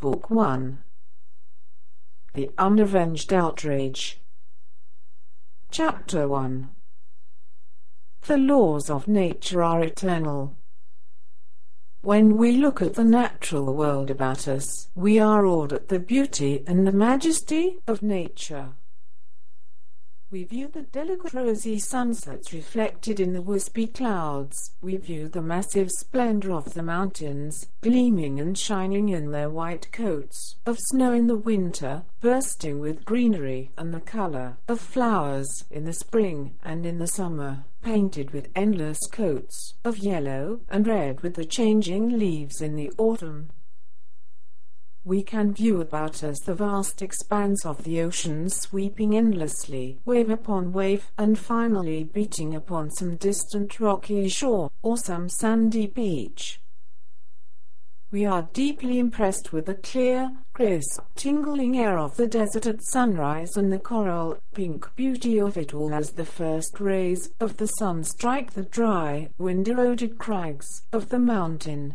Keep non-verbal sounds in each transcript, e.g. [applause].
Book 1 The Unavenged Outrage Chapter 1 The laws of nature are eternal. When we look at the natural world about us, we are awed at the beauty and the majesty of nature. We view the delicate rosy sunsets reflected in the wispy clouds. We view the massive splendor of the mountains, gleaming and shining in their white coats of snow in the winter, bursting with greenery and the color of flowers in the spring and in the summer, painted with endless coats of yellow and red with the changing leaves in the autumn. We can view about us the vast expanse of the ocean sweeping endlessly, wave upon wave, and finally beating upon some distant rocky shore, or some sandy beach. We are deeply impressed with the clear, crisp, tingling air of the desert at sunrise and the coral pink beauty of it all as the first rays of the sun strike the dry, wind-eroded crags of the mountain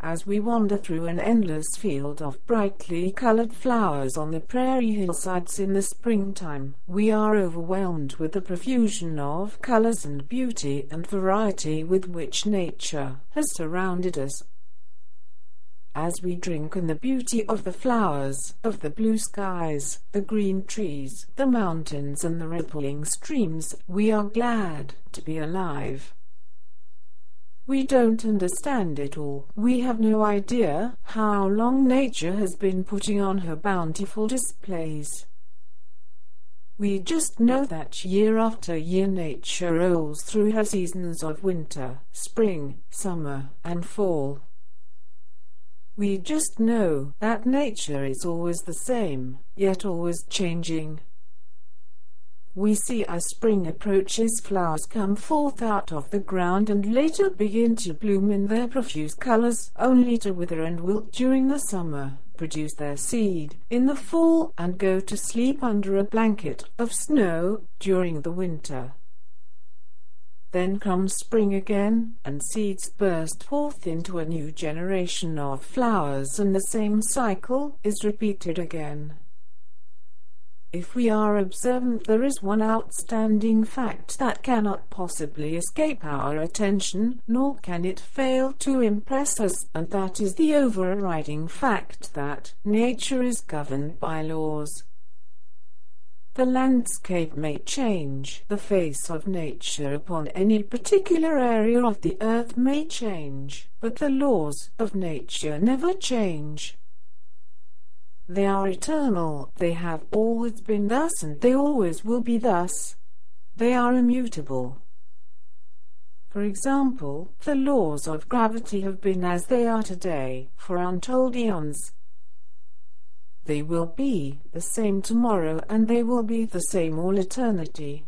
as we wander through an endless field of brightly colored flowers on the prairie hillsides in the springtime, we are overwhelmed with the profusion of colors and beauty and variety with which nature has surrounded us. As we drink in the beauty of the flowers, of the blue skies, the green trees, the mountains and the rippling streams, we are glad to be alive. We don't understand it all. We have no idea how long nature has been putting on her bountiful displays. We just know that year after year nature rolls through her seasons of winter, spring, summer, and fall. We just know that nature is always the same, yet always changing. We see as spring approaches flowers come forth out of the ground and later begin to bloom in their profuse colors, only to wither and wilt during the summer, produce their seed in the fall, and go to sleep under a blanket of snow during the winter. Then comes spring again, and seeds burst forth into a new generation of flowers, and the same cycle is repeated again. If we are observant there is one outstanding fact that cannot possibly escape our attention, nor can it fail to impress us, and that is the overriding fact that nature is governed by laws. The landscape may change, the face of nature upon any particular area of the earth may change, but the laws of nature never change. They are eternal, they have always been thus and they always will be thus. They are immutable. For example, the laws of gravity have been as they are today, for untold eons. They will be the same tomorrow and they will be the same all eternity.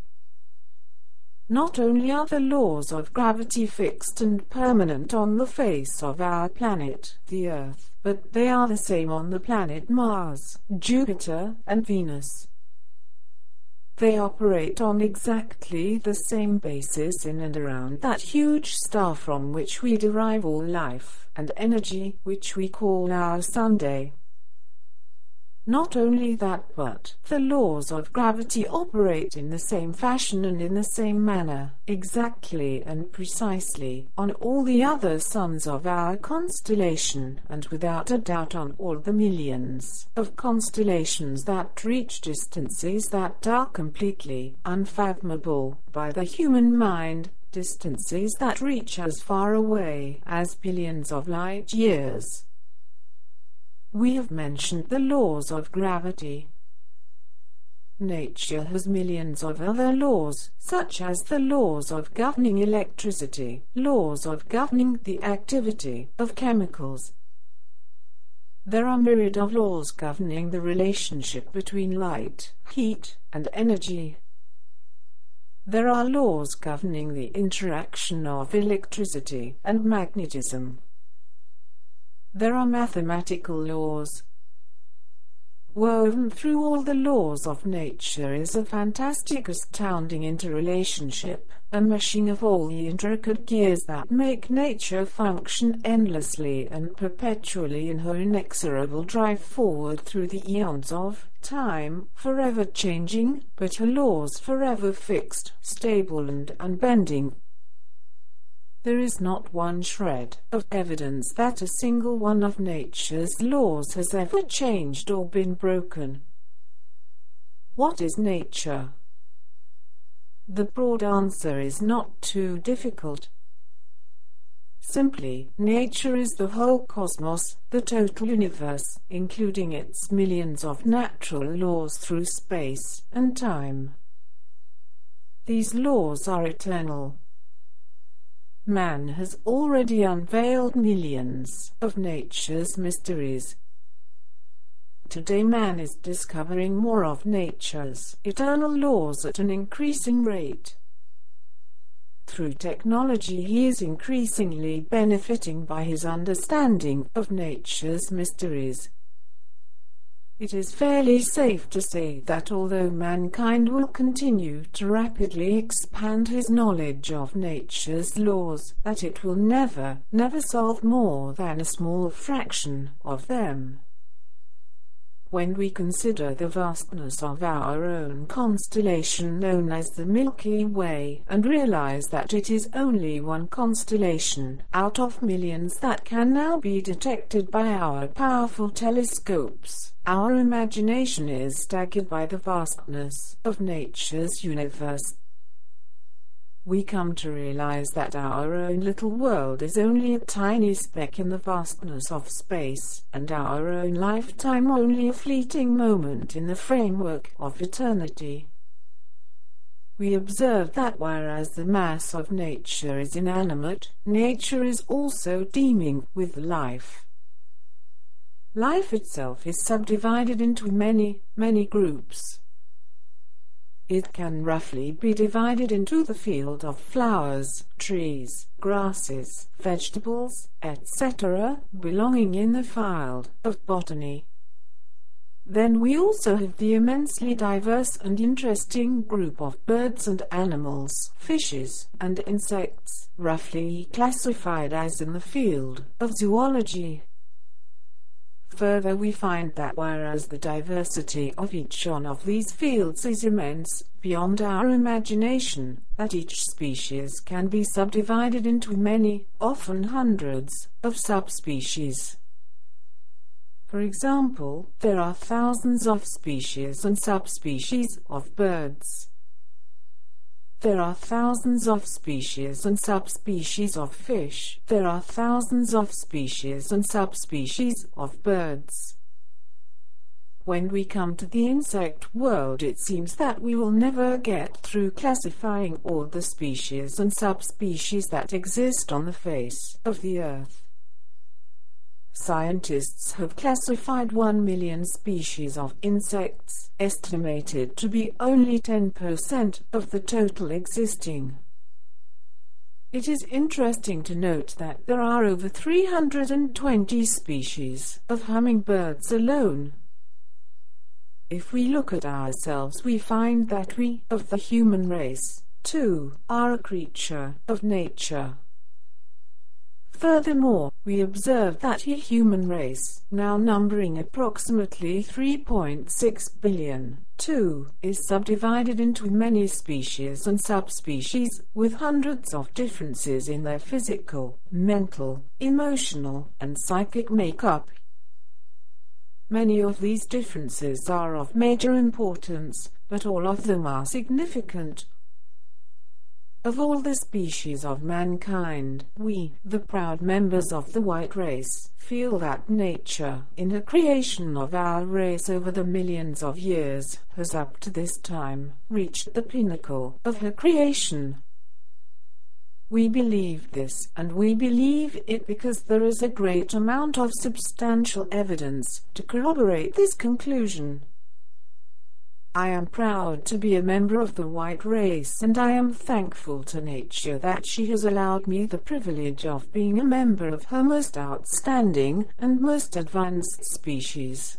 Not only are the laws of gravity fixed and permanent on the face of our planet, the Earth, but they are the same on the planet Mars, Jupiter, and Venus. They operate on exactly the same basis in and around that huge star from which we derive all life and energy, which we call our Sunday. Not only that but the laws of gravity operate in the same fashion and in the same manner, exactly and precisely, on all the other suns of our constellation, and without a doubt on all the millions of constellations that reach distances that are completely unfathomable by the human mind, distances that reach as far away as billions of light years. We have mentioned the laws of gravity. Nature has millions of other laws, such as the laws of governing electricity, laws of governing the activity of chemicals. There are myriad of laws governing the relationship between light, heat, and energy. There are laws governing the interaction of electricity and magnetism. There are mathematical laws. woven through all the laws of nature is a fantastic astounding interrelationship, a meshing of all the intricate gears that make nature function endlessly and perpetually in her inexorable drive forward through the eons of time, forever changing, but her laws forever fixed, stable and unbending. There is not one shred of evidence that a single one of nature's laws has ever changed or been broken. What is nature? The broad answer is not too difficult. Simply, nature is the whole cosmos, the total universe, including its millions of natural laws through space and time. These laws are eternal, Man has already unveiled millions of nature's mysteries. Today man is discovering more of nature's eternal laws at an increasing rate. Through technology he is increasingly benefiting by his understanding of nature's mysteries. It is fairly safe to say that although mankind will continue to rapidly expand his knowledge of nature's laws, that it will never, never solve more than a small fraction of them. When we consider the vastness of our own constellation known as the Milky Way, and realize that it is only one constellation out of millions that can now be detected by our powerful telescopes, our imagination is staggered by the vastness of nature's universe we come to realize that our own little world is only a tiny speck in the vastness of space, and our own lifetime only a fleeting moment in the framework of eternity. We observe that whereas the mass of nature is inanimate, nature is also teeming with life. Life itself is subdivided into many, many groups. It can roughly be divided into the field of flowers, trees, grasses, vegetables, etc., belonging in the field of botany. Then we also have the immensely diverse and interesting group of birds and animals, fishes, and insects, roughly classified as in the field of zoology. Further we find that whereas the diversity of each one of these fields is immense, beyond our imagination, that each species can be subdivided into many, often hundreds, of subspecies. For example, there are thousands of species and subspecies of birds. There are thousands of species and subspecies of fish. There are thousands of species and subspecies of birds. When we come to the insect world it seems that we will never get through classifying all the species and subspecies that exist on the face of the earth. Scientists have classified 1 million species of insects, estimated to be only 10% of the total existing. It is interesting to note that there are over 320 species of hummingbirds alone. If we look at ourselves we find that we, of the human race, too, are a creature of nature. Furthermore, we observe that the human race, now numbering approximately 3.6 billion, too, is subdivided into many species and subspecies, with hundreds of differences in their physical, mental, emotional, and psychic makeup. Many of these differences are of major importance, but all of them are significant, of all the species of mankind, we, the proud members of the white race, feel that nature, in her creation of our race over the millions of years, has up to this time reached the pinnacle of her creation. We believe this, and we believe it because there is a great amount of substantial evidence to corroborate this conclusion. I am proud to be a member of the white race and I am thankful to nature that she has allowed me the privilege of being a member of her most outstanding and most advanced species.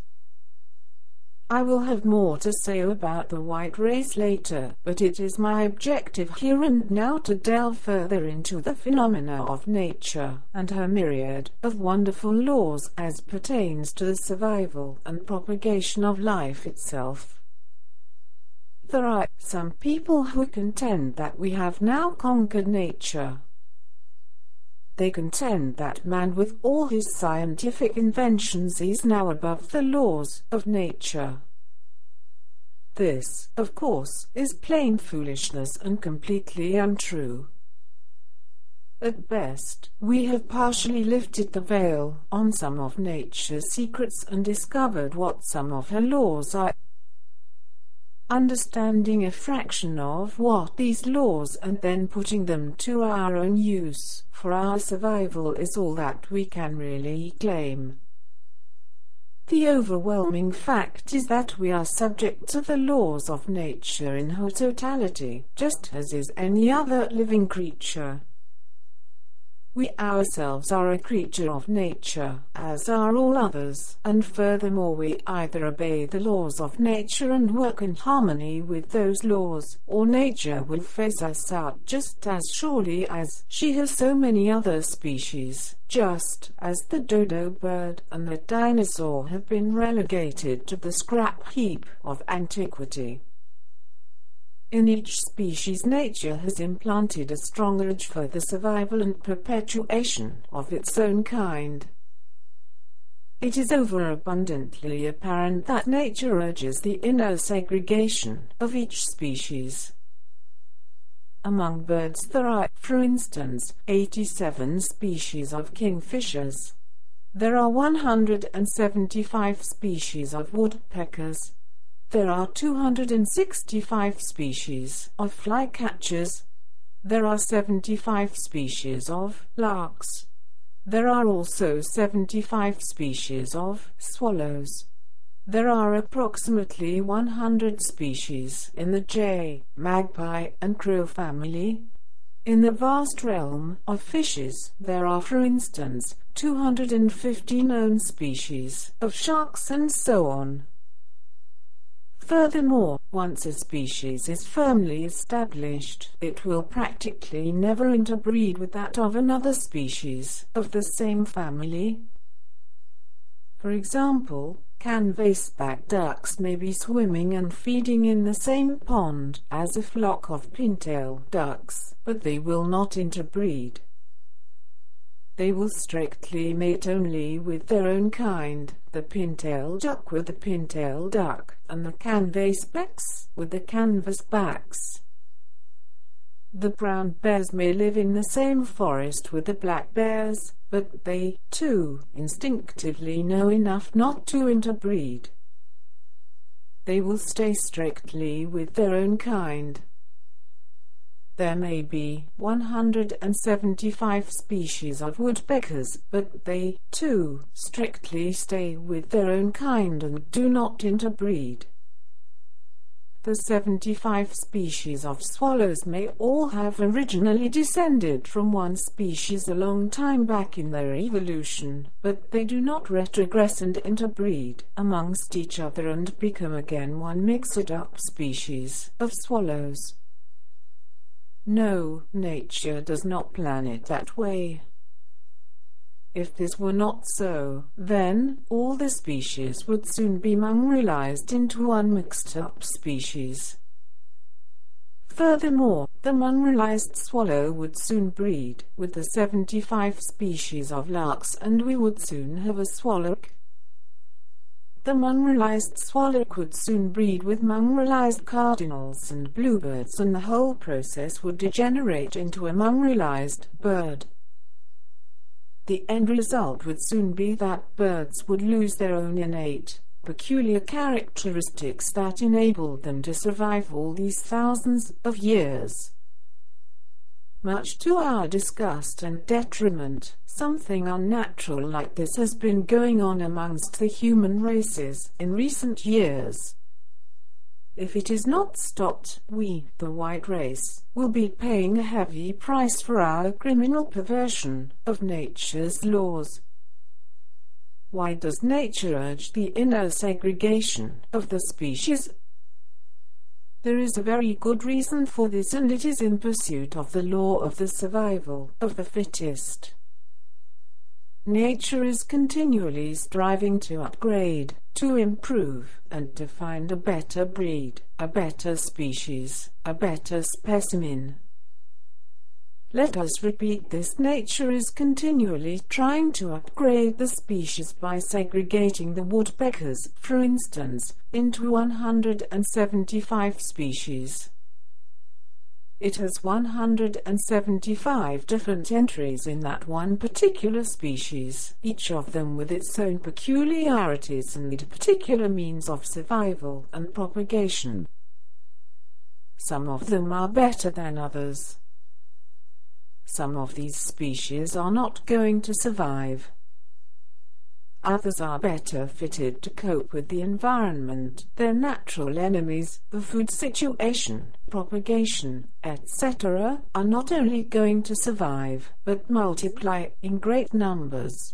I will have more to say about the white race later, but it is my objective here and now to delve further into the phenomena of nature and her myriad of wonderful laws as pertains to the survival and propagation of life itself. There are some people who contend that we have now conquered nature. They contend that man with all his scientific inventions is now above the laws of nature. This, of course, is plain foolishness and completely untrue. At best, we have partially lifted the veil on some of nature's secrets and discovered what some of her laws are. Understanding a fraction of what these laws and then putting them to our own use for our survival is all that we can really claim. The overwhelming fact is that we are subject to the laws of nature in her totality, just as is any other living creature. We ourselves are a creature of nature, as are all others, and furthermore we either obey the laws of nature and work in harmony with those laws, or nature will phase us out just as surely as she has so many other species, just as the dodo bird and the dinosaur have been relegated to the scrap heap of antiquity. In each species nature has implanted a strong urge for the survival and perpetuation of its own kind. It is overabundantly apparent that nature urges the inner segregation of each species. Among birds there are, for instance, 87 species of kingfishers. There are 175 species of woodpeckers, there are 265 species of flycatchers. There are 75 species of larks. There are also 75 species of swallows. There are approximately 100 species in the jay, magpie, and crow family. In the vast realm of fishes, there are, for instance, 250 known species of sharks and so on. Furthermore, once a species is firmly established, it will practically never interbreed with that of another species of the same family. For example, canvasback ducks may be swimming and feeding in the same pond as a flock of pintail ducks, but they will not interbreed. They will strictly mate only with their own kind, the pintail duck with the pintail duck, and the canvasbacks with the canvasbacks. The brown bears may live in the same forest with the black bears, but they, too, instinctively know enough not to interbreed. They will stay strictly with their own kind, there may be 175 species of woodpeckers, but they, too, strictly stay with their own kind and do not interbreed. The 75 species of swallows may all have originally descended from one species a long time back in their evolution, but they do not retrogress and interbreed amongst each other and become again one mixed-up species of swallows. No, nature does not plan it that way. If this were not so, then all the species would soon be mongrelized into one mixed-up species. Furthermore, the mongrelized swallow would soon breed with the 75 species of larks and we would soon have a swallow the mongrelized swallow could soon breed with mongrelized cardinals and bluebirds and the whole process would degenerate into a mongrelized bird. The end result would soon be that birds would lose their own innate, peculiar characteristics that enabled them to survive all these thousands of years. Much to our disgust and detriment, something unnatural like this has been going on amongst the human races in recent years. If it is not stopped, we, the white race, will be paying a heavy price for our criminal perversion of nature's laws. Why does nature urge the inner segregation of the species? There is a very good reason for this and it is in pursuit of the law of the survival of the fittest. Nature is continually striving to upgrade, to improve, and to find a better breed, a better species, a better specimen. Let us repeat this. Nature is continually trying to upgrade the species by segregating the woodpeckers, for instance, into 175 species. It has 175 different entries in that one particular species, each of them with its own peculiarities and particular means of survival and propagation. Some of them are better than others. Some of these species are not going to survive. Others are better fitted to cope with the environment, their natural enemies, the food situation, propagation, etc., are not only going to survive, but multiply in great numbers.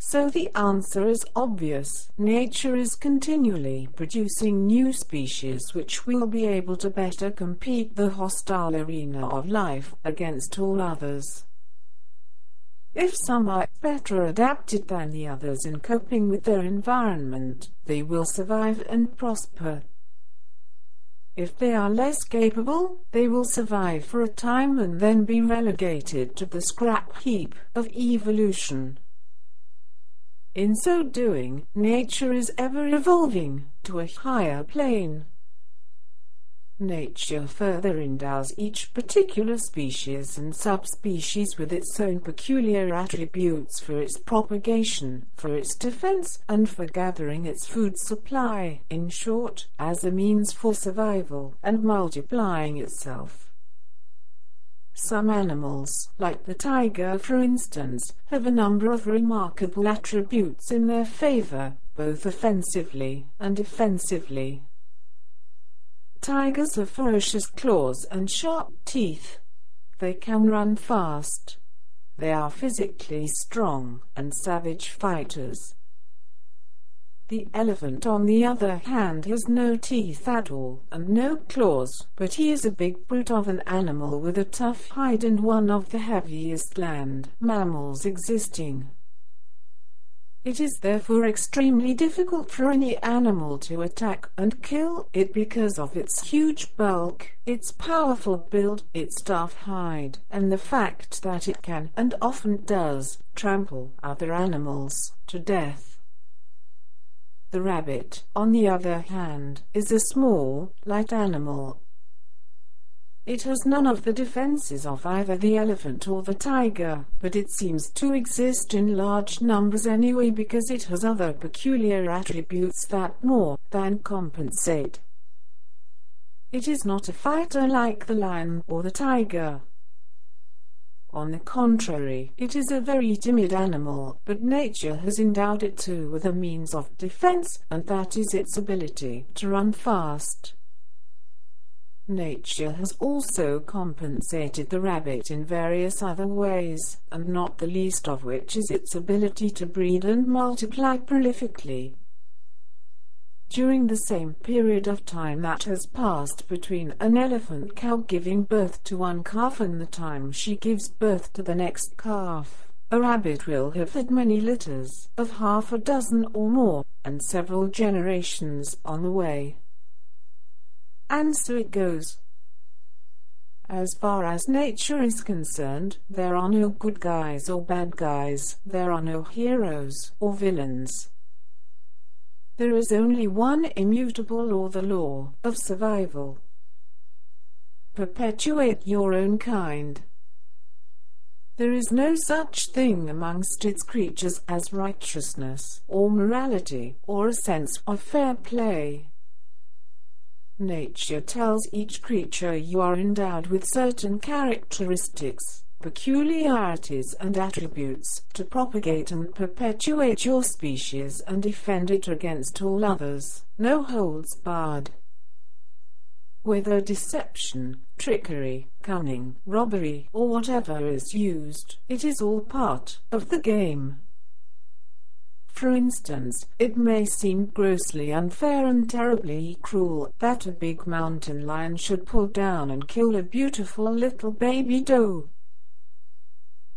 So the answer is obvious. Nature is continually producing new species which will be able to better compete the hostile arena of life against all others. If some are better adapted than the others in coping with their environment, they will survive and prosper. If they are less capable, they will survive for a time and then be relegated to the scrap heap of evolution. In so doing, nature is ever evolving to a higher plane. Nature further endows each particular species and subspecies with its own peculiar attributes for its propagation, for its defense, and for gathering its food supply, in short, as a means for survival and multiplying itself. Some animals, like the tiger for instance, have a number of remarkable attributes in their favor, both offensively and defensively. Tigers have ferocious claws and sharp teeth. They can run fast. They are physically strong and savage fighters. The elephant on the other hand has no teeth at all and no claws, but he is a big brute of an animal with a tough hide and one of the heaviest land mammals existing. It is therefore extremely difficult for any animal to attack and kill it because of its huge bulk, its powerful build, its tough hide, and the fact that it can, and often does, trample other animals to death. The rabbit, on the other hand, is a small, light animal it has none of the defenses of either the elephant or the tiger, but it seems to exist in large numbers anyway because it has other peculiar attributes that more than compensate. It is not a fighter like the lion or the tiger. On the contrary, it is a very timid animal, but nature has endowed it too with a means of defense, and that is its ability to run fast. Nature has also compensated the rabbit in various other ways, and not the least of which is its ability to breed and multiply prolifically. During the same period of time that has passed between an elephant cow giving birth to one calf and the time she gives birth to the next calf, a rabbit will have had many litters, of half a dozen or more, and several generations on the way. And so it goes. As far as nature is concerned, there are no good guys or bad guys, there are no heroes or villains. There is only one immutable law the law of survival. Perpetuate your own kind. There is no such thing amongst its creatures as righteousness, or morality, or a sense of fair play. Nature tells each creature you are endowed with certain characteristics, peculiarities and attributes to propagate and perpetuate your species and defend it against all others, no holds barred. Whether deception, trickery, cunning, robbery, or whatever is used, it is all part of the game. For instance, it may seem grossly unfair and terribly cruel that a big mountain lion should pull down and kill a beautiful little baby doe.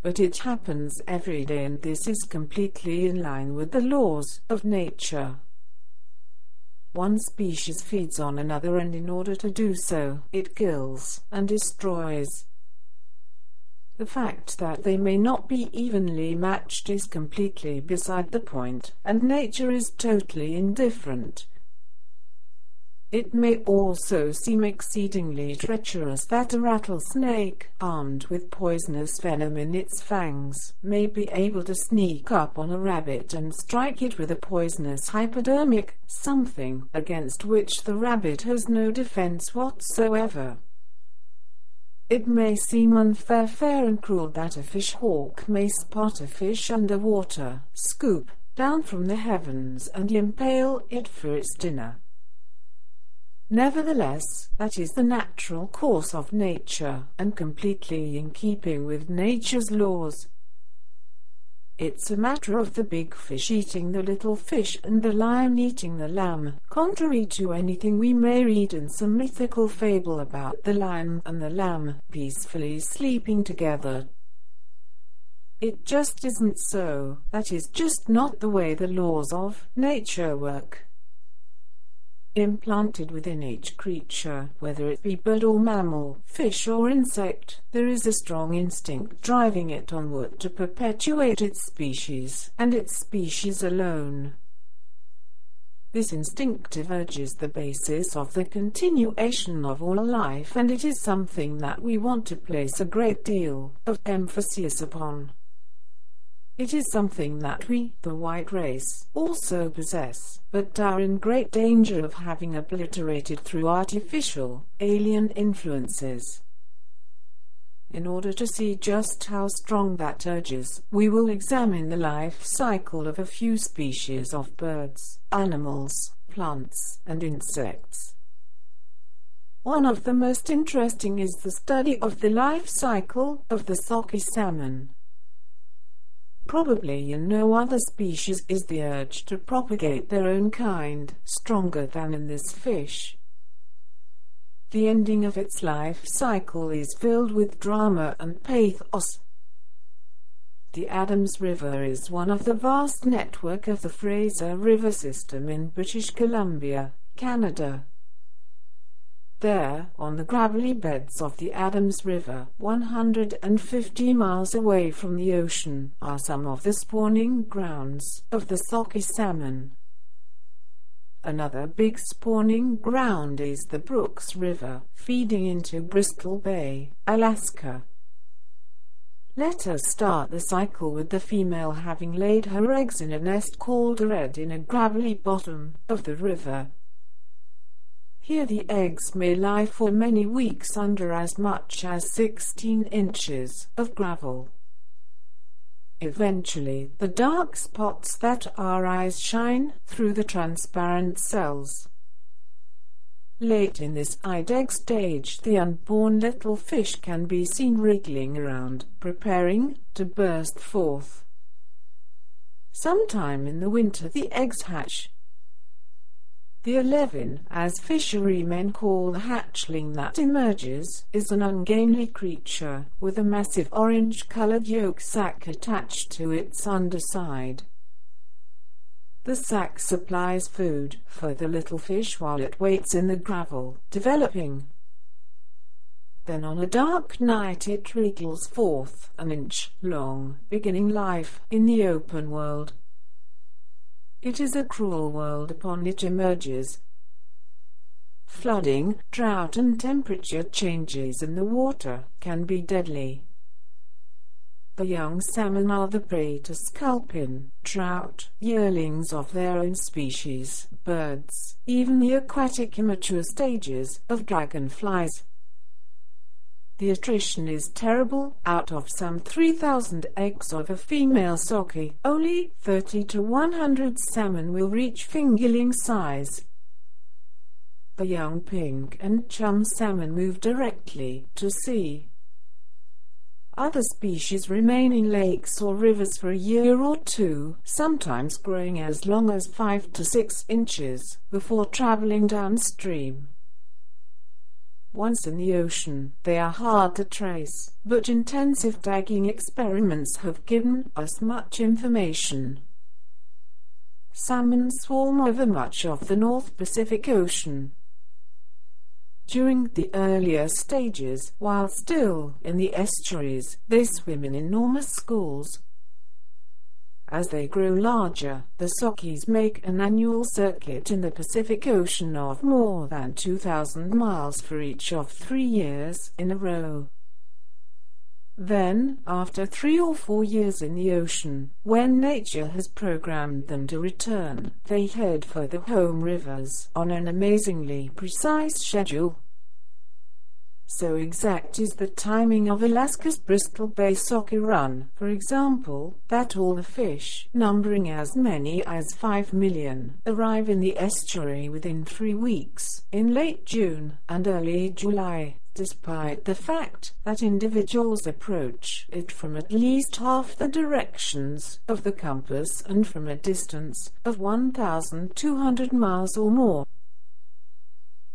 But it happens every day and this is completely in line with the laws of nature. One species feeds on another and in order to do so, it kills and destroys. The fact that they may not be evenly matched is completely beside the point, and nature is totally indifferent. It may also seem exceedingly treacherous that a rattlesnake, armed with poisonous venom in its fangs, may be able to sneak up on a rabbit and strike it with a poisonous hypodermic, something against which the rabbit has no defense whatsoever. It may seem unfair, fair and cruel that a fish hawk may spot a fish underwater, scoop down from the heavens and impale it for its dinner. Nevertheless, that is the natural course of nature, and completely in keeping with nature's laws. It's a matter of the big fish eating the little fish and the lion eating the lamb, contrary to anything we may read in some mythical fable about the lion and the lamb peacefully sleeping together. It just isn't so. That is just not the way the laws of nature work. Implanted within each creature, whether it be bird or mammal, fish or insect, there is a strong instinct driving it onward to perpetuate its species, and its species alone. This instinctive urge is the basis of the continuation of all life and it is something that we want to place a great deal of emphasis upon. It is something that we, the white race, also possess, but are in great danger of having obliterated through artificial, alien influences. In order to see just how strong that urge is, we will examine the life cycle of a few species of birds, animals, plants, and insects. One of the most interesting is the study of the life cycle of the sockeye salmon. Probably in no other species is the urge to propagate their own kind stronger than in this fish. The ending of its life cycle is filled with drama and pathos. The Adams River is one of the vast network of the Fraser River system in British Columbia, Canada. There, on the gravelly beds of the Adams River, 150 miles away from the ocean, are some of the spawning grounds of the sockeye salmon. Another big spawning ground is the Brooks River, feeding into Bristol Bay, Alaska. Let us start the cycle with the female having laid her eggs in a nest called a redd in a gravelly bottom of the river. Here the eggs may lie for many weeks under as much as 16 inches of gravel. Eventually, the dark spots that our eyes shine through the transparent cells. Late in this egg stage, the unborn little fish can be seen wriggling around, preparing to burst forth. Sometime in the winter the eggs hatch, the alevin, as fisherymen call the hatchling that emerges, is an ungainly creature with a massive orange-colored yolk sac attached to its underside. The sac supplies food for the little fish while it waits in the gravel, developing. Then on a dark night it wriggles forth, an inch long, beginning life in the open world. It is a cruel world upon which emerges. Flooding, drought and temperature changes in the water can be deadly. The young salmon are the prey to sculpin, trout, yearlings of their own species, birds, even the aquatic immature stages of dragonflies. The attrition is terrible. Out of some 3,000 eggs of a female sockeye, only 30 to 100 salmon will reach fingerling size. The young pink and chum salmon move directly to sea. Other species remain in lakes or rivers for a year or two, sometimes growing as long as 5 to 6 inches, before traveling downstream. Once in the ocean, they are hard to trace, but intensive tagging experiments have given us much information. Salmon swarm over much of the North Pacific Ocean. During the earlier stages, while still in the estuaries, they swim in enormous schools, as they grow larger, the sockeyes make an annual circuit in the Pacific Ocean of more than 2,000 miles for each of three years in a row. Then, after three or four years in the ocean, when nature has programmed them to return, they head for the home rivers on an amazingly precise schedule. So exact is the timing of Alaska's Bristol Bay Sockeye Run, for example, that all the fish, numbering as many as 5 million, arrive in the estuary within three weeks, in late June and early July, despite the fact that individuals approach it from at least half the directions of the compass and from a distance of 1,200 miles or more.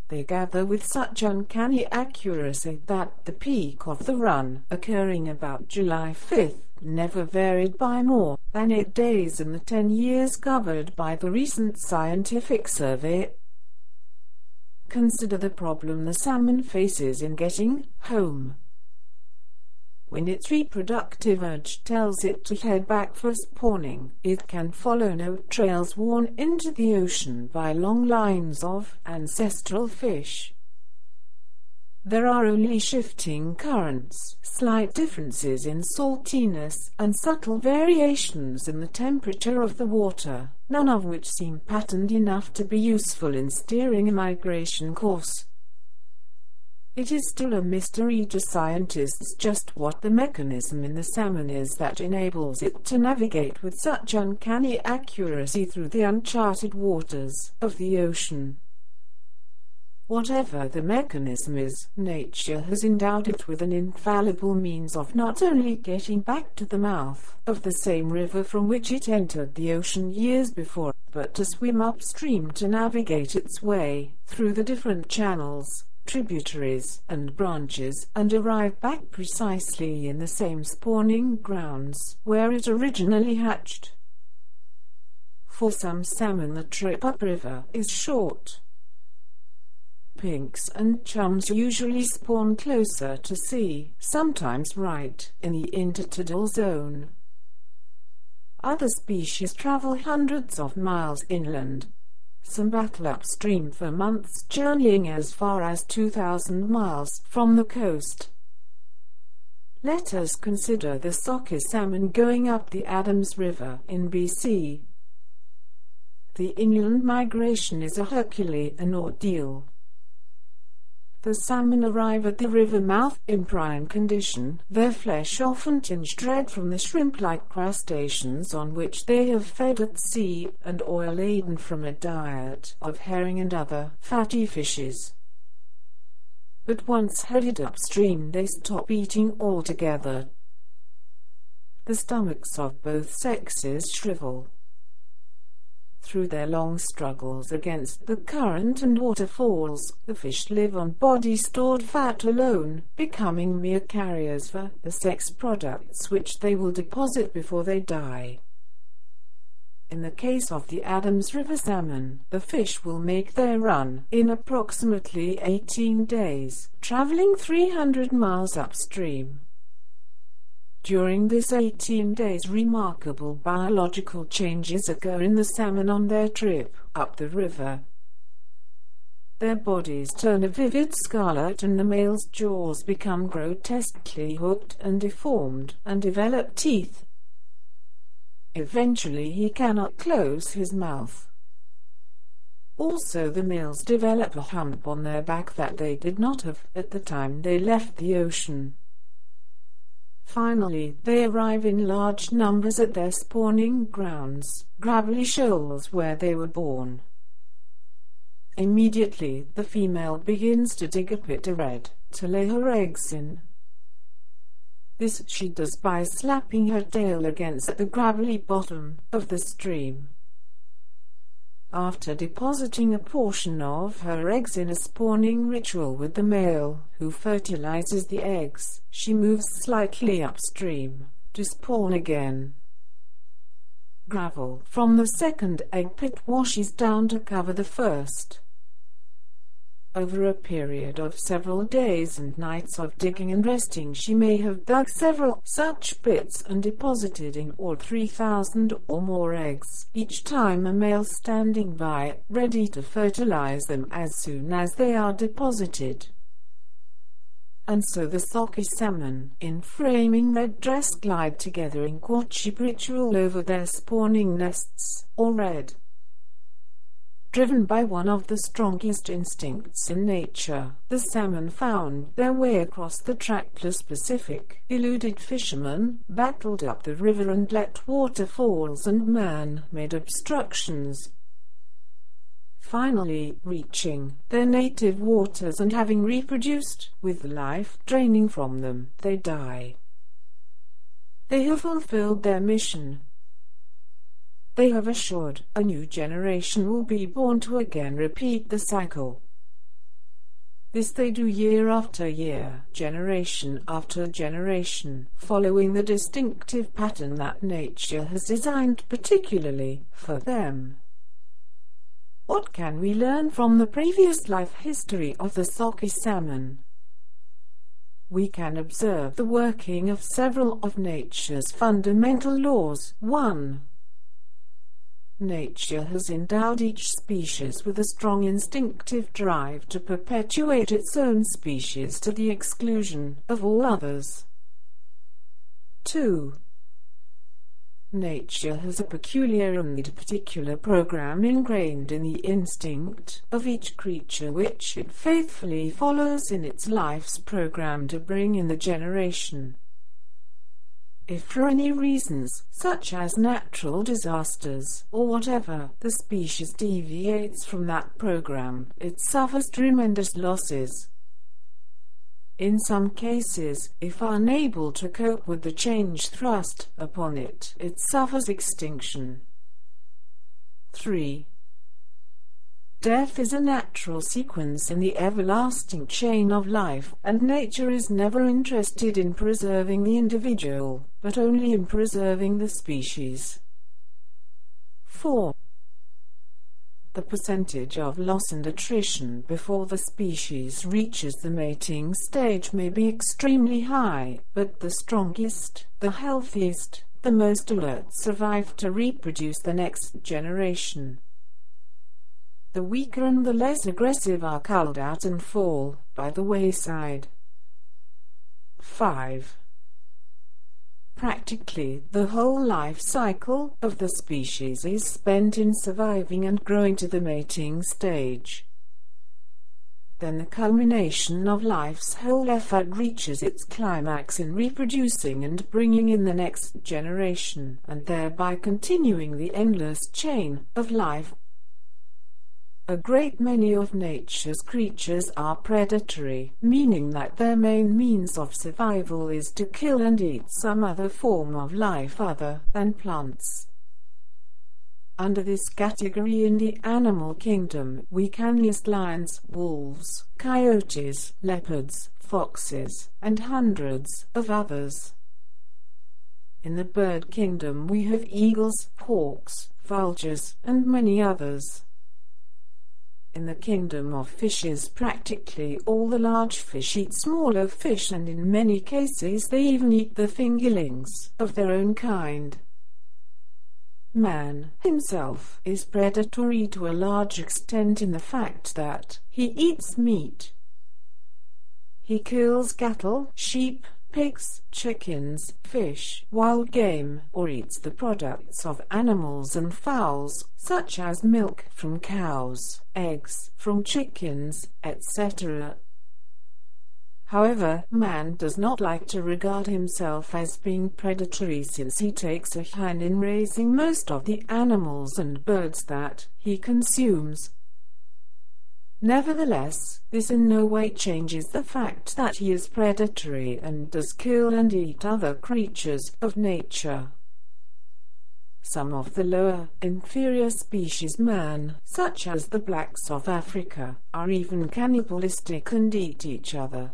They gather with such uncanny accuracy that the peak of the run, occurring about July 5th, never varied by more than eight days in the ten years covered by the recent scientific survey. Consider the problem the salmon faces in getting home. When its reproductive urge tells it to head back for spawning, it can follow no trails worn into the ocean by long lines of ancestral fish. There are only shifting currents, slight differences in saltiness, and subtle variations in the temperature of the water, none of which seem patterned enough to be useful in steering a migration course. It is still a mystery to scientists just what the mechanism in the salmon is that enables it to navigate with such uncanny accuracy through the uncharted waters of the ocean. Whatever the mechanism is, nature has endowed it with an infallible means of not only getting back to the mouth of the same river from which it entered the ocean years before, but to swim upstream to navigate its way through the different channels tributaries, and branches, and arrive back precisely in the same spawning grounds where it originally hatched. For some salmon the trip upriver is short. Pinks and chums usually spawn closer to sea, sometimes right in the intertidal zone. Other species travel hundreds of miles inland, some battle upstream for months journeying as far as 2,000 miles from the coast. Let us consider the Sockeye salmon going up the Adams River in BC. The inland migration is a Herculean ordeal. The salmon arrive at the river mouth in prime condition, their flesh often tinged red from the shrimp-like crustaceans on which they have fed at sea, and oil-laden from a diet of herring and other fatty fishes. But once headed upstream they stop eating altogether. The stomachs of both sexes shrivel through their long struggles against the current and waterfalls, the fish live on body-stored fat alone, becoming mere carriers for the sex products which they will deposit before they die. In the case of the Adams River salmon, the fish will make their run in approximately 18 days, traveling 300 miles upstream. During this 18 days remarkable biological changes occur in the salmon on their trip up the river. Their bodies turn a vivid scarlet and the male's jaws become grotesquely hooked and deformed and develop teeth. Eventually he cannot close his mouth. Also the males develop a hump on their back that they did not have at the time they left the ocean. Finally, they arrive in large numbers at their spawning grounds, gravelly shoals where they were born. Immediately, the female begins to dig a pit of redd to lay her eggs in. This she does by slapping her tail against the gravelly bottom of the stream. After depositing a portion of her eggs in a spawning ritual with the male, who fertilizes the eggs, she moves slightly upstream to spawn again. Gravel from the second egg pit washes down to cover the first. Over a period of several days and nights of digging and resting she may have dug several such pits and deposited in all 3,000 or more eggs, each time a male standing by, ready to fertilize them as soon as they are deposited. And so the Sockeye salmon, in framing red dress glide together in courtship ritual over their spawning nests, or redd driven by one of the strongest instincts in nature. The salmon found their way across the trackless Pacific, eluded fishermen, battled up the river and let waterfalls and man-made obstructions finally reaching their native waters and having reproduced, with life draining from them, they die. They have fulfilled their mission, they have assured a new generation will be born to again repeat the cycle. This they do year after year, generation after generation, following the distinctive pattern that nature has designed particularly for them. What can we learn from the previous life history of the Sockeye salmon? We can observe the working of several of nature's fundamental laws. 1. Nature has endowed each species with a strong instinctive drive to perpetuate its own species to the exclusion of all others. 2. Nature has a peculiar and particular program ingrained in the instinct of each creature which it faithfully follows in its life's program to bring in the generation if for any reasons, such as natural disasters or whatever, the species deviates from that program, it suffers tremendous losses. In some cases, if unable to cope with the change thrust upon it, it suffers extinction. 3. Death is a natural sequence in the everlasting chain of life, and nature is never interested in preserving the individual, but only in preserving the species. 4. The percentage of loss and attrition before the species reaches the mating stage may be extremely high, but the strongest, the healthiest, the most alert survive to reproduce the next generation. The weaker and the less aggressive are culled out and fall by the wayside. 5. Practically, the whole life cycle of the species is spent in surviving and growing to the mating stage. Then the culmination of life's whole effort reaches its climax in reproducing and bringing in the next generation, and thereby continuing the endless chain of life a great many of nature's creatures are predatory, meaning that their main means of survival is to kill and eat some other form of life other than plants. Under this category in the animal kingdom, we can list lions, wolves, coyotes, leopards, foxes, and hundreds of others. In the bird kingdom we have eagles, hawks, vultures, and many others. In the kingdom of fishes practically all the large fish eat smaller fish and in many cases they even eat the fingerlings of their own kind. Man himself is predatory to a large extent in the fact that he eats meat. He kills cattle, sheep, pigs, chickens, fish, wild game, or eats the products of animals and fowls, such as milk from cows, eggs from chickens, etc. However, man does not like to regard himself as being predatory since he takes a hand in raising most of the animals and birds that he consumes. Nevertheless, this in no way changes the fact that he is predatory and does kill and eat other creatures of nature. Some of the lower, inferior species man, such as the blacks of Africa, are even cannibalistic and eat each other.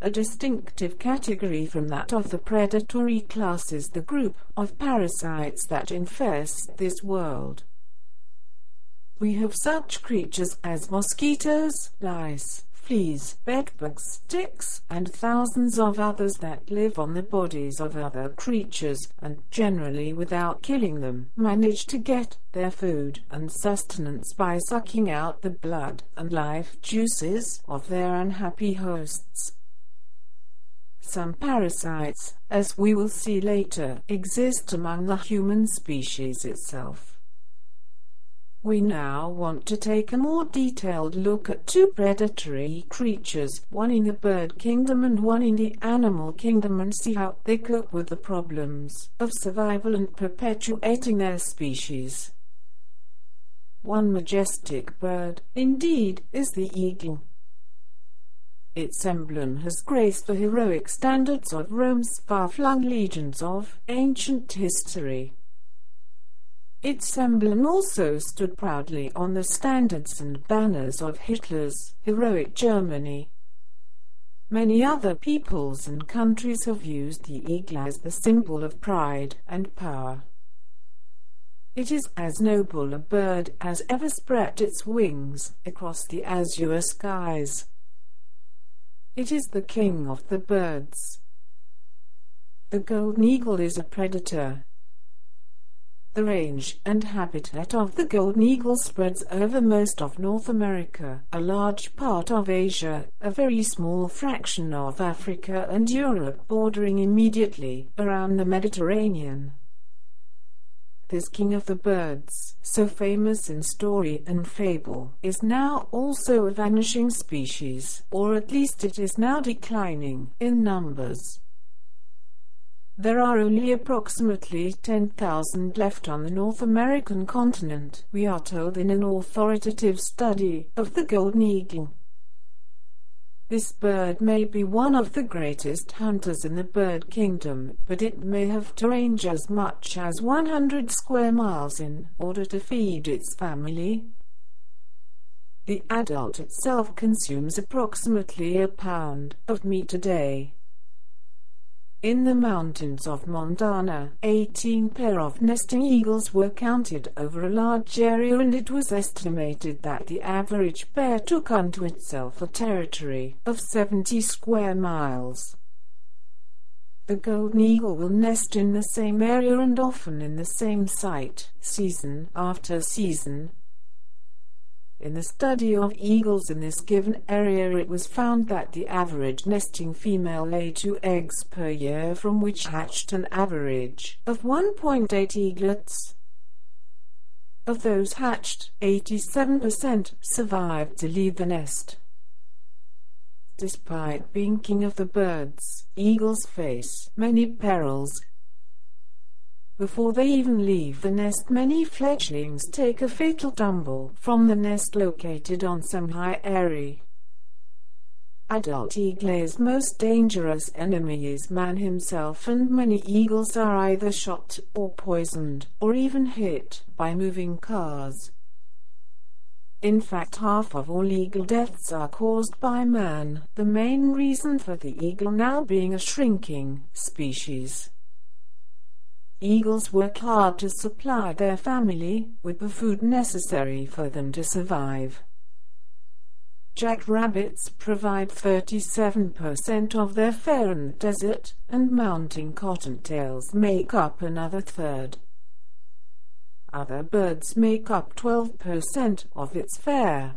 A distinctive category from that of the predatory class is the group of parasites that infest this world. We have such creatures as mosquitoes, lice, fleas, bedbugs, ticks, and thousands of others that live on the bodies of other creatures, and generally without killing them, manage to get their food and sustenance by sucking out the blood and life juices of their unhappy hosts. Some parasites, as we will see later, exist among the human species itself. We now want to take a more detailed look at two predatory creatures, one in the bird kingdom and one in the animal kingdom and see how they cope with the problems of survival and perpetuating their species. One majestic bird, indeed, is the eagle. Its emblem has graced the heroic standards of Rome's far-flung legions of ancient history. Its emblem also stood proudly on the standards and banners of Hitler's heroic Germany. Many other peoples and countries have used the eagle as the symbol of pride and power. It is as noble a bird as ever spread its wings across the azure skies. It is the king of the birds. The golden eagle is a predator the range and habitat of the golden eagle spreads over most of North America, a large part of Asia, a very small fraction of Africa and Europe bordering immediately around the Mediterranean. This king of the birds, so famous in story and fable, is now also a vanishing species, or at least it is now declining in numbers. There are only approximately 10,000 left on the North American continent, we are told in an authoritative study of the golden eagle. This bird may be one of the greatest hunters in the bird kingdom, but it may have to range as much as 100 square miles in order to feed its family. The adult itself consumes approximately a pound of meat a day. In the mountains of Montana, 18 pair of nesting eagles were counted over a large area and it was estimated that the average pair took unto itself a territory of 70 square miles. The golden eagle will nest in the same area and often in the same site, season after season, in the study of eagles in this given area it was found that the average nesting female laid two eggs per year from which hatched an average of 1.8 eaglets. Of those hatched, 87% survived to leave the nest. Despite being king of the birds, eagles face many perils before they even leave the nest many fledglings take a fatal tumble from the nest located on some high eyrie. Adult eagle's most dangerous enemy is man himself and many eagles are either shot or poisoned or even hit by moving cars. In fact half of all eagle deaths are caused by man, the main reason for the eagle now being a shrinking species. Eagles work hard to supply their family with the food necessary for them to survive. Jackrabbits provide 37% of their fare in the desert, and mountain cottontails make up another third. Other birds make up 12% of its fare.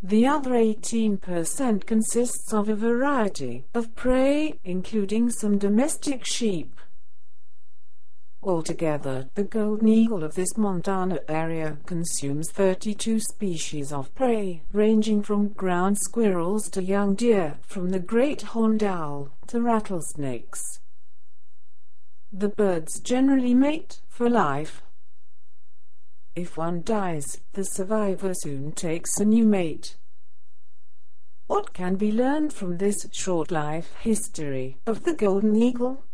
The other 18% consists of a variety of prey, including some domestic sheep, Altogether, the golden eagle of this Montana area consumes 32 species of prey, ranging from ground squirrels to young deer, from the great horned owl to rattlesnakes. The birds generally mate for life. If one dies, the survivor soon takes a new mate. What can be learned from this short life history of the golden eagle?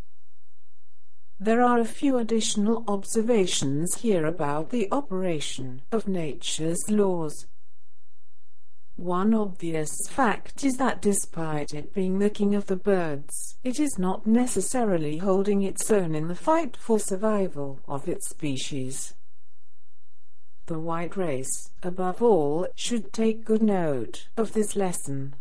There are a few additional observations here about the operation of nature's laws. One obvious fact is that despite it being the king of the birds, it is not necessarily holding its own in the fight for survival of its species. The white race, above all, should take good note of this lesson.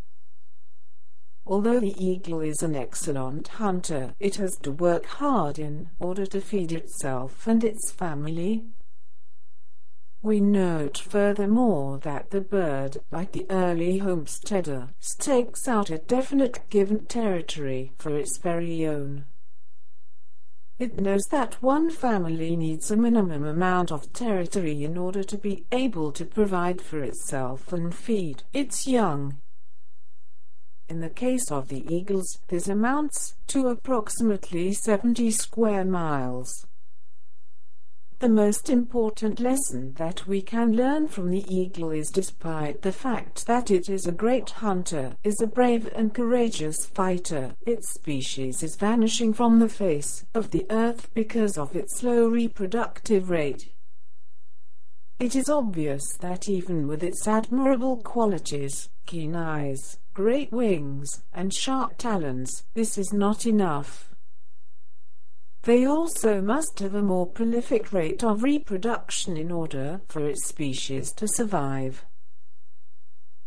Although the eagle is an excellent hunter, it has to work hard in order to feed itself and its family. We note furthermore that the bird, like the early homesteader, stakes out a definite given territory for its very own. It knows that one family needs a minimum amount of territory in order to be able to provide for itself and feed its young. In the case of the eagles, this amounts to approximately 70 square miles. The most important lesson that we can learn from the eagle is despite the fact that it is a great hunter, is a brave and courageous fighter, its species is vanishing from the face of the earth because of its slow reproductive rate. It is obvious that even with its admirable qualities, keen eyes, great wings, and sharp talons, this is not enough. They also must have a more prolific rate of reproduction in order for its species to survive.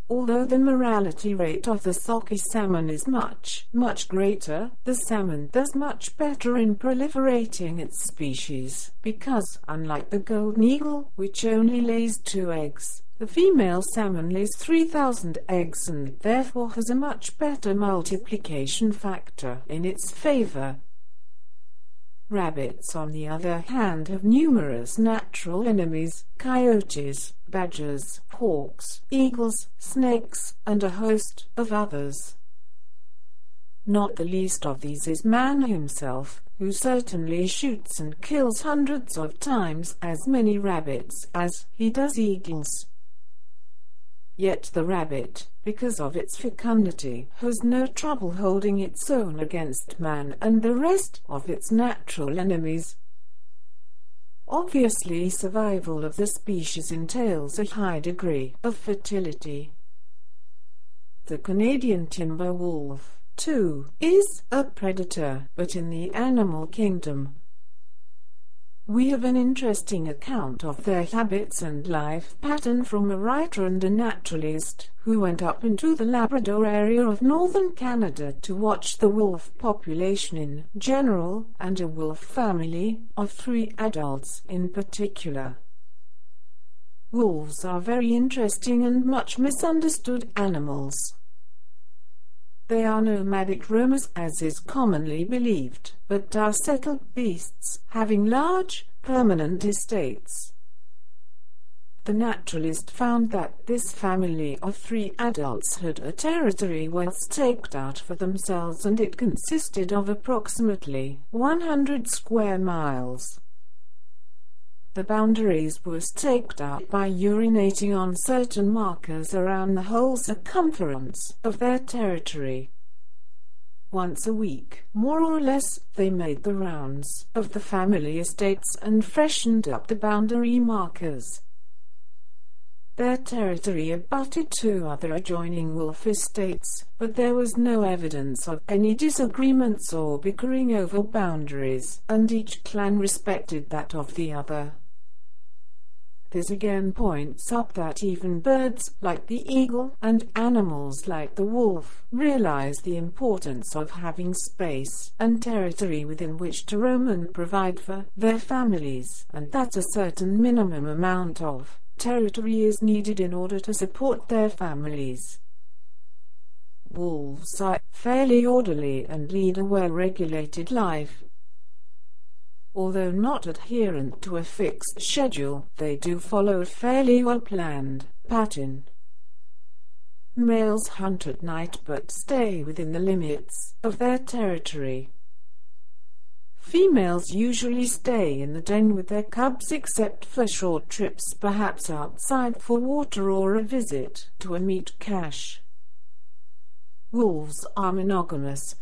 Although the mortality rate of the sockeye salmon is much, much greater, the salmon does much better in proliferating its species, because, unlike the golden eagle, which only lays two eggs, the female salmon lays 3,000 eggs and therefore has a much better multiplication factor in its favor. Rabbits, on the other hand, have numerous natural enemies, coyotes, badgers, hawks, eagles, snakes, and a host of others. Not the least of these is man himself, who certainly shoots and kills hundreds of times as many rabbits as he does eagles. Yet the rabbit, because of its fecundity, has no trouble holding its own against man and the rest of its natural enemies. Obviously survival of the species entails a high degree of fertility. The Canadian timber wolf, too, is a predator, but in the animal kingdom, we have an interesting account of their habits and life pattern from a writer and a naturalist who went up into the Labrador area of northern Canada to watch the wolf population in general and a wolf family of three adults in particular. Wolves are very interesting and much misunderstood animals. They are nomadic roamers as is commonly believed, but are settled beasts, having large, permanent estates. The naturalist found that this family of three adults had a territory well staked out for themselves and it consisted of approximately 100 square miles. The boundaries were staked out by urinating on certain markers around the whole circumference of their territory. Once a week, more or less, they made the rounds of the family estates and freshened up the boundary markers. Their territory abutted two other adjoining wolf estates, but there was no evidence of any disagreements or bickering over boundaries, and each clan respected that of the other. This again points up that even birds, like the eagle, and animals like the wolf, realize the importance of having space and territory within which to roam and provide for their families, and that a certain minimum amount of territory is needed in order to support their families. Wolves are fairly orderly and lead a well-regulated life, Although not adherent to a fixed schedule, they do follow a fairly well-planned pattern. Males hunt at night but stay within the limits of their territory. females usually stay in the den with their cubs except for short trips perhaps outside for water or a visit to a meat cache. Wolves are monogamous.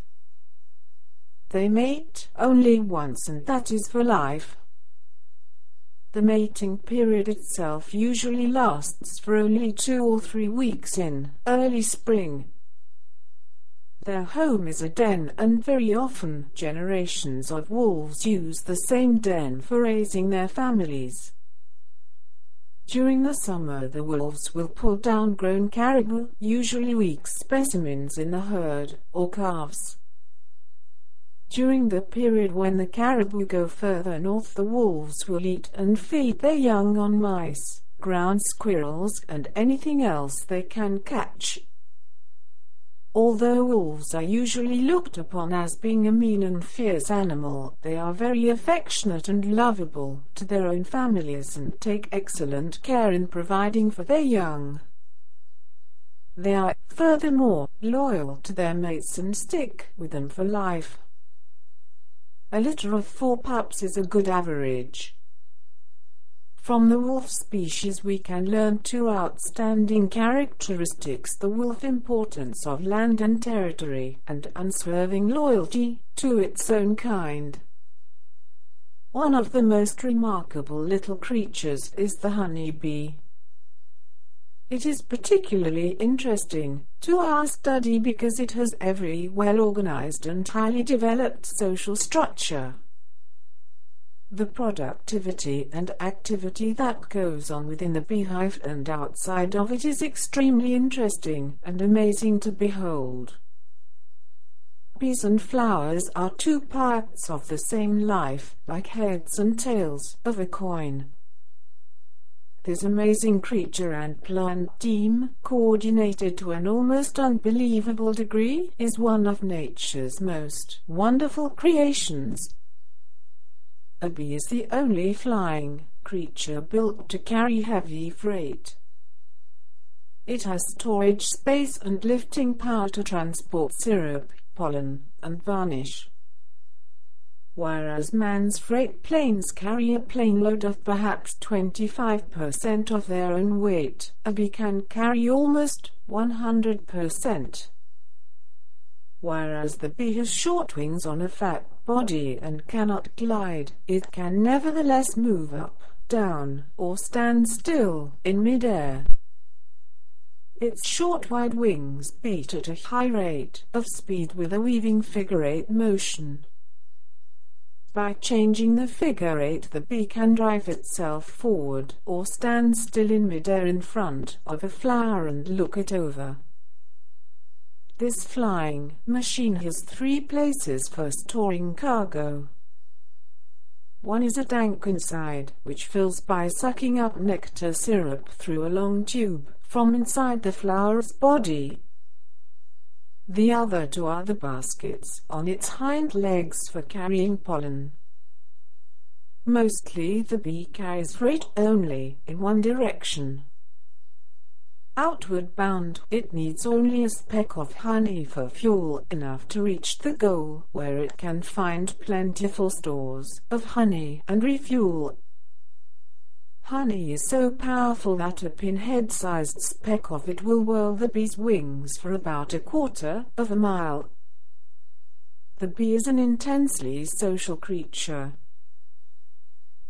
They mate only once and that is for life. The mating period itself usually lasts for only two or three weeks in early spring. Their home is a den and very often generations of wolves use the same den for raising their families. During the summer the wolves will pull down grown caribou, usually weak specimens in the herd, or calves. During the period when the caribou go further north the wolves will eat and feed their young on mice, ground squirrels and anything else they can catch. Although wolves are usually looked upon as being a mean and fierce animal, they are very affectionate and lovable to their own families and take excellent care in providing for their young. They are, furthermore, loyal to their mates and stick with them for life. A litter of four pups is a good average. From the wolf species we can learn two outstanding characteristics the wolf importance of land and territory, and unswerving loyalty to its own kind. One of the most remarkable little creatures is the honey bee. It is particularly interesting to our study because it has every well-organized and highly developed social structure. The productivity and activity that goes on within the beehive and outside of it is extremely interesting and amazing to behold. Bees and flowers are two parts of the same life, like heads and tails of a coin. This amazing creature and plant team, coordinated to an almost unbelievable degree, is one of nature's most wonderful creations. A bee is the only flying creature built to carry heavy freight. It has storage space and lifting power to transport syrup, pollen, and varnish whereas man's freight planes carry a plane load of perhaps 25% of their own weight. A bee can carry almost 100%. Whereas the bee has short wings on a fat body and cannot glide, it can nevertheless move up, down, or stand still in midair. Its short wide wings beat at a high rate of speed with a weaving figure eight motion. By changing the figure eight the bee can drive itself forward or stand still in midair in front of a flower and look it over. This flying machine has three places for storing cargo. One is a tank inside, which fills by sucking up nectar syrup through a long tube from inside the flower's body the other two are the baskets on its hind legs for carrying pollen. Mostly the bee carries freight only in one direction. Outward bound, it needs only a speck of honey for fuel enough to reach the goal, where it can find plentiful stores of honey and refuel Honey is so powerful that a pinhead-sized speck of it will whirl the bee's wings for about a quarter of a mile. The bee is an intensely social creature.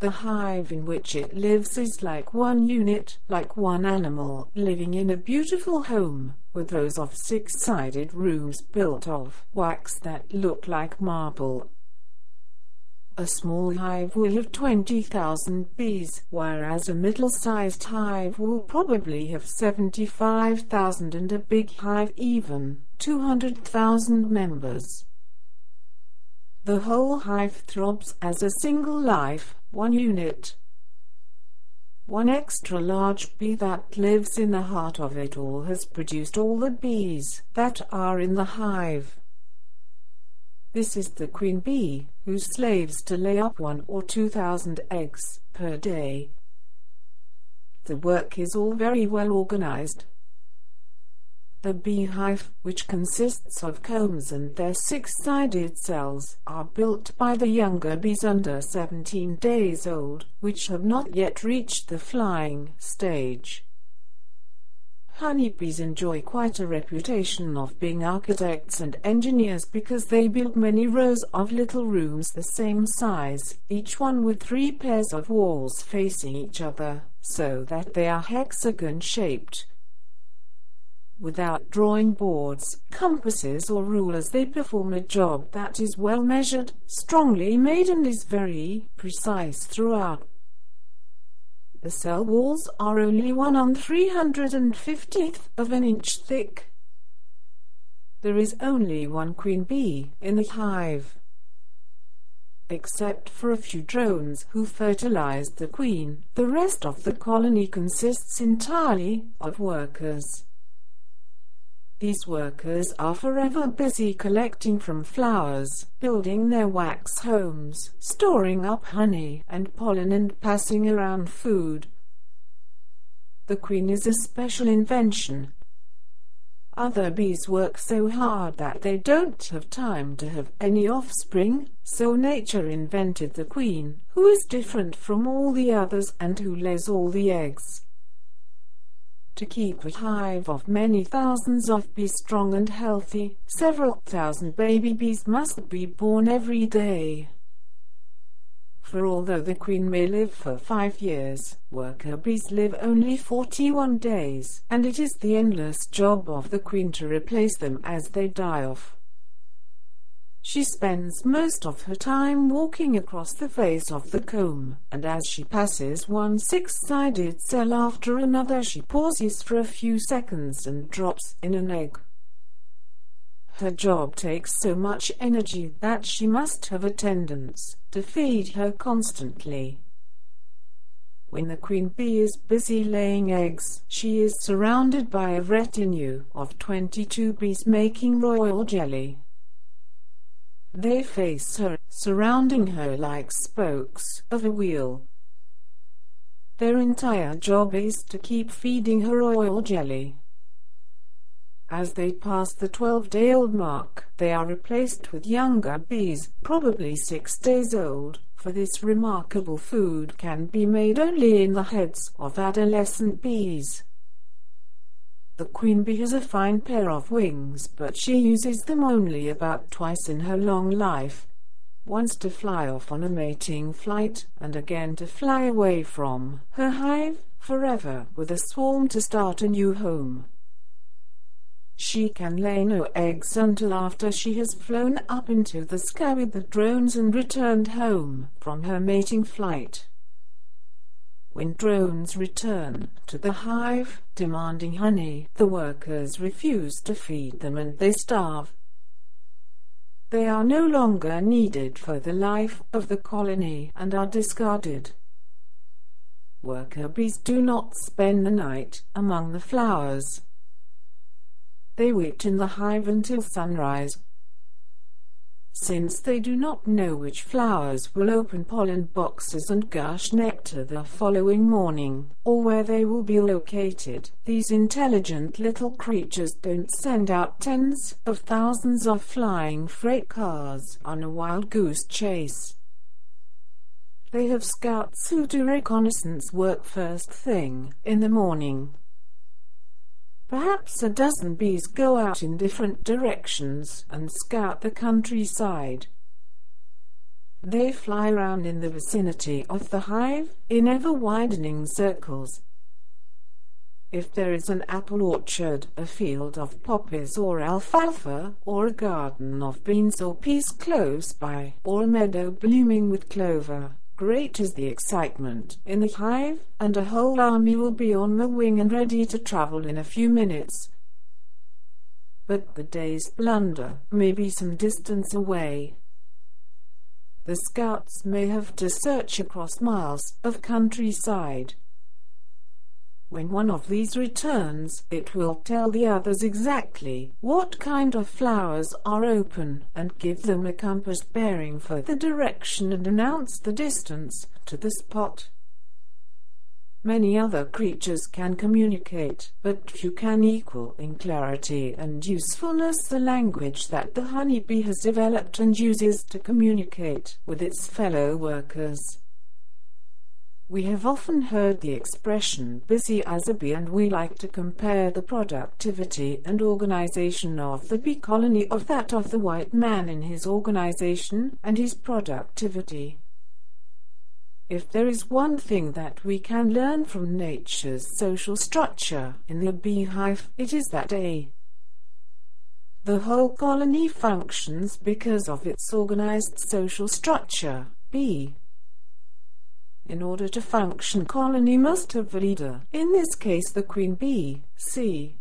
The hive in which it lives is like one unit, like one animal, living in a beautiful home, with rows of six-sided rooms built of wax that look like marble a small hive will have 20,000 bees, whereas a middle-sized hive will probably have 75,000 and a big hive even 200,000 members. The whole hive throbs as a single life, one unit. One extra large bee that lives in the heart of it all has produced all the bees that are in the hive. This is the queen bee, who slaves to lay up one or two thousand eggs per day. The work is all very well organized. The beehive, which consists of combs and their six-sided cells, are built by the younger bees under 17 days old, which have not yet reached the flying stage. Honeybees enjoy quite a reputation of being architects and engineers because they build many rows of little rooms the same size, each one with three pairs of walls facing each other, so that they are hexagon-shaped. Without drawing boards, compasses or rulers they perform a job that is well measured, strongly made and is very precise throughout. The cell walls are only one on 350th of an inch thick. There is only one queen bee in the hive. Except for a few drones who fertilize the queen, the rest of the colony consists entirely of workers. These workers are forever busy collecting from flowers, building their wax homes, storing up honey and pollen and passing around food. The queen is a special invention. Other bees work so hard that they don't have time to have any offspring, so nature invented the queen, who is different from all the others and who lays all the eggs. To keep a hive of many thousands of bees strong and healthy, several thousand baby bees must be born every day. For although the queen may live for five years, worker bees live only 41 days, and it is the endless job of the queen to replace them as they die off. She spends most of her time walking across the face of the comb, and as she passes one six-sided cell after another she pauses for a few seconds and drops in an egg. Her job takes so much energy that she must have attendants to feed her constantly. When the queen bee is busy laying eggs, she is surrounded by a retinue of 22 bees making royal jelly. They face her, surrounding her like spokes of a wheel. Their entire job is to keep feeding her royal jelly. As they pass the 12-day-old mark, they are replaced with younger bees, probably six days old, for this remarkable food can be made only in the heads of adolescent bees. The queen bee has a fine pair of wings, but she uses them only about twice in her long life. Once to fly off on a mating flight, and again to fly away from her hive forever with a swarm to start a new home. She can lay no eggs until after she has flown up into the sky with the drones and returned home from her mating flight. When drones return to the hive, demanding honey, the workers refuse to feed them and they starve. They are no longer needed for the life of the colony and are discarded. Worker bees do not spend the night among the flowers. They wait in the hive until sunrise since they do not know which flowers will open pollen boxes and gush nectar the following morning, or where they will be located. These intelligent little creatures don't send out tens of thousands of flying freight cars on a wild goose chase. They have scouts who do reconnaissance work first thing in the morning. Perhaps a dozen bees go out in different directions and scout the countryside. They fly round in the vicinity of the hive in ever-widening circles. If there is an apple orchard, a field of poppies or alfalfa, or a garden of beans or peas close by, or a meadow blooming with clover, Great is the excitement in the hive, and a whole army will be on the wing and ready to travel in a few minutes. But the day's blunder may be some distance away. The scouts may have to search across miles of countryside when one of these returns, it will tell the others exactly what kind of flowers are open and give them a compass bearing for the direction and announce the distance to the spot. Many other creatures can communicate, but few can equal in clarity and usefulness the language that the honeybee has developed and uses to communicate with its fellow workers. We have often heard the expression busy as a bee and we like to compare the productivity and organization of the bee colony of that of the white man in his organization and his productivity. If there is one thing that we can learn from nature's social structure in the beehive, it is that A. The whole colony functions because of its organized social structure. B. In order to function, colony must have a leader, in this case the queen bee. C.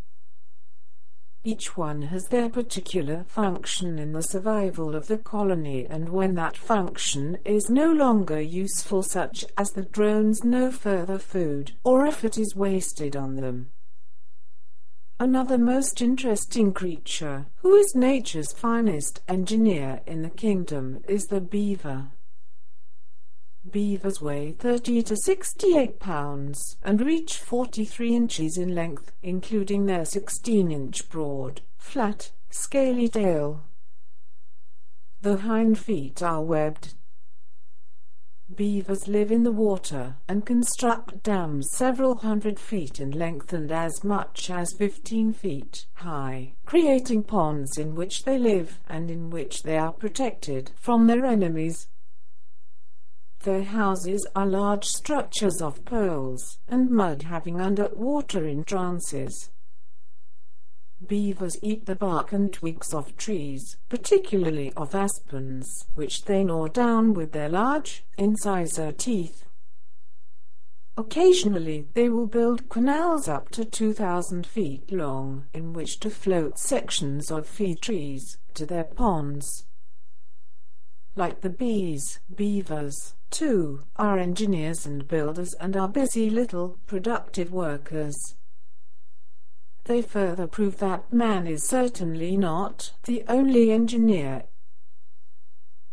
Each one has their particular function in the survival of the colony and when that function is no longer useful such as the drones no further food or effort is wasted on them. Another most interesting creature, who is nature's finest engineer in the kingdom, is the beaver. Beavers weigh 30 to 68 pounds and reach 43 inches in length, including their 16-inch broad, flat, scaly tail. The hind feet are webbed. Beavers live in the water and construct dams several hundred feet in length and as much as 15 feet high, creating ponds in which they live and in which they are protected from their enemies. Their houses are large structures of poles and mud having underwater entrances. Beavers eat the bark and twigs of trees, particularly of aspens, which they gnaw down with their large, incisor teeth. Occasionally they will build canals up to 2,000 feet long, in which to float sections of feed trees to their ponds. Like the bees, beavers, too, are engineers and builders and are busy little, productive workers. They further prove that man is certainly not the only engineer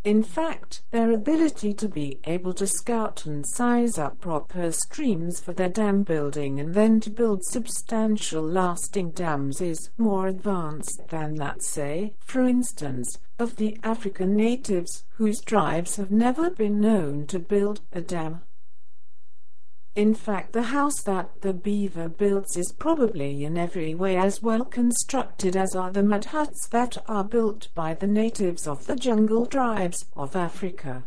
in fact, their ability to be able to scout and size up proper streams for their dam building and then to build substantial lasting dams is more advanced than that, say, for instance, of the African natives whose tribes have never been known to build a dam. In fact, the house that the beaver builds is probably in every way as well constructed as are the mud huts that are built by the natives of the jungle tribes of Africa.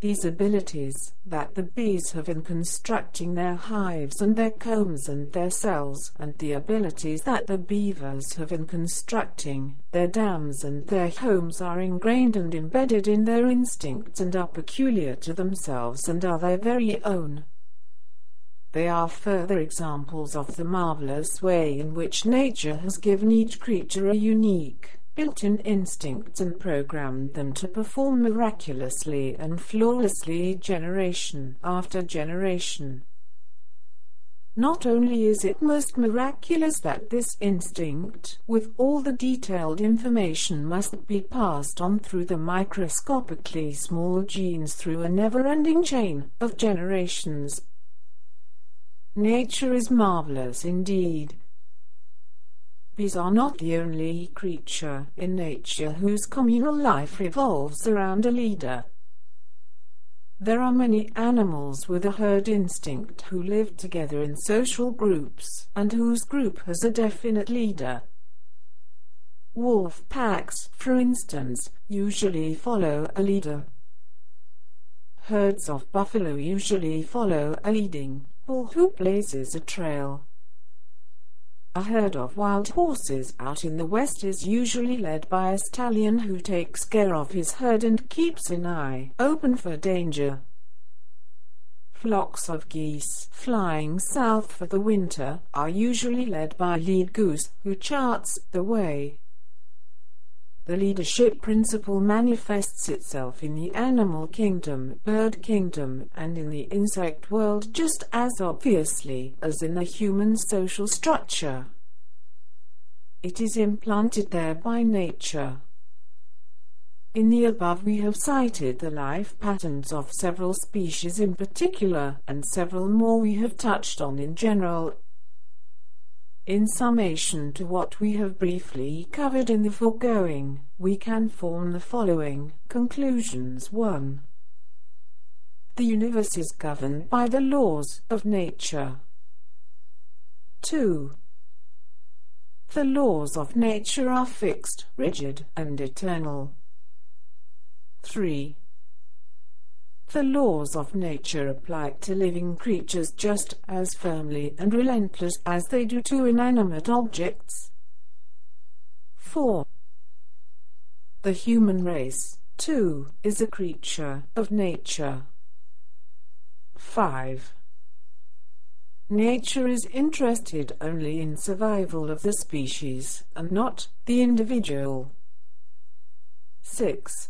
These abilities that the bees have in constructing their hives and their combs and their cells, and the abilities that the beavers have in constructing their dams and their homes are ingrained and embedded in their instincts and are peculiar to themselves and are their very own. They are further examples of the marvelous way in which nature has given each creature a unique built-in instincts and programmed them to perform miraculously and flawlessly generation after generation. Not only is it most miraculous that this instinct, with all the detailed information must be passed on through the microscopically small genes through a never-ending chain of generations. Nature is marvelous indeed, Bees are not the only creature in nature whose communal life revolves around a leader. There are many animals with a herd instinct who live together in social groups and whose group has a definite leader. Wolf packs, for instance, usually follow a leader. Herds of buffalo usually follow a leading bull who blazes a trail. A herd of wild horses out in the west is usually led by a stallion who takes care of his herd and keeps an eye open for danger. Flocks of geese flying south for the winter are usually led by lead goose who charts the way. The leadership principle manifests itself in the animal kingdom, bird kingdom, and in the insect world just as obviously as in the human social structure. It is implanted there by nature. In the above we have cited the life patterns of several species in particular, and several more we have touched on in general. In summation to what we have briefly covered in the foregoing, we can form the following conclusions. 1. The universe is governed by the laws of nature. 2. The laws of nature are fixed, rigid, and eternal. 3. The laws of nature apply to living creatures just as firmly and relentless as they do to inanimate objects. 4. The human race, too, is a creature of nature. 5. Nature is interested only in survival of the species, and not the individual. 6.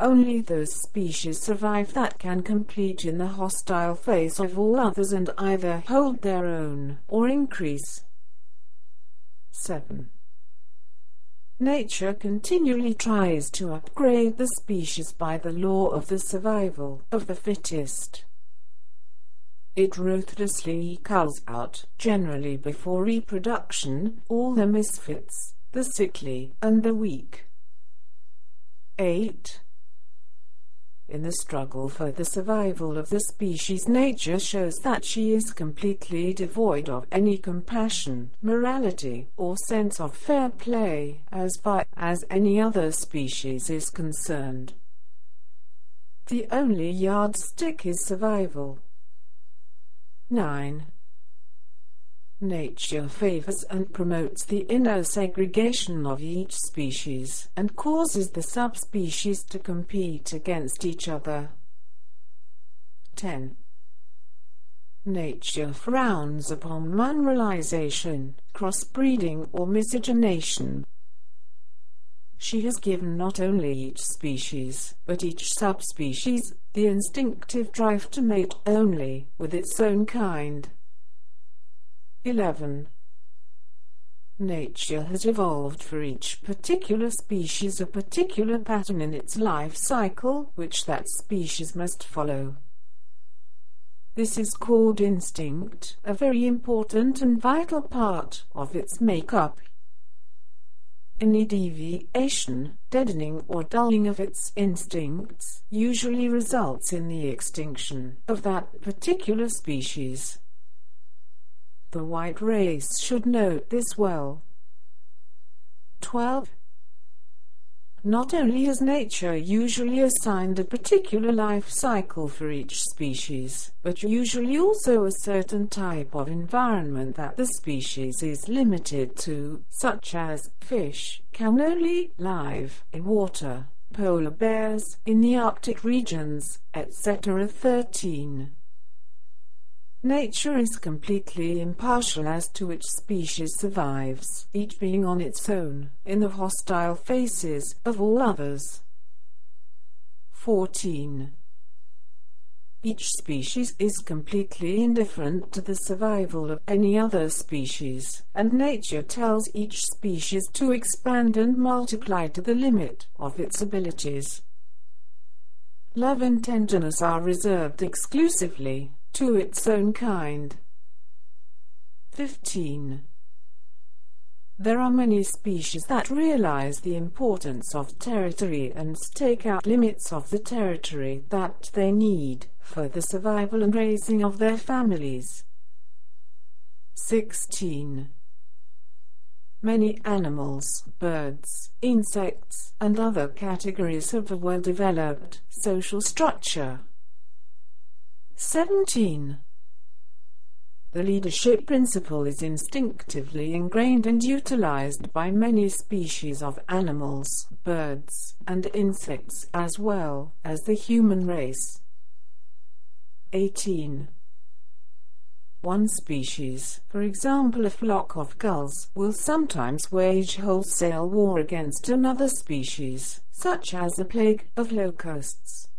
Only those species survive that can compete in the hostile face of all others and either hold their own or increase. 7. Nature continually tries to upgrade the species by the law of the survival of the fittest. It ruthlessly culls out, generally before reproduction, all the misfits, the sickly, and the weak. 8. In the struggle for the survival of the species nature shows that she is completely devoid of any compassion, morality, or sense of fair play, as far as any other species is concerned. The only yardstick is survival. 9. Nature favors and promotes the inner segregation of each species, and causes the subspecies to compete against each other. 10. Nature frowns upon mongrelization, crossbreeding or miscegenation. She has given not only each species, but each subspecies, the instinctive drive to mate only with its own kind. 11. Nature has evolved for each particular species a particular pattern in its life cycle, which that species must follow. This is called instinct, a very important and vital part of its makeup. Any deviation, deadening or dulling of its instincts usually results in the extinction of that particular species. The white race should note this well. 12. Not only has nature usually assigned a particular life cycle for each species, but usually also a certain type of environment that the species is limited to, such as fish can only live in water, polar bears in the Arctic regions, etc. 13. Nature is completely impartial as to which species survives, each being on its own, in the hostile faces of all others. 14. Each species is completely indifferent to the survival of any other species, and nature tells each species to expand and multiply to the limit of its abilities. Love and tenderness are reserved exclusively to its own kind. 15. There are many species that realize the importance of territory and stake out limits of the territory that they need for the survival and raising of their families. 16. Many animals, birds, insects, and other categories have a well-developed social structure 17. The leadership principle is instinctively ingrained and utilized by many species of animals, birds, and insects as well as the human race. 18. One species, for example a flock of gulls, will sometimes wage wholesale war against another species, such as a plague of locusts.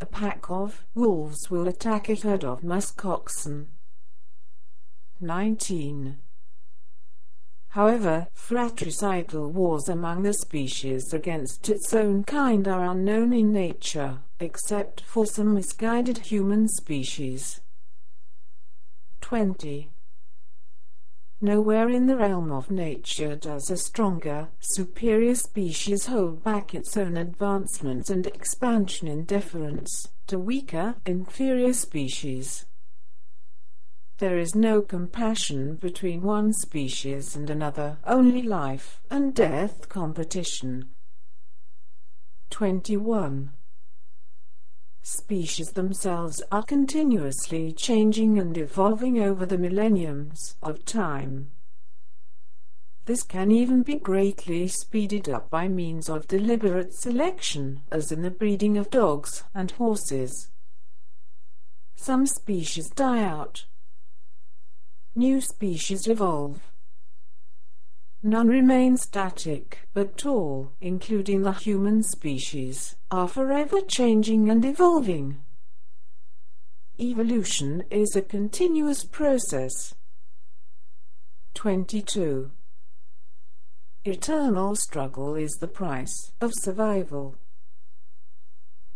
A pack of wolves will attack a herd of musk oxen. 19. However, fratricidal wars among the species against its own kind are unknown in nature, except for some misguided human species. 20. Nowhere in the realm of nature does a stronger, superior species hold back its own advancement and expansion in deference to weaker, inferior species. There is no compassion between one species and another, only life and death competition. 21. Species themselves are continuously changing and evolving over the millenniums of time. This can even be greatly speeded up by means of deliberate selection, as in the breeding of dogs and horses. Some species die out. New species evolve. None remain static, but all, including the human species, are forever changing and evolving. Evolution is a continuous process. 22. Eternal struggle is the price of survival.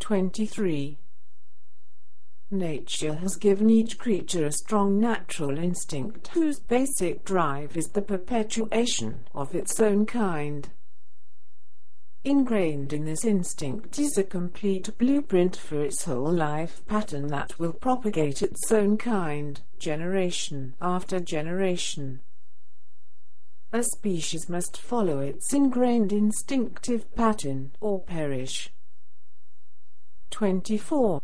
23. Nature has given each creature a strong natural instinct whose basic drive is the perpetuation of its own kind. Ingrained in this instinct is a complete blueprint for its whole life pattern that will propagate its own kind, generation after generation. A species must follow its ingrained instinctive pattern or perish. 24.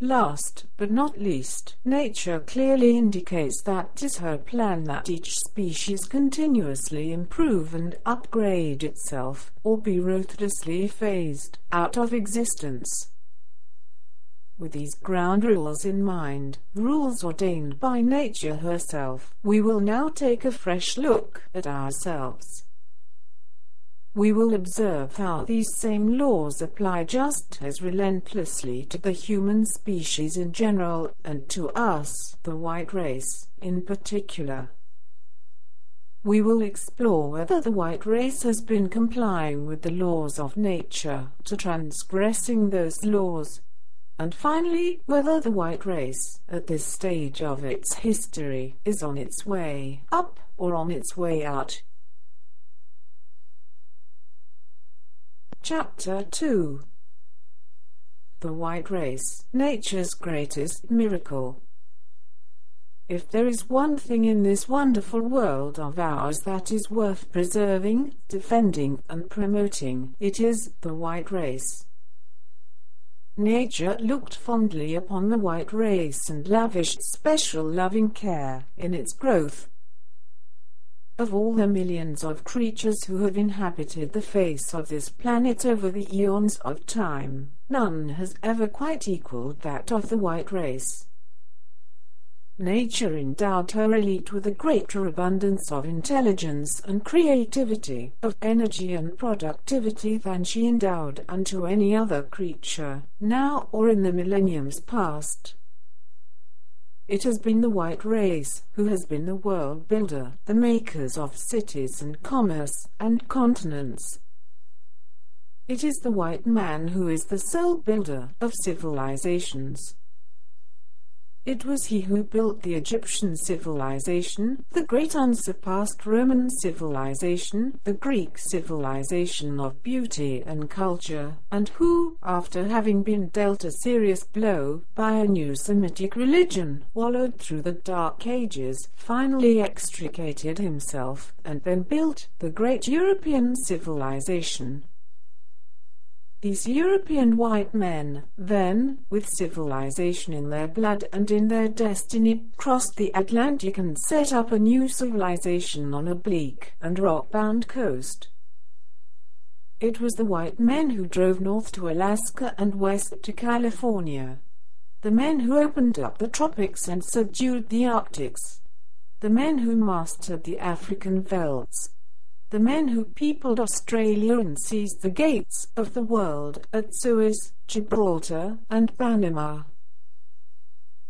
Last, but not least, nature clearly indicates that it is her plan that each species continuously improve and upgrade itself, or be ruthlessly phased out of existence. With these ground rules in mind, rules ordained by nature herself, we will now take a fresh look at ourselves we will observe how these same laws apply just as relentlessly to the human species in general, and to us, the white race, in particular. We will explore whether the white race has been complying with the laws of nature, to transgressing those laws, and finally, whether the white race, at this stage of its history, is on its way up or on its way out. Chapter 2 The White Race, Nature's Greatest Miracle If there is one thing in this wonderful world of ours that is worth preserving, defending, and promoting, it is the white race. Nature looked fondly upon the white race and lavished special loving care in its growth, of all the millions of creatures who have inhabited the face of this planet over the eons of time, none has ever quite equaled that of the white race. Nature endowed her elite with a greater abundance of intelligence and creativity, of energy and productivity than she endowed unto any other creature, now or in the millenniums past. It has been the white race who has been the world builder, the makers of cities and commerce and continents. It is the white man who is the sole builder of civilizations. It was he who built the Egyptian civilization, the great unsurpassed Roman civilization, the Greek civilization of beauty and culture, and who, after having been dealt a serious blow by a new Semitic religion, wallowed through the Dark Ages, finally extricated himself, and then built the great European civilization. These European white men, then, with civilization in their blood and in their destiny, crossed the Atlantic and set up a new civilization on a bleak and rock-bound coast. It was the white men who drove north to Alaska and west to California. The men who opened up the tropics and subdued the Arctics. The men who mastered the African velds the men who peopled Australia and seized the gates of the world at Suez, Gibraltar, and Panama.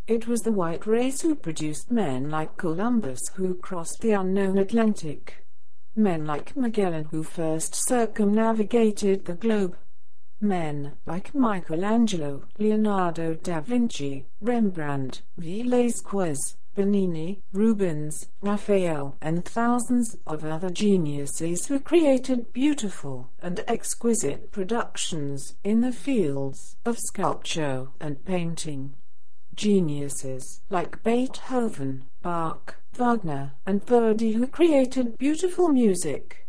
It was the white race who produced men like Columbus who crossed the unknown Atlantic. Men like Magellan who first circumnavigated the globe. Men like Michelangelo, Leonardo da Vinci, Rembrandt, Velázquez, Bernini, Rubens, Raphael, and thousands of other geniuses who created beautiful and exquisite productions in the fields of sculpture and painting. Geniuses like Beethoven, Bach, Wagner, and Verdi who created beautiful music.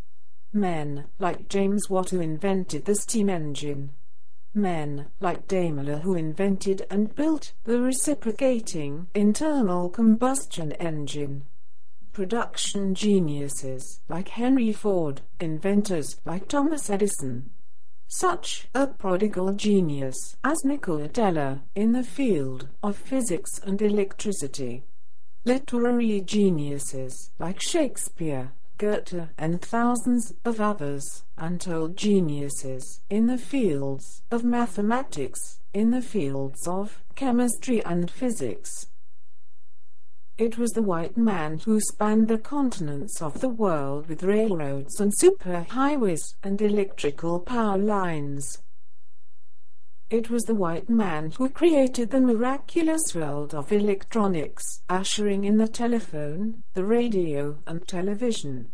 Men like James Watt who invented the steam engine men like Daimler who invented and built the reciprocating internal combustion engine. Production geniuses like Henry Ford, inventors like Thomas Edison. Such a prodigal genius as Nikola Tesla in the field of physics and electricity. Literary geniuses like Shakespeare, Goethe, and thousands of others, untold geniuses, in the fields of mathematics, in the fields of chemistry and physics. It was the white man who spanned the continents of the world with railroads and superhighways and electrical power lines. It was the white man who created the miraculous world of electronics, ushering in the telephone, the radio, and television.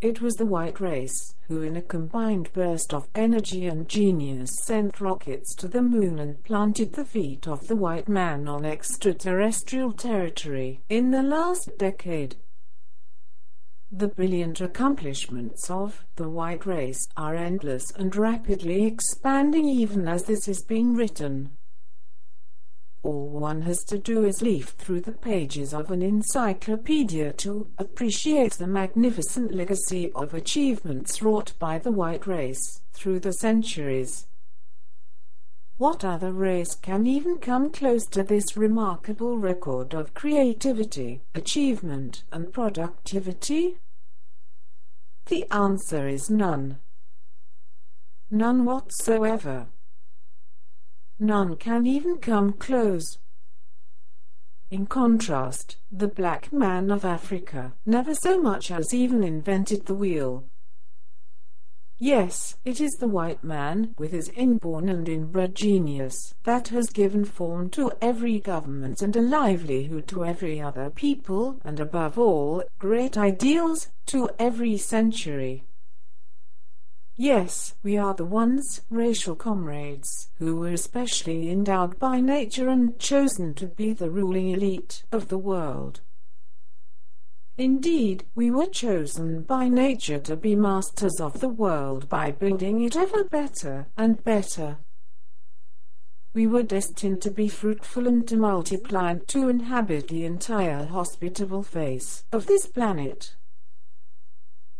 It was the white race who in a combined burst of energy and genius sent rockets to the moon and planted the feet of the white man on extraterrestrial territory in the last decade. The brilliant accomplishments of the white race are endless and rapidly expanding even as this is being written. All one has to do is leaf through the pages of an encyclopedia to appreciate the magnificent legacy of achievements wrought by the white race through the centuries. What other race can even come close to this remarkable record of creativity, achievement, and productivity? The answer is none. None whatsoever. None can even come close. In contrast, the black man of Africa never so much as even invented the wheel. Yes, it is the white man, with his inborn and inbred genius, that has given form to every government and a livelihood to every other people, and above all, great ideals to every century. Yes, we are the ones, racial comrades, who were especially endowed by nature and chosen to be the ruling elite of the world. Indeed, we were chosen by nature to be masters of the world by building it ever better and better. We were destined to be fruitful and to multiply and to inhabit the entire hospitable face of this planet.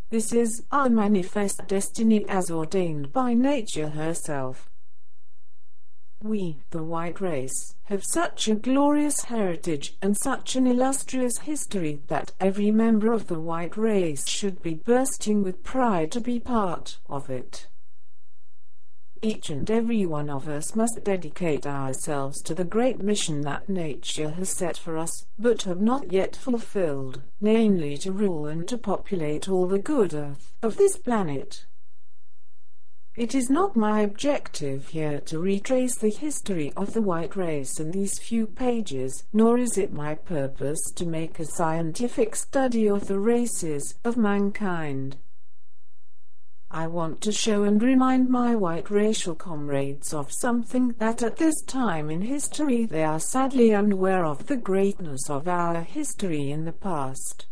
This is our manifest destiny as ordained by nature herself. We, the white race, have such a glorious heritage and such an illustrious history that every member of the white race should be bursting with pride to be part of it. Each and every one of us must dedicate ourselves to the great mission that nature has set for us, but have not yet fulfilled, namely to rule and to populate all the good earth of this planet. It is not my objective here to retrace the history of the white race in these few pages, nor is it my purpose to make a scientific study of the races of mankind. I want to show and remind my white racial comrades of something that at this time in history they are sadly unaware of the greatness of our history in the past.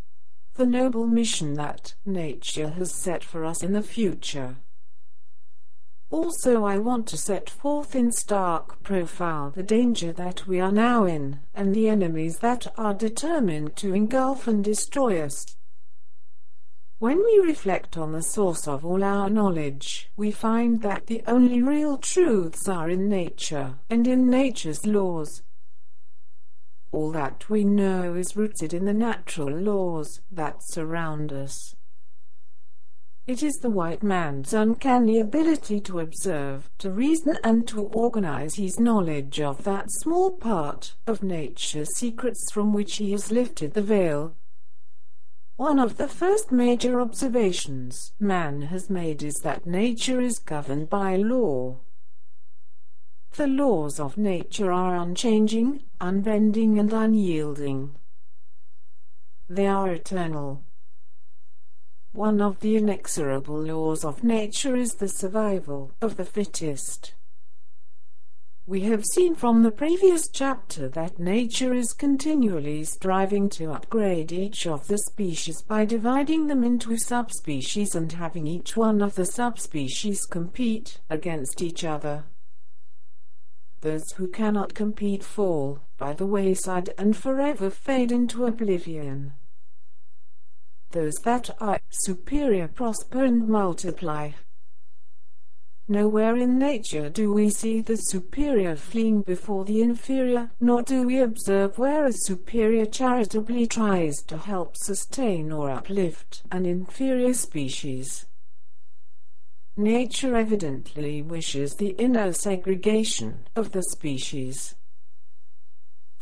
The noble mission that nature has set for us in the future. Also I want to set forth in stark profile the danger that we are now in, and the enemies that are determined to engulf and destroy us. When we reflect on the source of all our knowledge, we find that the only real truths are in nature, and in nature's laws. All that we know is rooted in the natural laws that surround us. It is the white man's uncanny ability to observe, to reason and to organize his knowledge of that small part of nature's secrets from which he has lifted the veil. One of the first major observations man has made is that nature is governed by law. The laws of nature are unchanging, unbending and unyielding. They are eternal. One of the inexorable laws of nature is the survival of the fittest. We have seen from the previous chapter that nature is continually striving to upgrade each of the species by dividing them into subspecies and having each one of the subspecies compete against each other. Those who cannot compete fall by the wayside and forever fade into oblivion. Those that are superior prosper and multiply. Nowhere in nature do we see the superior fleeing before the inferior, nor do we observe where a superior charitably tries to help sustain or uplift an inferior species. Nature evidently wishes the inner segregation of the species.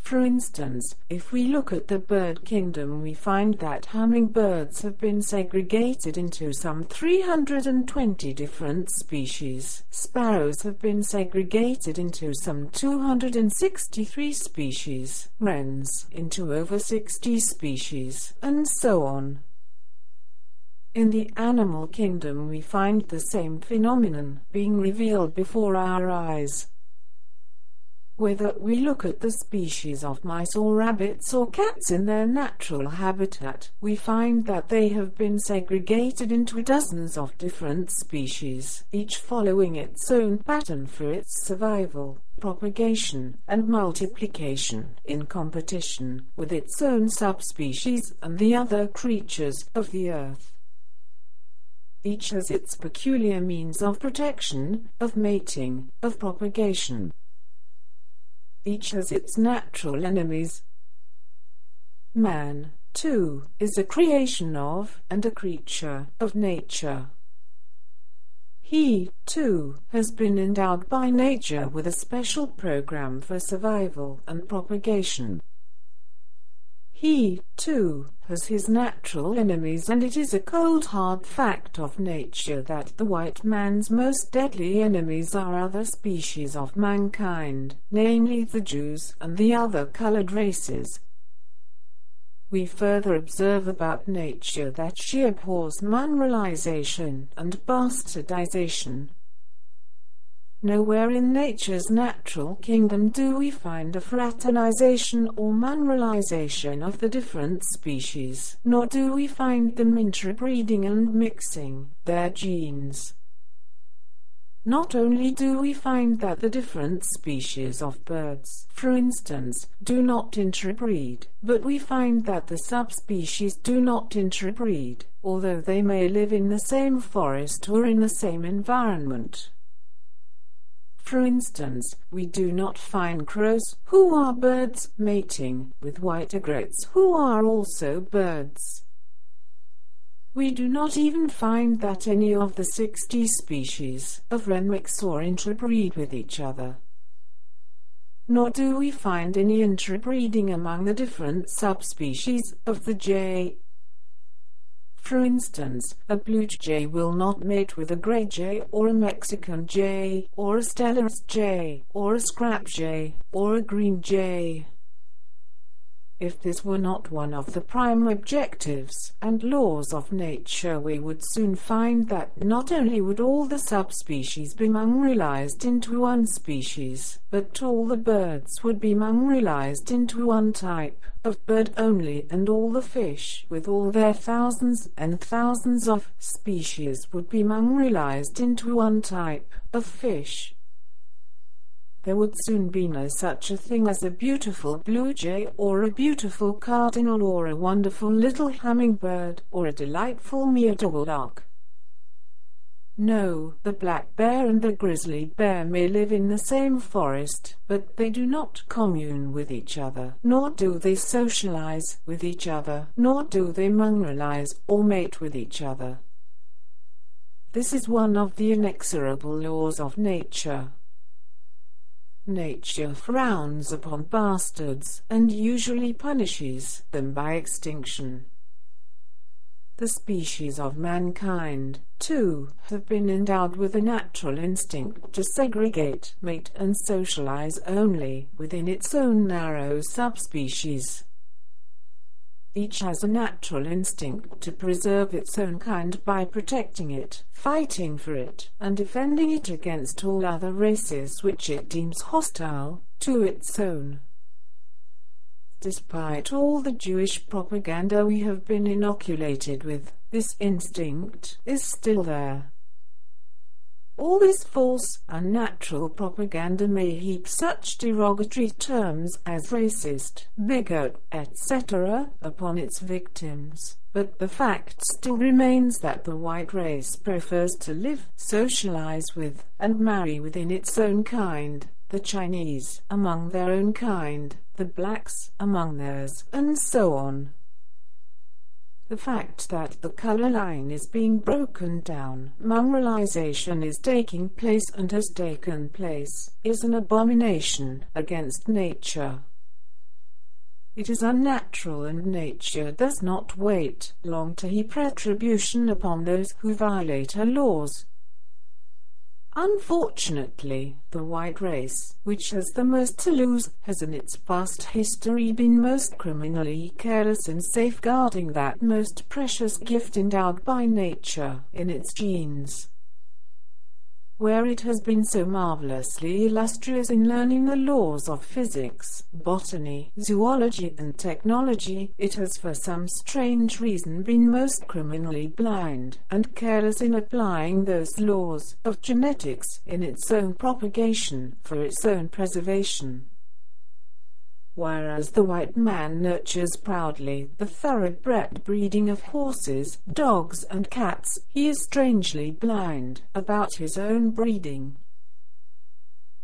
For instance, if we look at the bird kingdom we find that hummingbirds have been segregated into some 320 different species. Sparrows have been segregated into some 263 species, wrens into over 60 species, and so on. In the animal kingdom we find the same phenomenon being revealed before our eyes. Whether we look at the species of mice or rabbits or cats in their natural habitat, we find that they have been segregated into dozens of different species, each following its own pattern for its survival, propagation, and multiplication, in competition with its own subspecies and the other creatures of the earth. Each has its peculiar means of protection, of mating, of propagation. Each has its natural enemies. Man, too, is a creation of, and a creature of nature. He, too, has been endowed by nature with a special program for survival and propagation. He, too, has his natural enemies and it is a cold hard fact of nature that the white man's most deadly enemies are other species of mankind, namely the Jews and the other colored races. We further observe about nature that she abhors mongrelization and bastardization, Nowhere in nature's natural kingdom do we find a fraternization or mongrelization of the different species, nor do we find them interbreeding and mixing their genes. Not only do we find that the different species of birds, for instance, do not interbreed, but we find that the subspecies do not interbreed, although they may live in the same forest or in the same environment. For instance, we do not find crows, who are birds, mating with white egrets, who are also birds. We do not even find that any of the 60 species of wren or interbreed with each other. Nor do we find any interbreeding among the different subspecies of the jay, for instance, a blue jay will not mate with a gray jay or a Mexican jay or a Steller's jay or a scrub jay or a green jay. If this were not one of the prime objectives and laws of nature we would soon find that not only would all the subspecies be mongrelized into one species, but all the birds would be mongrelized into one type of bird only and all the fish with all their thousands and thousands of species would be mongrelized into one type of fish there would soon be no such a thing as a beautiful blue jay or a beautiful cardinal or a wonderful little hummingbird or a delightful meadow-lark. No, the black bear and the grizzly bear may live in the same forest, but they do not commune with each other, nor do they socialize with each other, nor do they mongrelize or mate with each other. This is one of the inexorable laws of nature. Nature frowns upon bastards and usually punishes them by extinction. The species of mankind, too, have been endowed with a natural instinct to segregate, mate and socialize only within its own narrow subspecies. Each has a natural instinct to preserve its own kind by protecting it, fighting for it, and defending it against all other races which it deems hostile to its own. Despite all the Jewish propaganda we have been inoculated with, this instinct is still there. All this false, unnatural propaganda may heap such derogatory terms as racist, bigot, etc. upon its victims, but the fact still remains that the white race prefers to live, socialize with, and marry within its own kind, the Chinese among their own kind, the blacks among theirs, and so on. The fact that the color line is being broken down, mongrelization is taking place and has taken place, is an abomination against nature. It is unnatural and nature does not wait long to heap retribution upon those who violate her laws. Unfortunately, the white race, which has the most to lose, has in its past history been most criminally careless in safeguarding that most precious gift endowed by nature in its genes where it has been so marvelously illustrious in learning the laws of physics, botany, zoology and technology, it has for some strange reason been most criminally blind and careless in applying those laws of genetics in its own propagation for its own preservation whereas the white man nurtures proudly the thoroughbred breeding of horses, dogs and cats, he is strangely blind about his own breeding.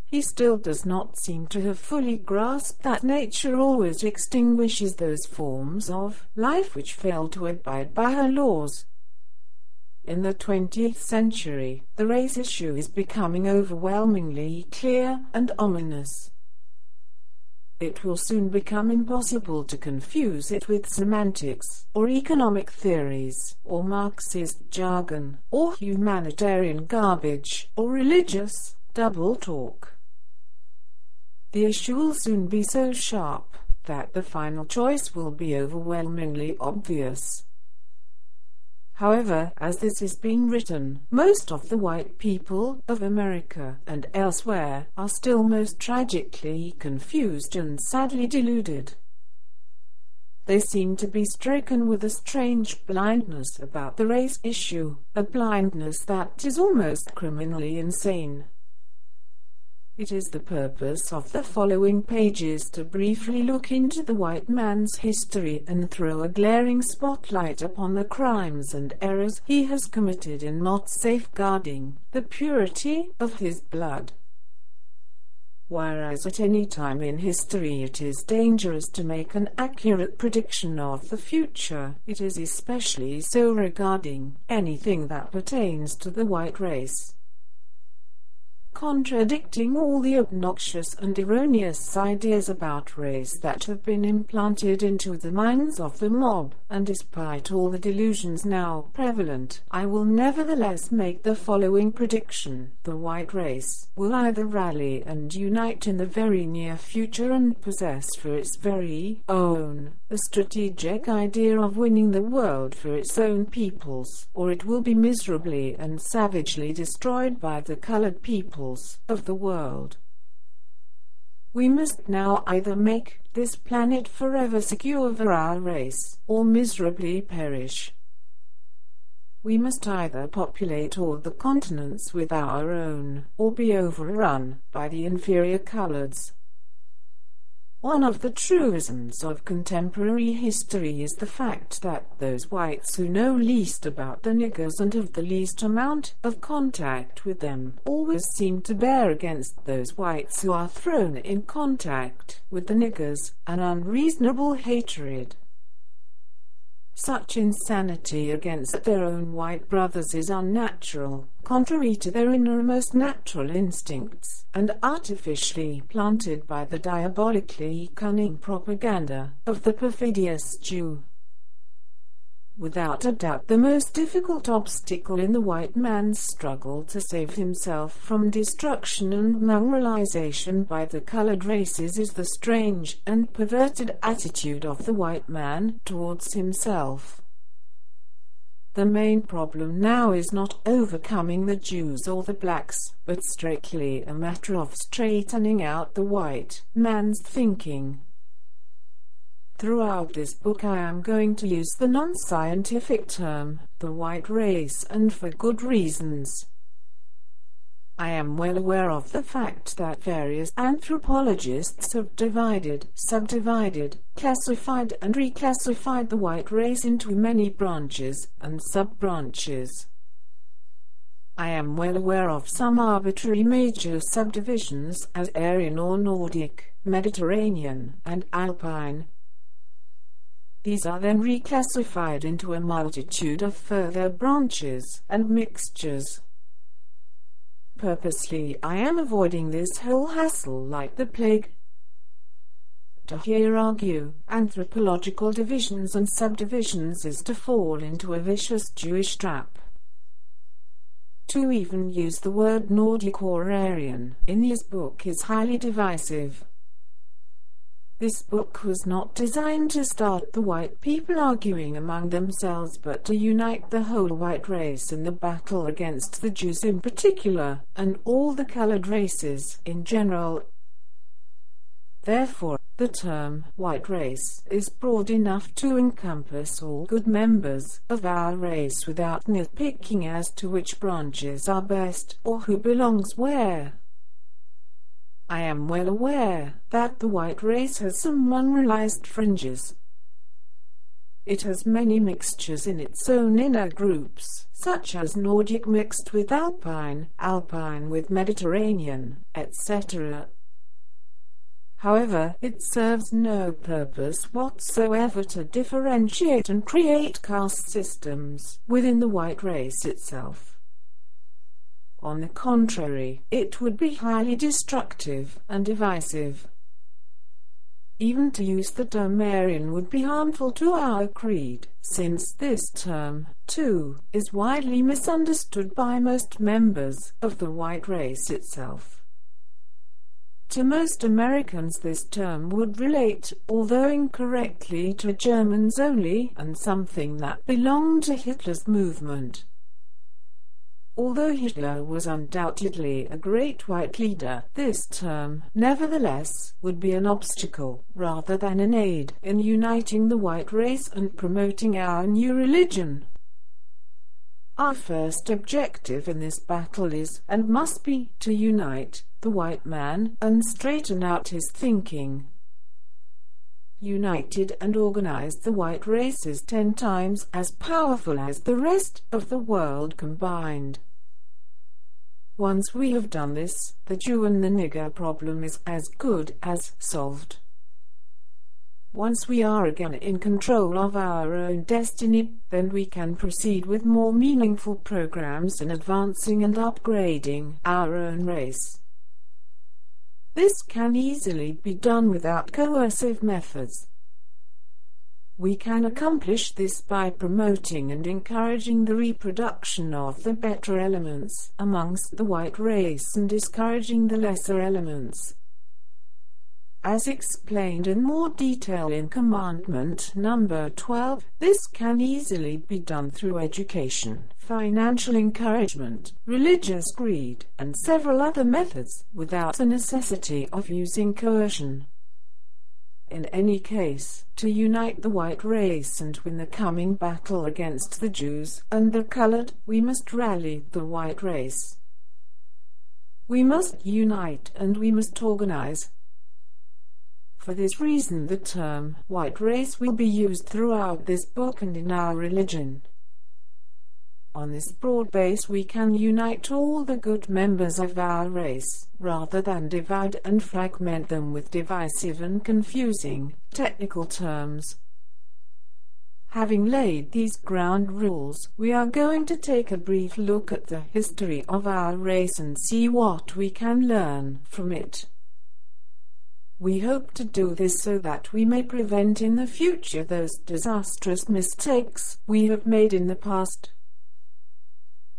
He still does not seem to have fully grasped that nature always extinguishes those forms of life which fail to abide by her laws. In the 20th century, the race issue is becoming overwhelmingly clear and ominous it will soon become impossible to confuse it with semantics, or economic theories, or Marxist jargon, or humanitarian garbage, or religious double talk. The issue will soon be so sharp that the final choice will be overwhelmingly obvious. However, as this is being written, most of the white people of America and elsewhere are still most tragically confused and sadly deluded. They seem to be stricken with a strange blindness about the race issue, a blindness that is almost criminally insane. It is the purpose of the following pages to briefly look into the white man's history and throw a glaring spotlight upon the crimes and errors he has committed in not safeguarding the purity of his blood. Whereas at any time in history it is dangerous to make an accurate prediction of the future, it is especially so regarding anything that pertains to the white race contradicting all the obnoxious and erroneous ideas about race that have been implanted into the minds of the mob, and despite all the delusions now prevalent, I will nevertheless make the following prediction. The white race will either rally and unite in the very near future and possess for its very own the strategic idea of winning the world for its own peoples, or it will be miserably and savagely destroyed by the colored peoples of the world. We must now either make this planet forever secure for our race, or miserably perish. We must either populate all the continents with our own, or be overrun by the inferior coloreds. One of the truisms of contemporary history is the fact that those whites who know least about the niggers and have the least amount of contact with them always seem to bear against those whites who are thrown in contact with the niggers an unreasonable hatred. Such insanity against their own white brothers is unnatural, contrary to their innermost natural instincts, and artificially planted by the diabolically cunning propaganda of the perfidious Jew. Without a doubt the most difficult obstacle in the white man's struggle to save himself from destruction and mongrelization by the colored races is the strange and perverted attitude of the white man towards himself. The main problem now is not overcoming the Jews or the blacks, but strictly a matter of straightening out the white man's thinking. Throughout this book I am going to use the non-scientific term, the white race, and for good reasons. I am well aware of the fact that various anthropologists have divided, subdivided, classified and reclassified the white race into many branches and sub-branches. I am well aware of some arbitrary major subdivisions as Aryan or Nordic, Mediterranean, and Alpine, these are then reclassified into a multitude of further branches and mixtures. Purposely I am avoiding this whole hassle like the plague. To here argue anthropological divisions and subdivisions is to fall into a vicious Jewish trap. To even use the word Nordic or Aryan in this book is highly divisive. This book was not designed to start the white people arguing among themselves but to unite the whole white race in the battle against the Jews in particular, and all the colored races in general. Therefore, the term white race is broad enough to encompass all good members of our race without nitpicking as to which branches are best or who belongs where. I am well aware that the white race has some unrealized fringes. It has many mixtures in its own inner groups, such as Nordic mixed with Alpine, Alpine with Mediterranean, etc. However, it serves no purpose whatsoever to differentiate and create caste systems within the white race itself. On the contrary, it would be highly destructive and divisive. Even to use the term Aryan would be harmful to our creed, since this term, too, is widely misunderstood by most members of the white race itself. To most Americans this term would relate, although incorrectly, to Germans only, and something that belonged to Hitler's movement. Although Hitler was undoubtedly a great white leader, this term, nevertheless, would be an obstacle, rather than an aid, in uniting the white race and promoting our new religion. Our first objective in this battle is, and must be, to unite the white man and straighten out his thinking. United and organized the white races ten times as powerful as the rest of the world combined. Once we have done this, the Jew and the nigger problem is as good as solved. Once we are again in control of our own destiny, then we can proceed with more meaningful programs in advancing and upgrading our own race. This can easily be done without coercive methods. We can accomplish this by promoting and encouraging the reproduction of the better elements amongst the white race and discouraging the lesser elements. As explained in more detail in Commandment number 12, this can easily be done through education, financial encouragement, religious greed, and several other methods, without the necessity of using coercion. In any case, to unite the white race and win the coming battle against the Jews and the colored, we must rally the white race. We must unite and we must organize. For this reason the term white race will be used throughout this book and in our religion. On this broad base we can unite all the good members of our race, rather than divide and fragment them with divisive and confusing technical terms. Having laid these ground rules, we are going to take a brief look at the history of our race and see what we can learn from it. We hope to do this so that we may prevent in the future those disastrous mistakes we have made in the past.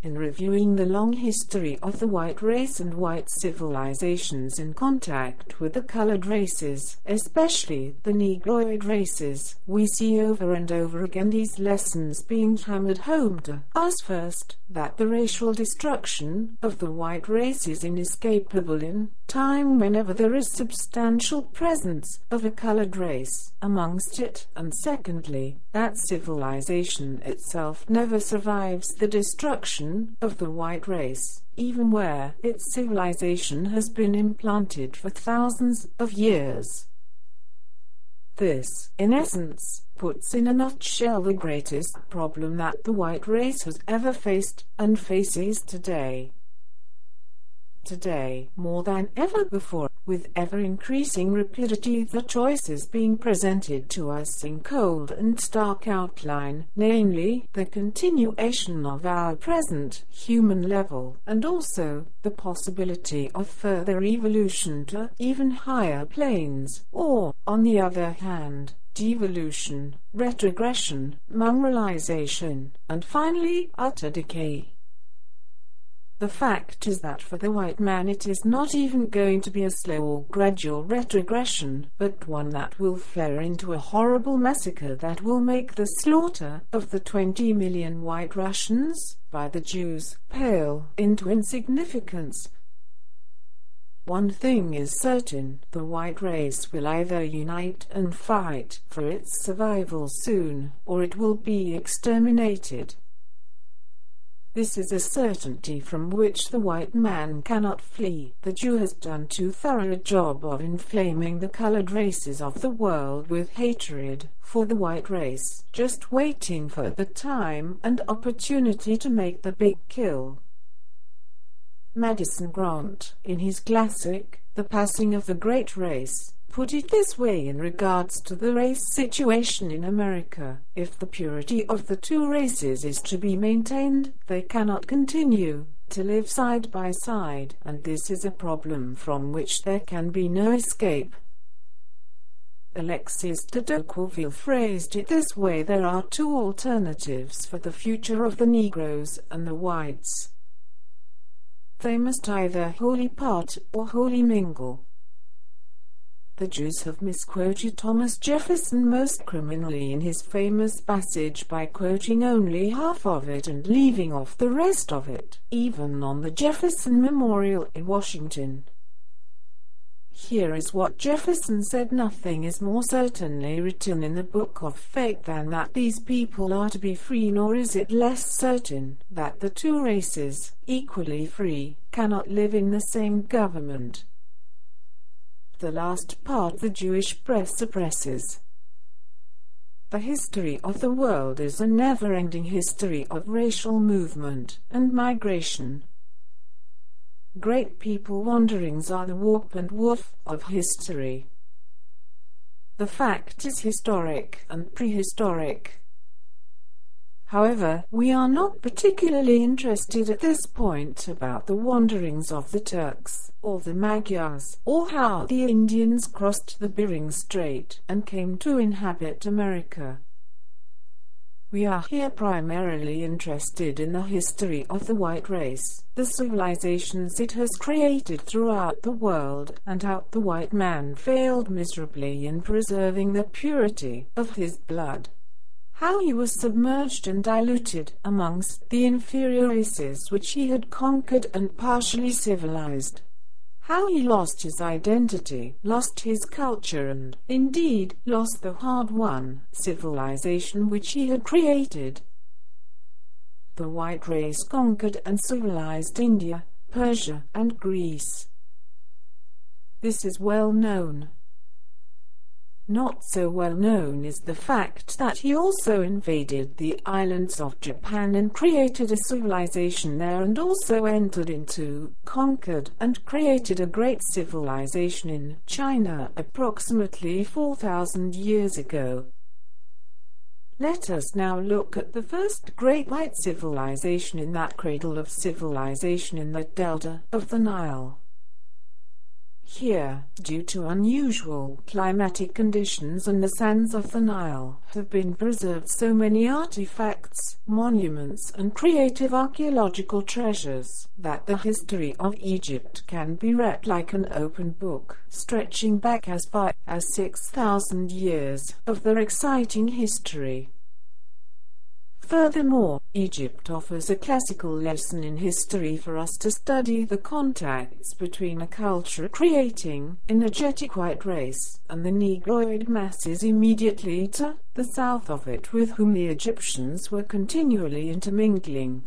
In reviewing the long history of the white race and white civilizations in contact with the colored races, especially the Negroid races, we see over and over again these lessons being hammered home to us. First, that the racial destruction of the white race is inescapable in time whenever there is substantial presence of a colored race amongst it, and secondly, that civilization itself never survives the destruction of the white race, even where its civilization has been implanted for thousands of years. This, in essence, puts in a nutshell the greatest problem that the white race has ever faced and faces today today, more than ever before, with ever-increasing rapidity the choices being presented to us in cold and stark outline, namely, the continuation of our present human level, and also the possibility of further evolution to even higher planes, or, on the other hand, devolution, retrogression, mongrelization, and finally utter decay. The fact is that for the white man it is not even going to be a slow or gradual retrogression, but one that will flare into a horrible massacre that will make the slaughter of the 20 million white Russians by the Jews pale into insignificance. One thing is certain, the white race will either unite and fight for its survival soon, or it will be exterminated. This is a certainty from which the white man cannot flee. The Jew has done too thorough a job of inflaming the colored races of the world with hatred for the white race, just waiting for the time and opportunity to make the big kill. Madison Grant, in his classic, The Passing of the Great Race, put it this way in regards to the race situation in America. If the purity of the two races is to be maintained, they cannot continue to live side by side, and this is a problem from which there can be no escape. Alexis de Tocqueville phrased it this way there are two alternatives for the future of the Negroes and the whites. They must either wholly part or wholly mingle. The Jews have misquoted Thomas Jefferson most criminally in his famous passage by quoting only half of it and leaving off the rest of it, even on the Jefferson Memorial in Washington. Here is what Jefferson said Nothing is more certainly written in the book of fate than that these people are to be free nor is it less certain that the two races, equally free, cannot live in the same government the last part the Jewish press suppresses. The history of the world is a never-ending history of racial movement and migration. Great people wanderings are the warp and woof of history. The fact is historic and prehistoric. However, we are not particularly interested at this point about the wanderings of the Turks, or the Magyars, or how the Indians crossed the Bering Strait and came to inhabit America. We are here primarily interested in the history of the white race, the civilizations it has created throughout the world, and how the white man failed miserably in preserving the purity of his blood how he was submerged and diluted amongst the inferior races which he had conquered and partially civilized. How he lost his identity, lost his culture and, indeed, lost the hard-won civilization which he had created. The white race conquered and civilized India, Persia, and Greece. This is well known. Not so well known is the fact that he also invaded the islands of Japan and created a civilization there and also entered into, conquered, and created a great civilization in China approximately 4,000 years ago. Let us now look at the first great white civilization in that cradle of civilization in the delta of the Nile. Here, due to unusual climatic conditions and the sands of the Nile, have been preserved so many artifacts, monuments and creative archaeological treasures that the history of Egypt can be read like an open book, stretching back as far as 6,000 years of their exciting history. Furthermore, Egypt offers a classical lesson in history for us to study the contacts between a culture creating energetic white race and the Negroid masses immediately to the south of it with whom the Egyptians were continually intermingling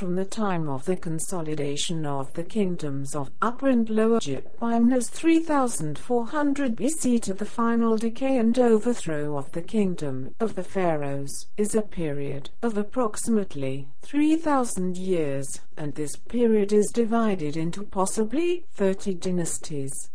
from the time of the consolidation of the kingdoms of Upper and Lower Egypt by 3400 BC to the final decay and overthrow of the kingdom of the pharaohs, is a period of approximately 3000 years, and this period is divided into possibly 30 dynasties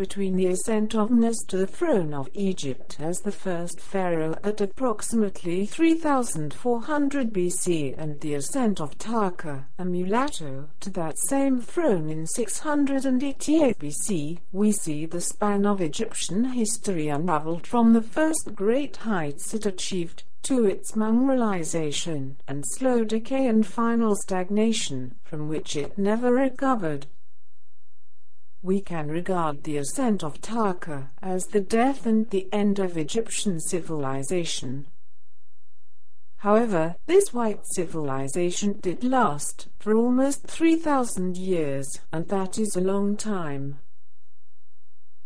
between the ascent of Menes to the throne of Egypt as the first pharaoh at approximately 3400 BC and the ascent of Tarka, a mulatto, to that same throne in 688 BC, we see the span of Egyptian history unraveled from the first great heights it achieved to its mongrelization and slow decay and final stagnation, from which it never recovered we can regard the ascent of Tarka as the death and the end of Egyptian civilization. However, this white civilization did last for almost 3,000 years, and that is a long time.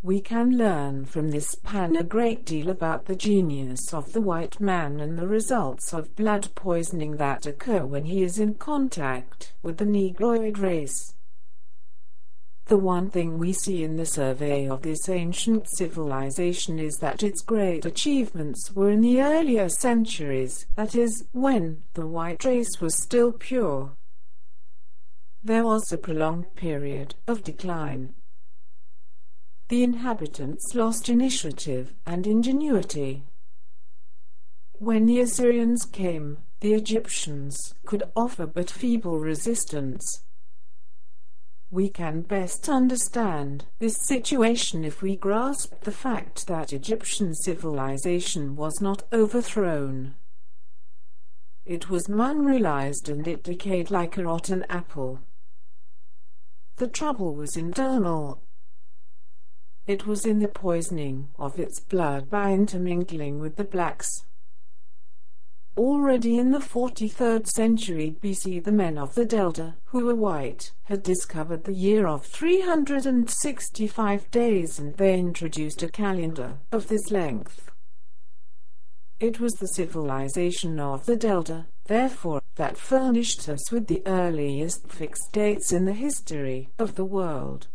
We can learn from this pan a great deal about the genius of the white man and the results of blood poisoning that occur when he is in contact with the Negroid race. The one thing we see in the survey of this ancient civilization is that its great achievements were in the earlier centuries, that is, when the white race was still pure. There was a prolonged period of decline. The inhabitants lost initiative and ingenuity. When the Assyrians came, the Egyptians could offer but feeble resistance. We can best understand this situation if we grasp the fact that Egyptian civilization was not overthrown. It was mongrelized and it decayed like a rotten apple. The trouble was internal. It was in the poisoning of its blood by intermingling with the blacks. Already in the 43rd century BC the men of the Delta, who were white, had discovered the year of 365 days and they introduced a calendar of this length. It was the civilization of the Delta, therefore, that furnished us with the earliest fixed dates in the history of the world.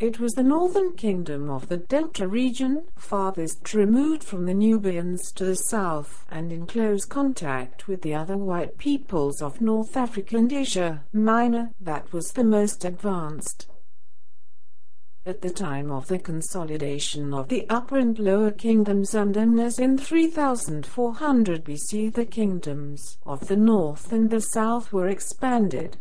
It was the northern kingdom of the Delta region, farthest removed from the Nubians to the south, and in close contact with the other white peoples of North Africa and Asia Minor, that was the most advanced. At the time of the consolidation of the upper and lower kingdoms under Menes in 3400 BC the kingdoms of the north and the south were expanded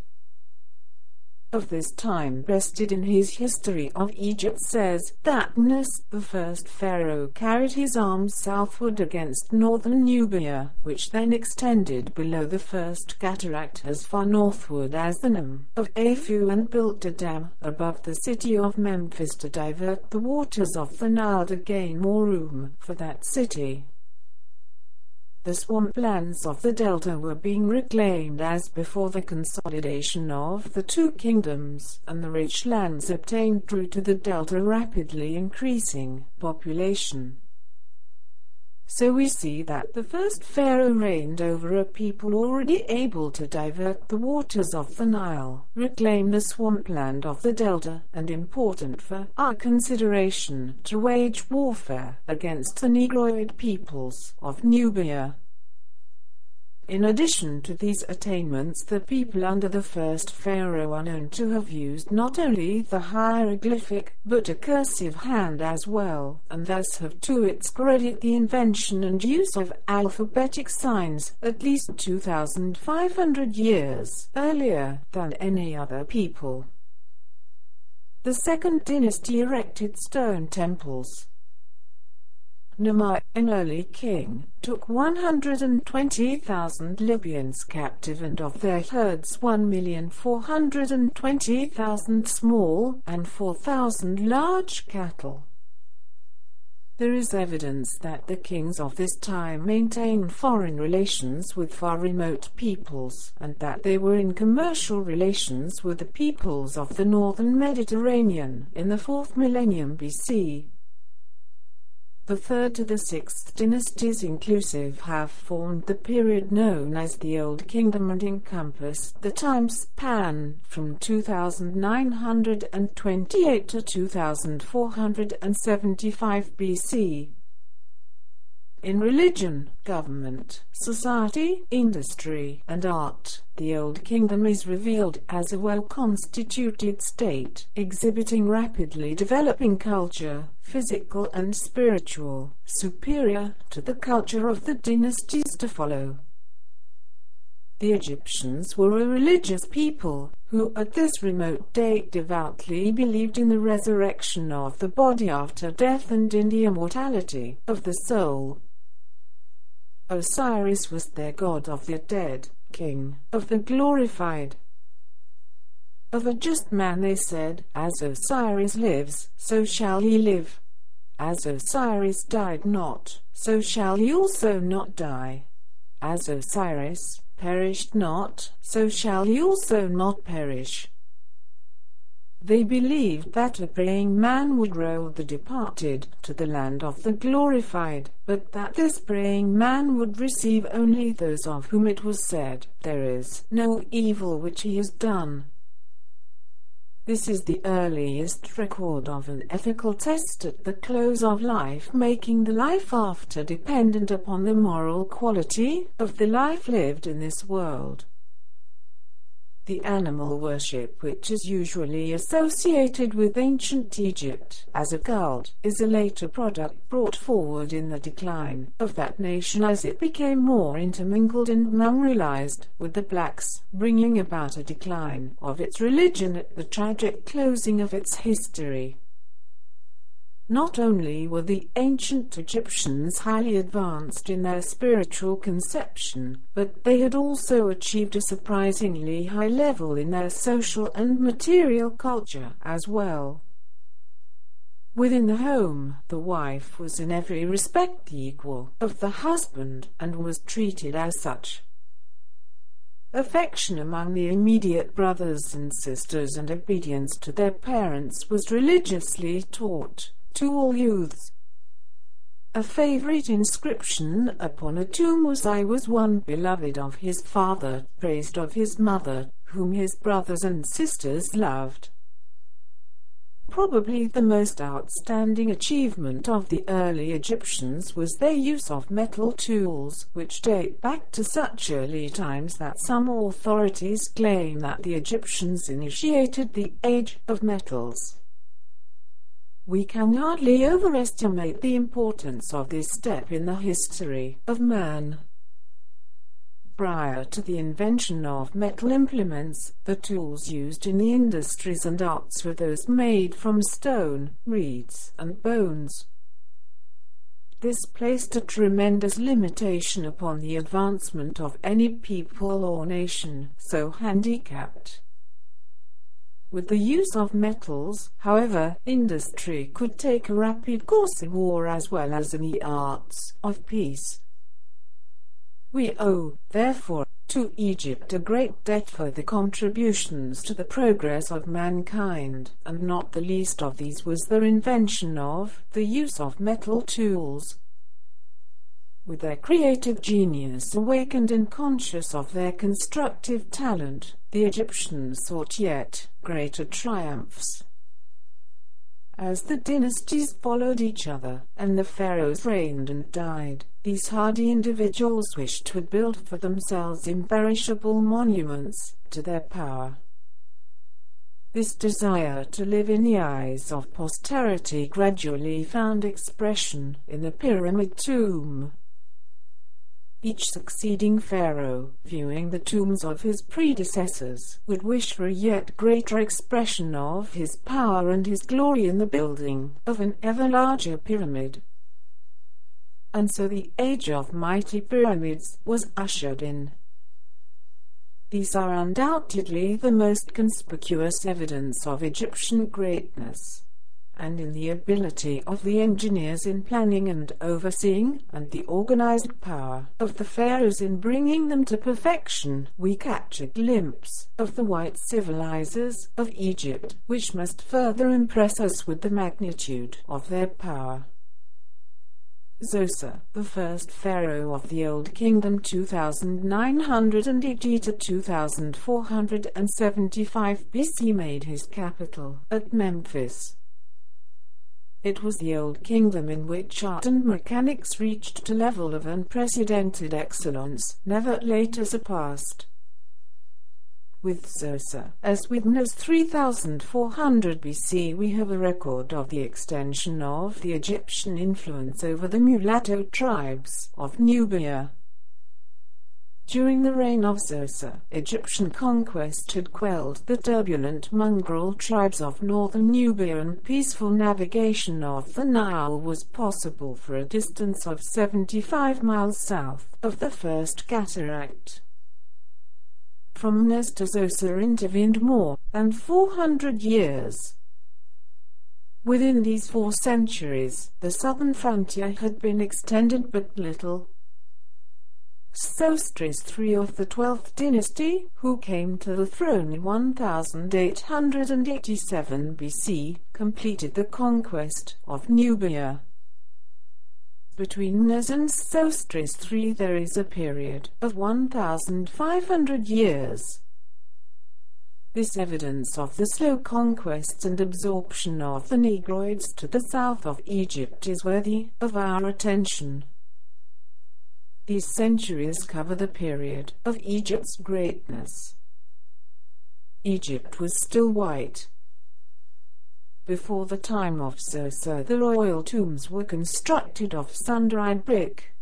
of this time Breasted in his history of Egypt says that Menes, the first pharaoh, carried his arms southward against northern Nubia, which then extended below the first cataract as far northward as the Nome of Aphu and built a dam above the city of Memphis to divert the waters of the Nile to gain more room for that city. The swamplands of the delta were being reclaimed as before the consolidation of the two kingdoms, and the rich lands obtained drew to the delta rapidly increasing population. So we see that the first pharaoh reigned over a people already able to divert the waters of the Nile, reclaim the swampland of the delta, and important for our consideration to wage warfare against the Negroid peoples of Nubia. In addition to these attainments the people under the first pharaoh are known to have used not only the hieroglyphic, but a cursive hand as well, and thus have to its credit the invention and use of alphabetic signs, at least 2,500 years earlier than any other people. The second dynasty erected stone temples, Nemu'im, an early king, took 120,000 Libyans captive and of their herds 1,420,000 small and 4,000 large cattle. There is evidence that the kings of this time maintained foreign relations with far remote peoples, and that they were in commercial relations with the peoples of the northern Mediterranean in the 4th millennium BC. The third to the sixth dynasties inclusive have formed the period known as the Old Kingdom and encompass the time span from 2928 to 2475 BC. In religion, government, society, industry, and art, the Old Kingdom is revealed as a well-constituted state, exhibiting rapidly developing culture, physical and spiritual, superior to the culture of the dynasties to follow. The Egyptians were a religious people, who at this remote date devoutly believed in the resurrection of the body after death and in the immortality of the soul. Osiris was their god of the dead, king of the glorified. Of a just man they said, As Osiris lives, so shall he live. As Osiris died not, so shall he also not die. As Osiris perished not, so shall he also not perish. They believed that a praying man would roll the departed to the land of the glorified, but that this praying man would receive only those of whom it was said, There is no evil which he has done. This is the earliest record of an ethical test at the close of life, making the life after dependent upon the moral quality of the life lived in this world. The animal worship which is usually associated with ancient Egypt as a cult is a later product brought forward in the decline of that nation as it became more intermingled and memorialized with the blacks, bringing about a decline of its religion at the tragic closing of its history. Not only were the ancient Egyptians highly advanced in their spiritual conception, but they had also achieved a surprisingly high level in their social and material culture as well. Within the home, the wife was in every respect the equal of the husband and was treated as such. Affection among the immediate brothers and sisters and obedience to their parents was religiously taught to all youths. A favorite inscription upon a tomb was I was one beloved of his father, praised of his mother, whom his brothers and sisters loved. Probably the most outstanding achievement of the early Egyptians was their use of metal tools, which date back to such early times that some authorities claim that the Egyptians initiated the age of metals. We can hardly overestimate the importance of this step in the history of man. Prior to the invention of metal implements, the tools used in the industries and arts were those made from stone, reeds, and bones. This placed a tremendous limitation upon the advancement of any people or nation so handicapped. With the use of metals, however, industry could take a rapid course in war as well as in the arts of peace. We owe, therefore, to Egypt a great debt for the contributions to the progress of mankind, and not the least of these was their invention of the use of metal tools. With their creative genius awakened and conscious of their constructive talent, the Egyptians sought yet greater triumphs. As the dynasties followed each other, and the pharaohs reigned and died, these hardy individuals wished to build for themselves imperishable monuments to their power. This desire to live in the eyes of posterity gradually found expression in the pyramid tomb. Each succeeding pharaoh, viewing the tombs of his predecessors, would wish for a yet greater expression of his power and his glory in the building of an ever larger pyramid. And so the age of mighty pyramids was ushered in. These are undoubtedly the most conspicuous evidence of Egyptian greatness, and in the ability of the engineers in planning and overseeing, and the organized power of the pharaohs in bringing them to perfection, we catch a glimpse of the white civilizers of Egypt, which must further impress us with the magnitude of their power. Zoser, the first pharaoh of the Old Kingdom 2980 to 2475 BC made his capital at Memphis. It was the Old Kingdom in which art and mechanics reached a level of unprecedented excellence, never later surpassed with Zoser. As with Nas 3400 BC we have a record of the extension of the Egyptian influence over the mulatto tribes of Nubia. During the reign of Zoser, Egyptian conquest had quelled the turbulent mongrel tribes of northern Nubia and peaceful navigation of the Nile was possible for a distance of 75 miles south of the First Cataract from Zoser intervened more than 400 years. Within these four centuries, the southern frontier had been extended but little. Sesostris III of the 12th dynasty, who came to the throne in 1887 BC, completed the conquest of Nubia. Between Nas and Sesostris III there is a period of 1,500 years. This evidence of the slow conquest and absorption of the Negroids to the south of Egypt is worthy of our attention. These centuries cover the period of Egypt's greatness. Egypt was still white, before the time of Zoser the royal tombs were constructed of sun-dried brick.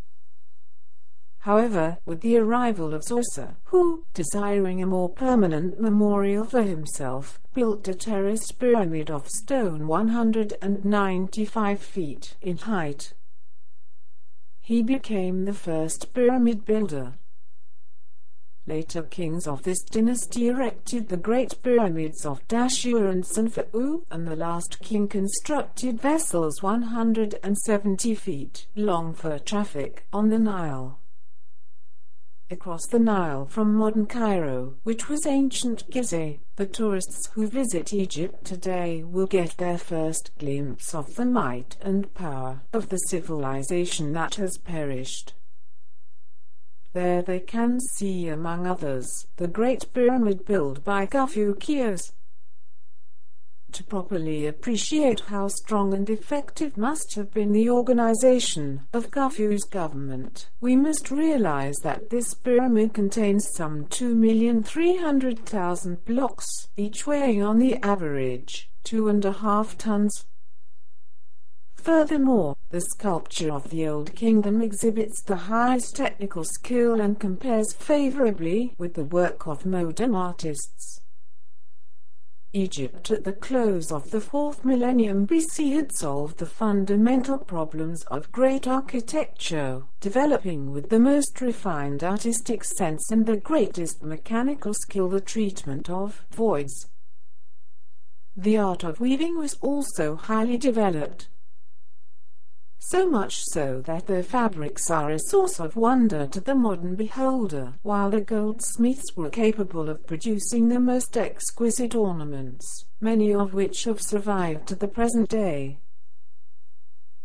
However, with the arrival of Zoser, who, desiring a more permanent memorial for himself, built a terraced pyramid of stone 195 feet in height, he became the first pyramid builder. Later kings of this dynasty erected the great pyramids of Dashur and Senfa'u, and the last king constructed vessels 170 feet long for traffic on the Nile. Across the Nile from modern Cairo, which was ancient Gizeh, the tourists who visit Egypt today will get their first glimpse of the might and power of the civilization that has perished. There they can see, among others, the Great Pyramid built by Khufu Cheops. To properly appreciate how strong and effective must have been the organization of Khufu's government, we must realize that this pyramid contains some 2,300,000 blocks, each weighing on the average two and a half tons. Furthermore, the sculpture of the Old Kingdom exhibits the highest technical skill and compares favorably with the work of modern artists. Egypt at the close of the 4th millennium BC had solved the fundamental problems of great architecture, developing with the most refined artistic sense and the greatest mechanical skill the treatment of voids. The art of weaving was also highly developed, so much so that their fabrics are a source of wonder to the modern beholder, while the goldsmiths were capable of producing the most exquisite ornaments, many of which have survived to the present day.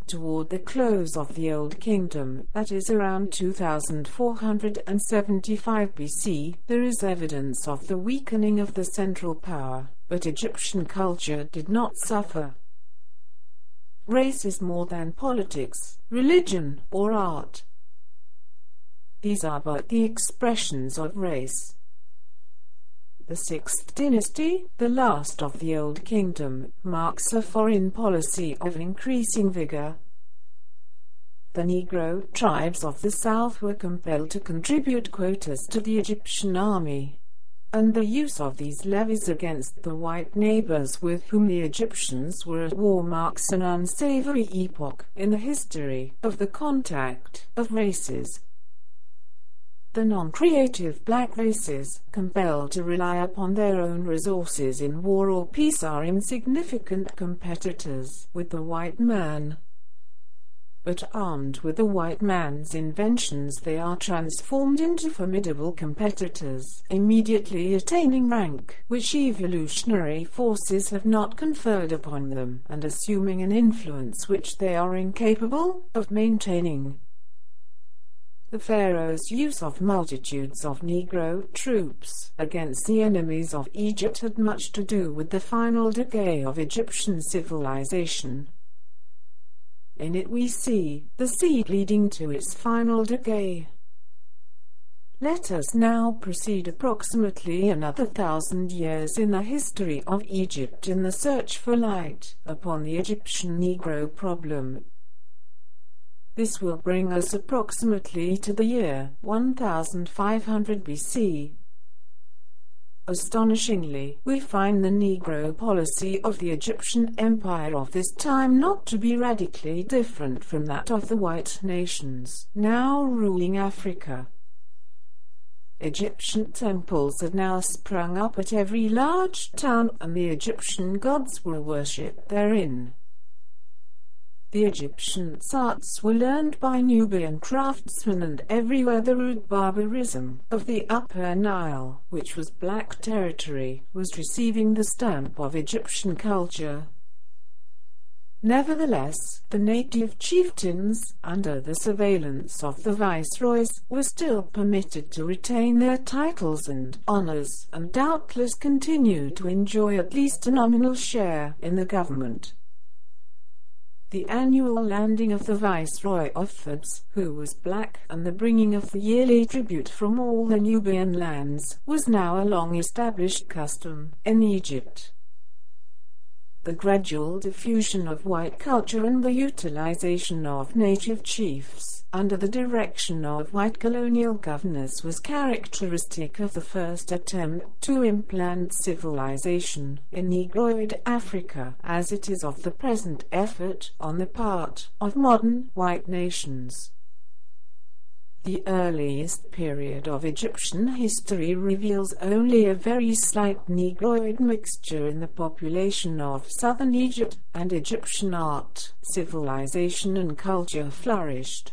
Toward the close of the Old Kingdom, that is around 2475 BC, there is evidence of the weakening of the central power, but Egyptian culture did not suffer. Race is more than politics, religion, or art. These are but the expressions of race. The sixth dynasty, the last of the Old Kingdom, marks a foreign policy of increasing vigor. The Negro tribes of the south were compelled to contribute quotas to the Egyptian army, and the use of these levies against the white neighbors with whom the Egyptians were at war marks an unsavory epoch in the history of the contact of races the non-creative black races, compelled to rely upon their own resources in war or peace are insignificant competitors with the white man. But armed with the white man's inventions they are transformed into formidable competitors, immediately attaining rank, which evolutionary forces have not conferred upon them, and assuming an influence which they are incapable of maintaining. The Pharaoh's use of multitudes of Negro troops against the enemies of Egypt had much to do with the final decay of Egyptian civilization. In it we see the seed leading to its final decay. Let us now proceed approximately another thousand years in the history of Egypt in the search for light upon the Egyptian Negro problem. This will bring us approximately to the year 1500 BC. Astonishingly, we find the Negro policy of the Egyptian Empire of this time not to be radically different from that of the white nations now ruling Africa. Egyptian temples had now sprung up at every large town and the Egyptian gods were worshipped therein. The Egyptian arts were learned by Nubian craftsmen and everywhere the rude barbarism of the Upper Nile, which was black territory, was receiving the stamp of Egyptian culture. Nevertheless, the native chieftains, under the surveillance of the viceroys, were still permitted to retain their titles and honors, and doubtless continued to enjoy at least a nominal share in the government the annual landing of the Viceroy of Thebes, who was black, and the bringing of the yearly tribute from all the Nubian lands, was now a long-established custom in Egypt. The gradual diffusion of white culture and the utilization of native chiefs under the direction of white colonial governors was characteristic of the first attempt to implant civilization in Negroid Africa as it is of the present effort on the part of modern white nations. The earliest period of Egyptian history reveals only a very slight Negroid mixture in the population of southern Egypt, and Egyptian art, civilization and culture flourished.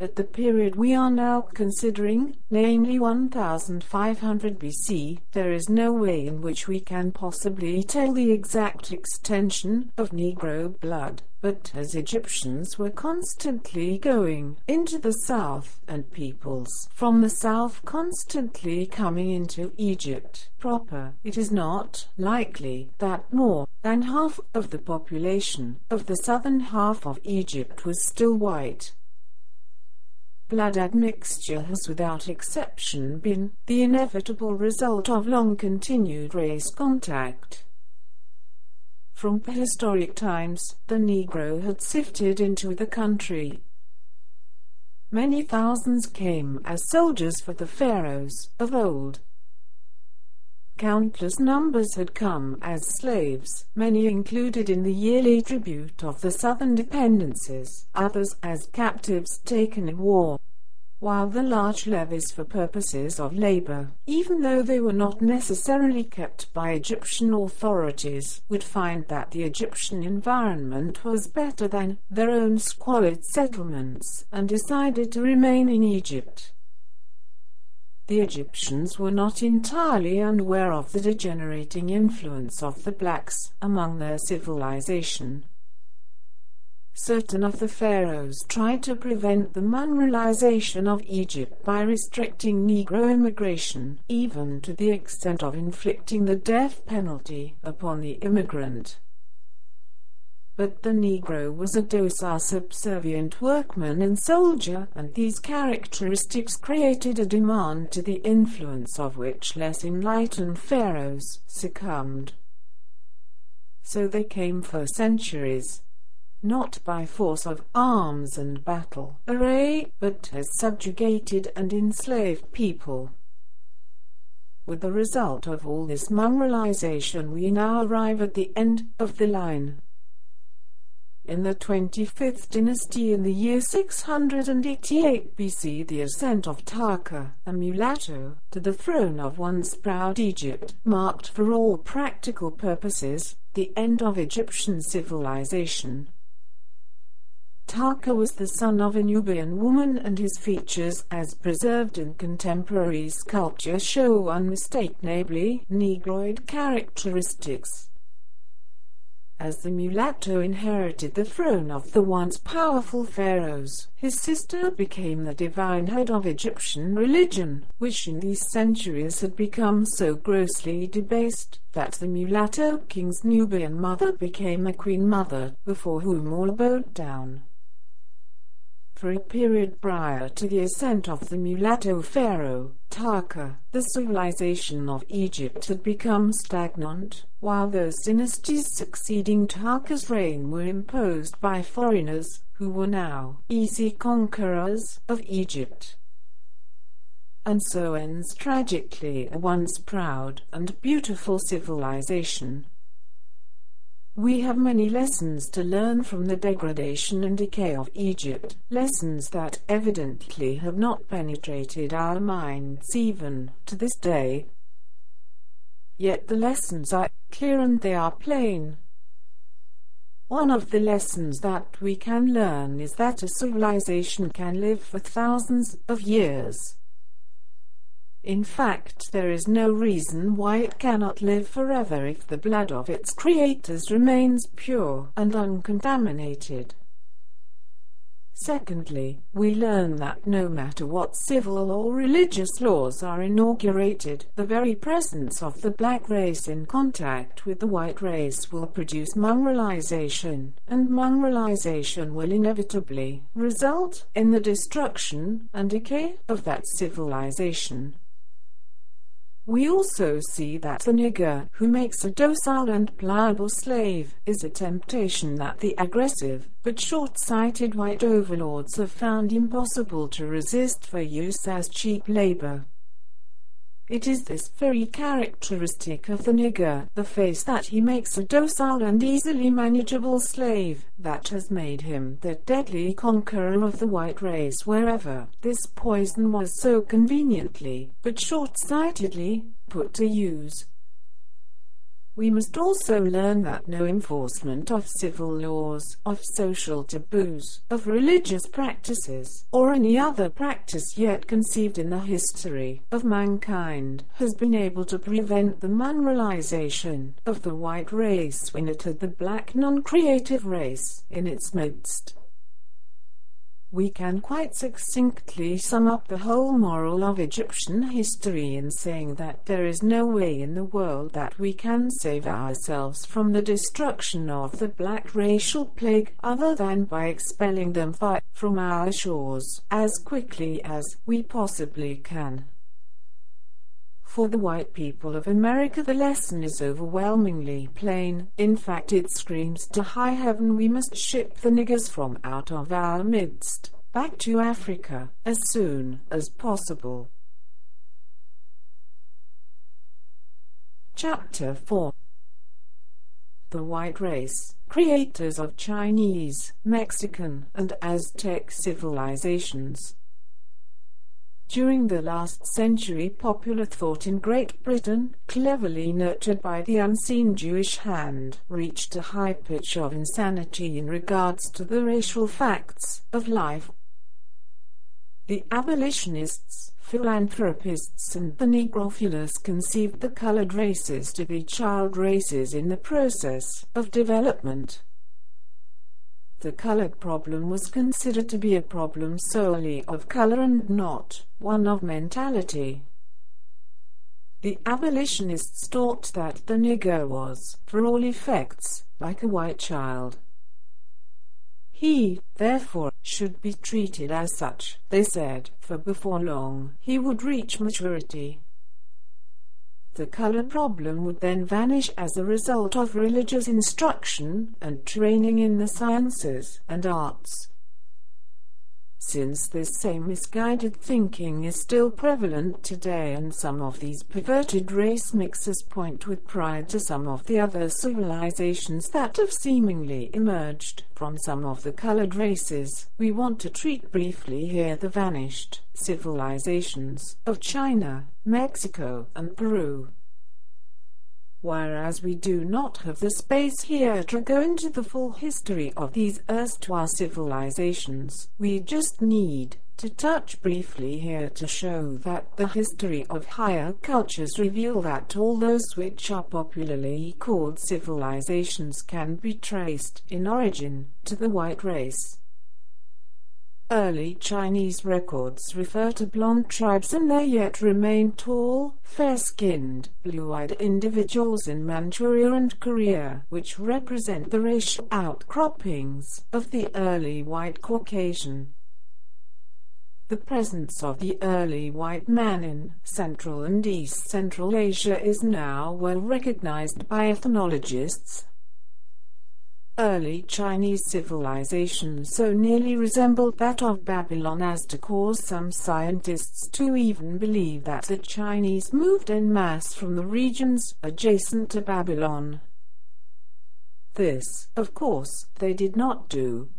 At the period we are now considering, namely 1500 BC, there is no way in which we can possibly tell the exact extension of Negro blood, but as Egyptians were constantly going into the south, and peoples from the south constantly coming into Egypt proper, it is not likely that more than half of the population of the southern half of Egypt was still white blood admixture has without exception been the inevitable result of long-continued race contact. From prehistoric times, the Negro had sifted into the country. Many thousands came as soldiers for the pharaohs of old. Countless numbers had come as slaves, many included in the yearly tribute of the southern dependencies, others as captives taken in war while the large levies for purposes of labor, even though they were not necessarily kept by Egyptian authorities, would find that the Egyptian environment was better than their own squalid settlements, and decided to remain in Egypt. The Egyptians were not entirely unaware of the degenerating influence of the blacks among their civilization. Certain of the pharaohs tried to prevent the mongrelization of Egypt by restricting Negro immigration, even to the extent of inflicting the death penalty upon the immigrant. But the Negro was a docile subservient workman and soldier, and these characteristics created a demand to the influence of which less enlightened pharaohs succumbed. So they came for centuries, not by force of arms and battle array, but as subjugated and enslaved people. With the result of all this mongrelization we now arrive at the end of the line. In the 25th dynasty in the year 688 BC the ascent of Tarka, a mulatto, to the throne of once proud Egypt, marked for all practical purposes, the end of Egyptian civilization. Tarka was the son of a Nubian woman and his features, as preserved in contemporary sculpture, show unmistakably Negroid characteristics. As the mulatto inherited the throne of the once powerful pharaohs, his sister became the divine head of Egyptian religion, which in these centuries had become so grossly debased that the mulatto king's Nubian mother became a queen mother, before whom all bowed down for a period prior to the ascent of the mulatto pharaoh, Tarka, the civilization of Egypt had become stagnant, while those dynasties succeeding Tarka's reign were imposed by foreigners, who were now easy conquerors of Egypt. And so ends tragically a once proud and beautiful civilization, we have many lessons to learn from the degradation and decay of Egypt, lessons that evidently have not penetrated our minds even to this day. Yet the lessons are clear and they are plain. One of the lessons that we can learn is that a civilization can live for thousands of years. In fact, there is no reason why it cannot live forever if the blood of its creators remains pure and uncontaminated. Secondly, we learn that no matter what civil or religious laws are inaugurated, the very presence of the black race in contact with the white race will produce mongrelization, and mongrelization will inevitably result in the destruction and decay of that civilization. We also see that the nigger, who makes a docile and pliable slave, is a temptation that the aggressive, but short-sighted white overlords have found impossible to resist for use as cheap labor. It is this very characteristic of the nigger, the face that he makes a docile and easily manageable slave, that has made him the deadly conqueror of the white race wherever this poison was so conveniently, but short-sightedly, put to use. We must also learn that no enforcement of civil laws, of social taboos, of religious practices, or any other practice yet conceived in the history of mankind has been able to prevent the mongrelization of the white race when it had the black non-creative race in its midst we can quite succinctly sum up the whole moral of Egyptian history in saying that there is no way in the world that we can save ourselves from the destruction of the black racial plague other than by expelling them far from our shores as quickly as we possibly can. For the white people of America the lesson is overwhelmingly plain, in fact it screams to high heaven we must ship the niggers from out of our midst, back to Africa, as soon as possible. Chapter 4 The White Race, creators of Chinese, Mexican, and Aztec civilizations during the last century popular thought in Great Britain, cleverly nurtured by the unseen Jewish hand, reached a high pitch of insanity in regards to the racial facts of life. The abolitionists, philanthropists and the Negrophilus conceived the colored races to be child races in the process of development the colored problem was considered to be a problem solely of color and not one of mentality. The abolitionists taught that the Negro was, for all effects, like a white child. He, therefore, should be treated as such, they said, for before long he would reach maturity. The color problem would then vanish as a result of religious instruction and training in the sciences and arts. Since this same misguided thinking is still prevalent today and some of these perverted race mixes point with pride to some of the other civilizations that have seemingly emerged from some of the colored races, we want to treat briefly here the vanished civilizations of China, Mexico, and Peru whereas we do not have the space here to go into the full history of these erstwhile civilizations. We just need to touch briefly here to show that the history of higher cultures reveal that all those which are popularly called civilizations can be traced in origin to the white race. Early Chinese records refer to blond tribes and they yet remain tall, fair-skinned, blue-eyed individuals in Manchuria and Korea, which represent the racial outcroppings of the early white Caucasian. The presence of the early white man in Central and East Central Asia is now well recognized by ethnologists, Early Chinese civilization so nearly resembled that of Babylon as to cause some scientists to even believe that the Chinese moved en masse from the regions adjacent to Babylon. This, of course, they did not do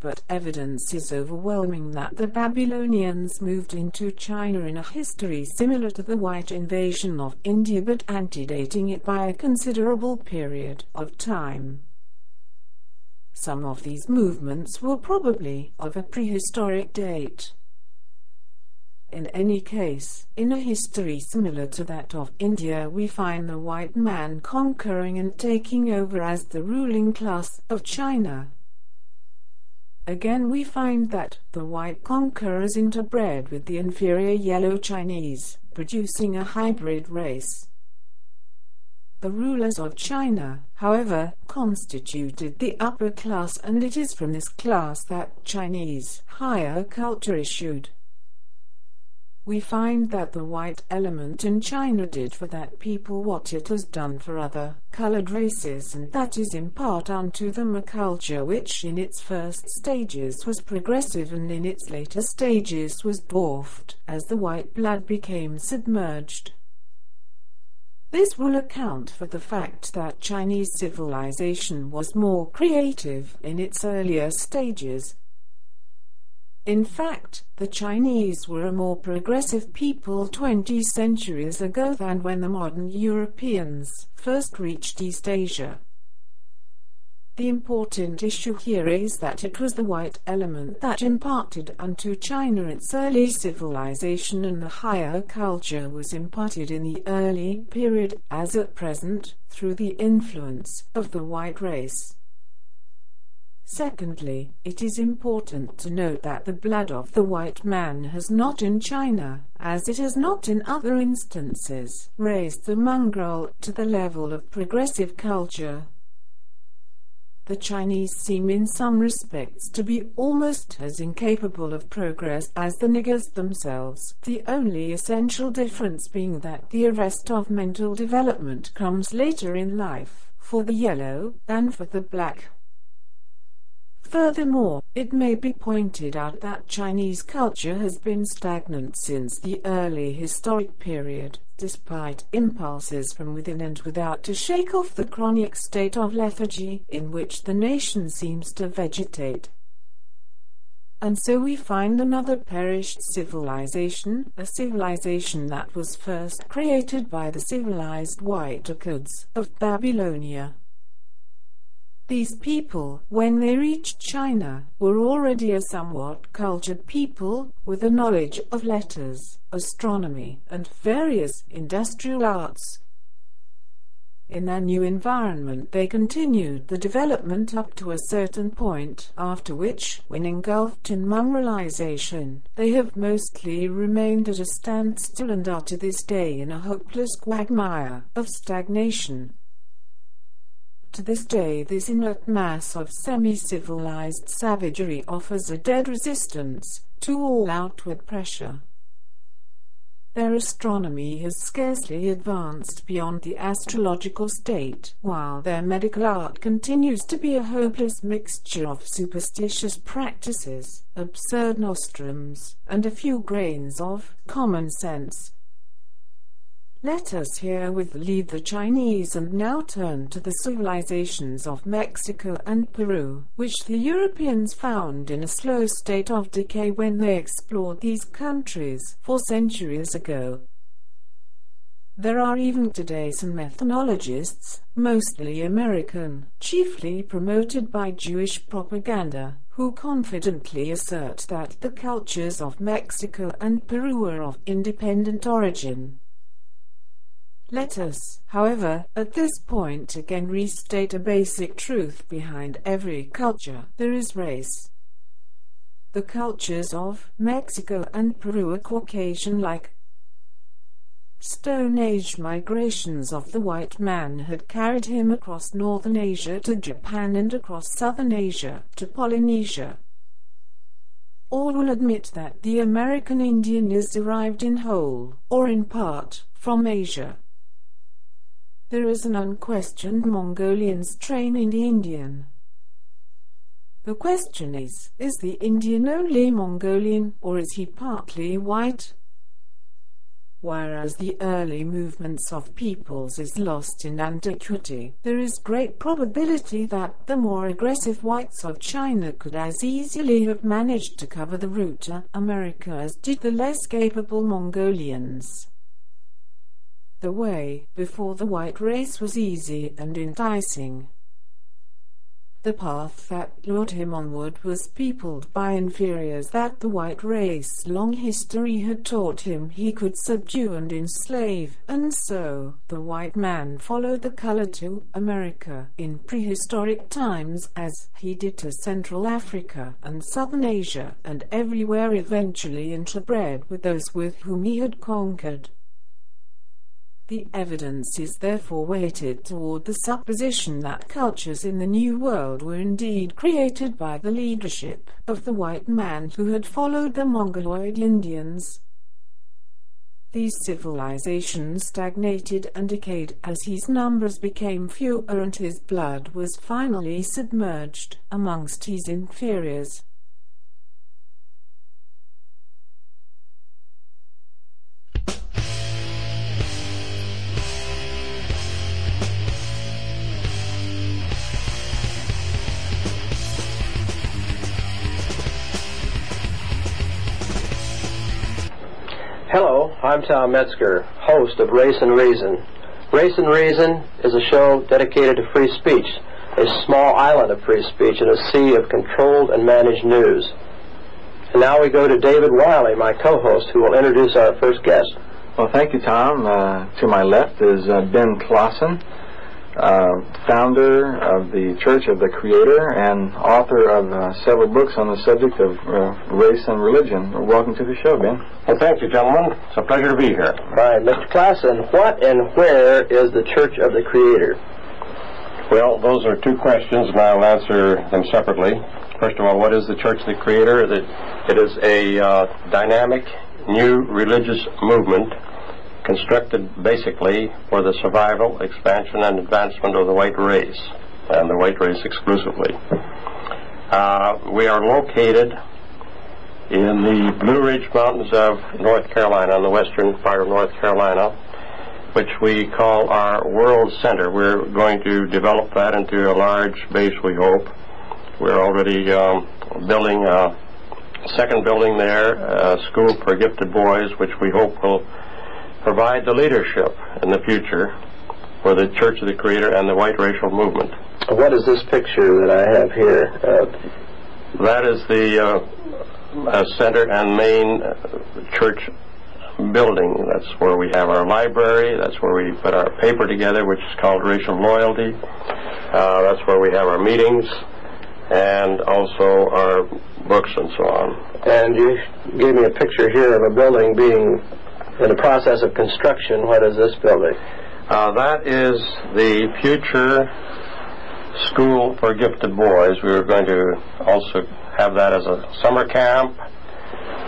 but evidence is overwhelming that the Babylonians moved into China in a history similar to the white invasion of India but antedating it by a considerable period of time. Some of these movements were probably of a prehistoric date. In any case, in a history similar to that of India we find the white man conquering and taking over as the ruling class of China. Again we find that the white conquerors interbred with the inferior yellow Chinese, producing a hybrid race. The rulers of China, however, constituted the upper class and it is from this class that Chinese higher culture issued we find that the white element in China did for that people what it has done for other colored races and that is in part unto them a culture which in its first stages was progressive and in its later stages was dwarfed as the white blood became submerged. This will account for the fact that Chinese civilization was more creative in its earlier stages in fact, the Chinese were a more progressive people 20 centuries ago than when the modern Europeans first reached East Asia. The important issue here is that it was the white element that imparted unto China its early civilization and the higher culture was imparted in the early period, as at present, through the influence of the white race. Secondly, it is important to note that the blood of the white man has not in China, as it has not in other instances, raised the mongrel to the level of progressive culture. The Chinese seem in some respects to be almost as incapable of progress as the niggers themselves, the only essential difference being that the arrest of mental development comes later in life, for the yellow, than for the black. Furthermore, it may be pointed out that Chinese culture has been stagnant since the early historic period, despite impulses from within and without to shake off the chronic state of lethargy in which the nation seems to vegetate. And so we find another perished civilization, a civilization that was first created by the civilized white Akkads of Babylonia. These people, when they reached China, were already a somewhat cultured people, with a knowledge of letters, astronomy, and various industrial arts. In their new environment they continued the development up to a certain point, after which, when engulfed in mongrelization, they have mostly remained at a standstill and are to this day in a hopeless quagmire of stagnation. To this day this inert mass of semi-civilized savagery offers a dead resistance to all outward pressure. Their astronomy has scarcely advanced beyond the astrological state, while their medical art continues to be a hopeless mixture of superstitious practices, absurd nostrums, and a few grains of common sense. Let us herewith leave the Chinese and now turn to the civilizations of Mexico and Peru, which the Europeans found in a slow state of decay when they explored these countries four centuries ago. There are even today some ethnologists, mostly American, chiefly promoted by Jewish propaganda, who confidently assert that the cultures of Mexico and Peru are of independent origin. Let us, however, at this point again restate a basic truth behind every culture. There is race. The cultures of Mexico and Peru are Caucasian-like. Stone Age migrations of the white man had carried him across northern Asia to Japan and across southern Asia to Polynesia. All will admit that the American Indian is derived in whole, or in part, from Asia. There is an unquestioned Mongolian strain in the Indian. The question is, is the Indian only Mongolian, or is he partly white? Whereas the early movements of peoples is lost in antiquity, there is great probability that the more aggressive whites of China could as easily have managed to cover the route to America as did the less capable Mongolians. The way before the white race was easy and enticing. The path that lured him onward was peopled by inferiors that the white race long history had taught him he could subdue and enslave, and so the white man followed the color to America in prehistoric times as he did to Central Africa and Southern Asia and everywhere eventually interbred with those with whom he had conquered. The evidence is therefore weighted toward the supposition that cultures in the New World were indeed created by the leadership of the white man who had followed the Mongoloid Indians. These civilizations stagnated and decayed as his numbers became fewer and his blood was finally submerged amongst his inferiors. I'm Tom Metzger, host of Race and Reason. Race and Reason is a show dedicated to free speech, a small island of free speech in a sea of controlled and managed news. And now we go to David Wiley, my co-host, who will introduce our first guest. Well, thank you, Tom. Uh, to my left is uh, Ben Klassen uh, founder of the Church of the Creator and author of uh, several books on the subject of uh, race and religion. Welcome to the show, Ben. Well, thank you, gentlemen. It's a pleasure to be here. Right. Mr. Klassen, what and where is the Church of the Creator? Well, those are two questions, and I'll answer them separately. First of all, what is the Church of the Creator? It is a uh, dynamic, new religious movement constructed basically for the survival, expansion, and advancement of the white race, and the white race exclusively. Uh, we are located in the Blue Ridge Mountains of North Carolina, on the western part of North Carolina, which we call our World Center. We're going to develop that into a large base, we hope. We're already um, building a second building there, a school for gifted boys, which we hope will provide the leadership in the future for the Church of the Creator and the white racial movement. What is this picture that I have here? Uh, that is the uh, uh, center and main uh, church building. That's where we have our library. That's where we put our paper together, which is called Racial Loyalty. Uh, that's where we have our meetings and also our books and so on. And you gave me a picture here of a building being in the process of construction. What is this building? Uh, that is the future school for gifted boys. We are going to also have that as a summer camp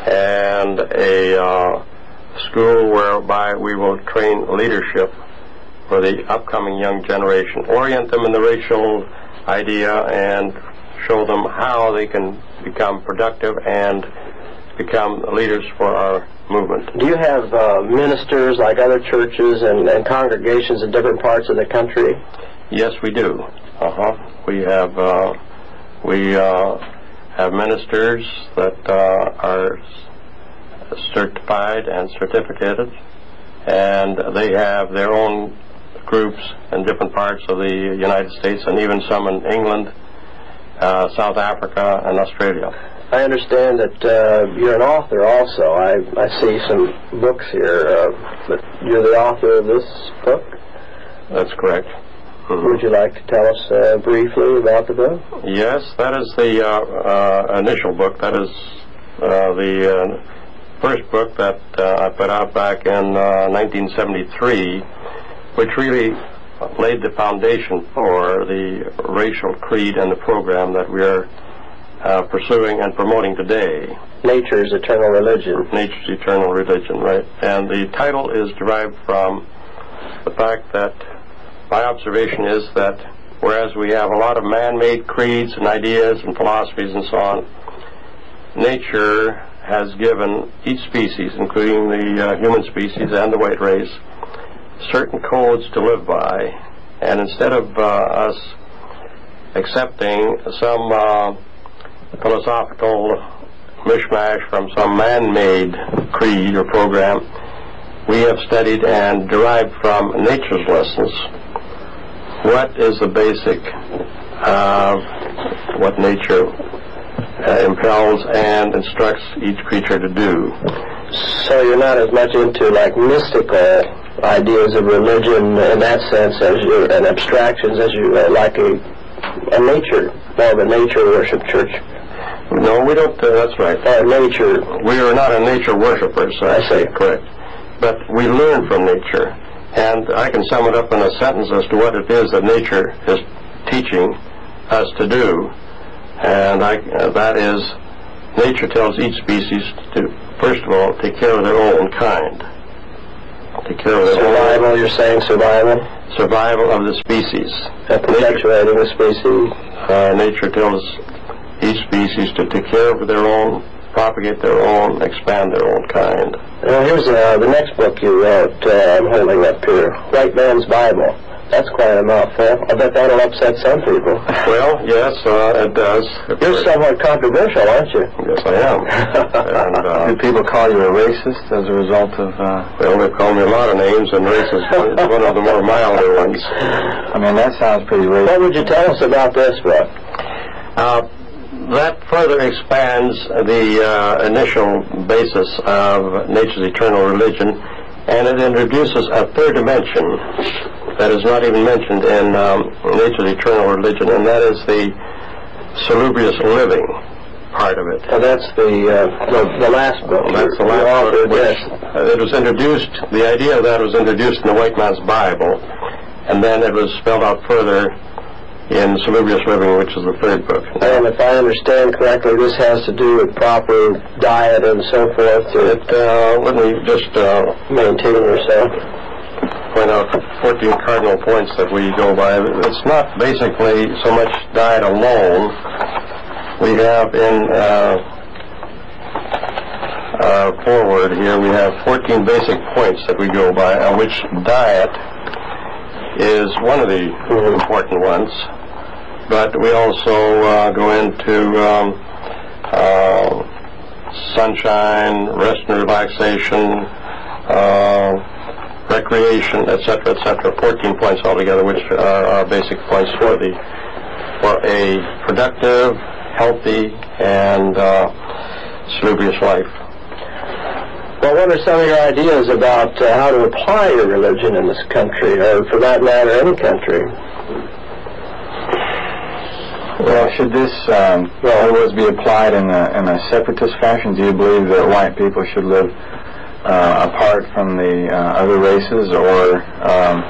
and a uh, school whereby we will train leadership for the upcoming young generation, orient them in the racial idea, and show them how they can become productive and become leaders for our movement. Do you have uh, ministers like other churches and, and congregations in different parts of the country? Yes, we do. Uh huh. We have uh, we uh, have ministers that uh, are certified and certificated, and they have their own groups in different parts of the United States, and even some in England, uh, South Africa, and Australia. I understand that uh, you're an author also. I, I see some books here. Uh, but you're the author of this book? That's correct. Mhm. Would you like to tell us uh, briefly about the book? Yes, that is the uh, uh, initial book. That is uh, the uh, first book that uh, I put out back in uh, 1973, which really laid the foundation for the racial creed and the program that we are uh, pursuing and promoting today. Nature's Eternal Religion. Nature's Eternal Religion, right? And the title is derived from the fact that my observation is that whereas we have a lot of man-made creeds and ideas and philosophies and so on, nature has given each species, including the uh, human species and the white race, certain codes to live by. And instead of uh, us accepting some uh, philosophical mishmash from some man-made creed or program, we have studied and derived from nature's lessons what is the basic of what nature uh, impels and instructs each creature to do. So you're not as much into like mystical ideas of religion in that sense as you and abstractions as you uh, like a a nature, more of a nature worship church. No, we don't. Uh, that's right. Uh, nature. We are not a nature worshiper. So I say Correct. But we learn from nature, and I can sum it up in a sentence as to what it is that nature is teaching us to do, and I, uh, that is, nature tells each species to first of all take care of their own kind, take care of their own Survival, you're saying survival? survival of the species. Uh, perpetuating the species. Uh, nature tells each species to take care of their own, propagate their own, expand their own kind. Now here's uh, the next book you wrote, uh, I'm holding up here, White Man's Bible. That's quite a mouthful. I bet that'll upset some people. Well, yes, uh, it does. You're somewhat controversial, aren't you? Yes, I am. and, uh, [laughs] Do people call you a racist as a result of? Uh, well, they've called me a lot of names, and racist is one of the more milder ones. I mean, that sounds pretty racist. What would you tell us about this book? Uh, that further expands the uh, initial basis of nature's eternal religion, and it introduces a third dimension that is not even mentioned in um, nature's eternal religion, and that is the salubrious living part of it. Well, that's the, uh, the the last book. That's the last authored book, which uh, it was introduced. The idea of that was introduced in the White Man's Bible, and then it was spelled out further in Salubrious Living, which is the third book. And if I understand correctly, this has to do with proper diet and so forth to It, uh, let me just uh, maintain yourself. point out 14 cardinal points that we go by. It's not basically so much diet alone. We have in uh, uh, foreword here, we have 14 basic points that we go by, of which diet is one of the important ones. But we also uh, go into um, uh, sunshine, rest and relaxation, uh, recreation, etc., etc. 14 points altogether, which are our basic points for the for a productive, healthy, and uh, salubrious life. Well, what are some of your ideas about uh, how to apply your religion in this country, or for that matter, any country? Well, should this, um, in other be applied in a, in a separatist fashion? Do you believe that white people should live uh, apart from the uh, other races, or um,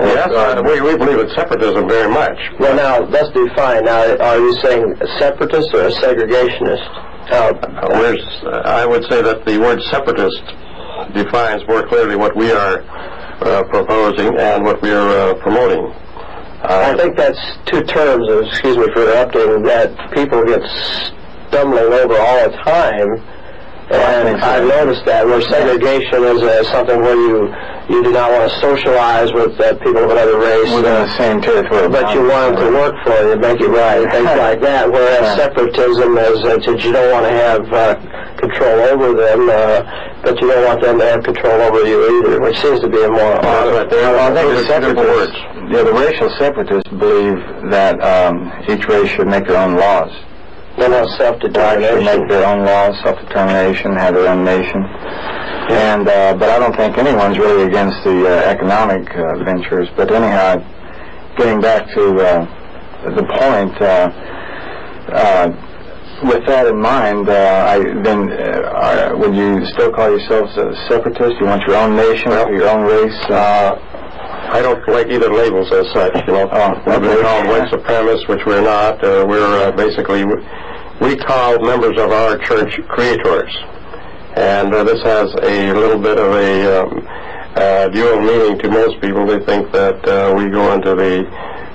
Yes, uh, we, we believe in separatism very much. Well, now, let's define. Now, are you saying separatist or a segregationist? Uh, Uh, uh, I would say that the word separatist defines more clearly what we are uh, proposing and what we are uh, promoting. Uh, I think that's two terms, excuse me for interrupting, that people get stumbling over all the time. I think And so. I've noticed that where segregation is uh, something where you you do not want to socialize with uh, people of another race, within uh, the same territory. but you want them to work for you, make you right, things like that. Whereas Right. separatism is that you don't want to have uh, control over them, uh, but you don't want them to have control over you either, which seems to be a more That's right. There Well, I think the those separatists, words. yeah, the racial separatists believe that um, each race should make their own laws. They're not Should make self-determination. their own laws, self-determination, have their own nation. And uh, but I don't think anyone's really against the uh, economic uh, ventures. But anyhow, getting back to uh, the point, uh, uh, with that in mind, uh, I, then uh, are, would you still call yourselves a separatist? You want your own nation, your own race? I don't like either labels as such, you know. Oh, okay. called white supremacists, which we're not. Uh, we're uh, basically, we call members of our church creators. And uh, this has a little bit of a um, uh, dual meaning to most people. They think that uh, we go into the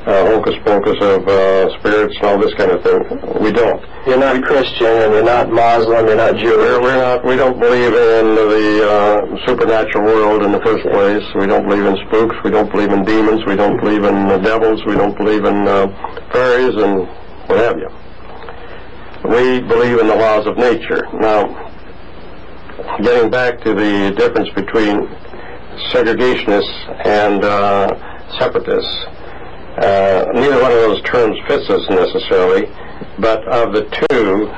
hocus pocus of uh, spirits and all this kind of thing. We don't. You're not Christian, and you're not Muslim, you're not We're, we're not, we don't believe in the uh, supernatural world in the first place. We don't believe in spooks. We don't believe in demons. We don't believe in uh, devils. We don't believe in uh, fairies and what have you. We believe in the laws of nature. Now, getting back to the difference between segregationists and uh, separatists, uh, neither one of those terms fits us necessarily, but of the two,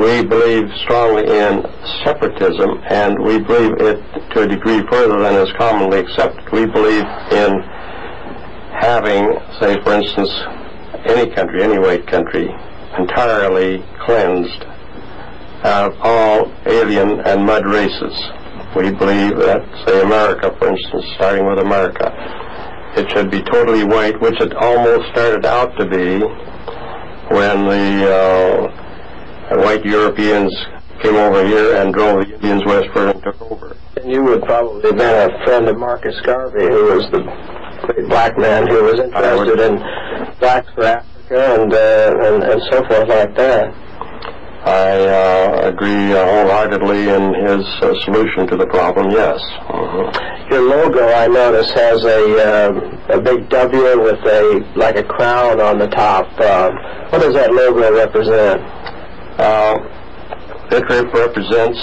we believe strongly in separatism, and we believe it to a degree further than is commonly accepted. We believe in having, say, for instance, any country, any white country, entirely cleansed of all alien and mud races. We believe that, say, America, for instance, starting with America, it should be totally white, which it almost started out to be when the uh, white Europeans came over here and drove the Indians westward and took over. And you would probably have been a friend of Marcus Garvey, who was the great black man who was interested in blacks for Africa and, uh, and, and so forth like that. I uh, agree uh, wholeheartedly in his uh, solution to the problem, yes. Mhm. Your logo, I notice, has a a big W with a like a crown on the top. What does that logo represent? Uh, it represents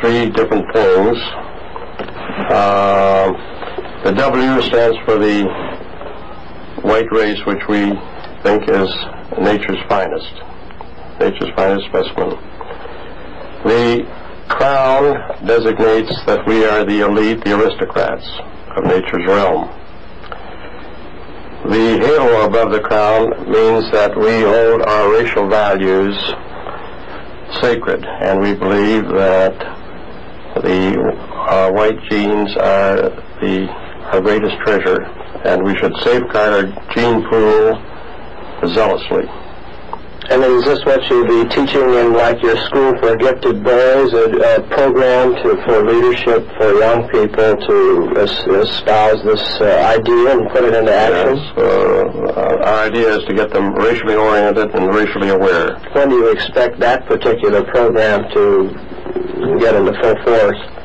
three different things. Uh, the W stands for the white race, which we think is nature's finest, nature's finest specimen. The crown designates that we are the elite, the aristocrats of nature's realm. The halo above the crown means that we hold our racial values sacred, and we believe that the uh, white genes are the our greatest treasure, and we should safeguard our gene pool zealously. And is this what you'll be teaching in like your school for gifted boys, a, a program to, for leadership for young people to espouse this uh, idea and put it into action? Yes, uh, our idea is to get them racially oriented and racially aware. When do you expect that particular program to get into full force?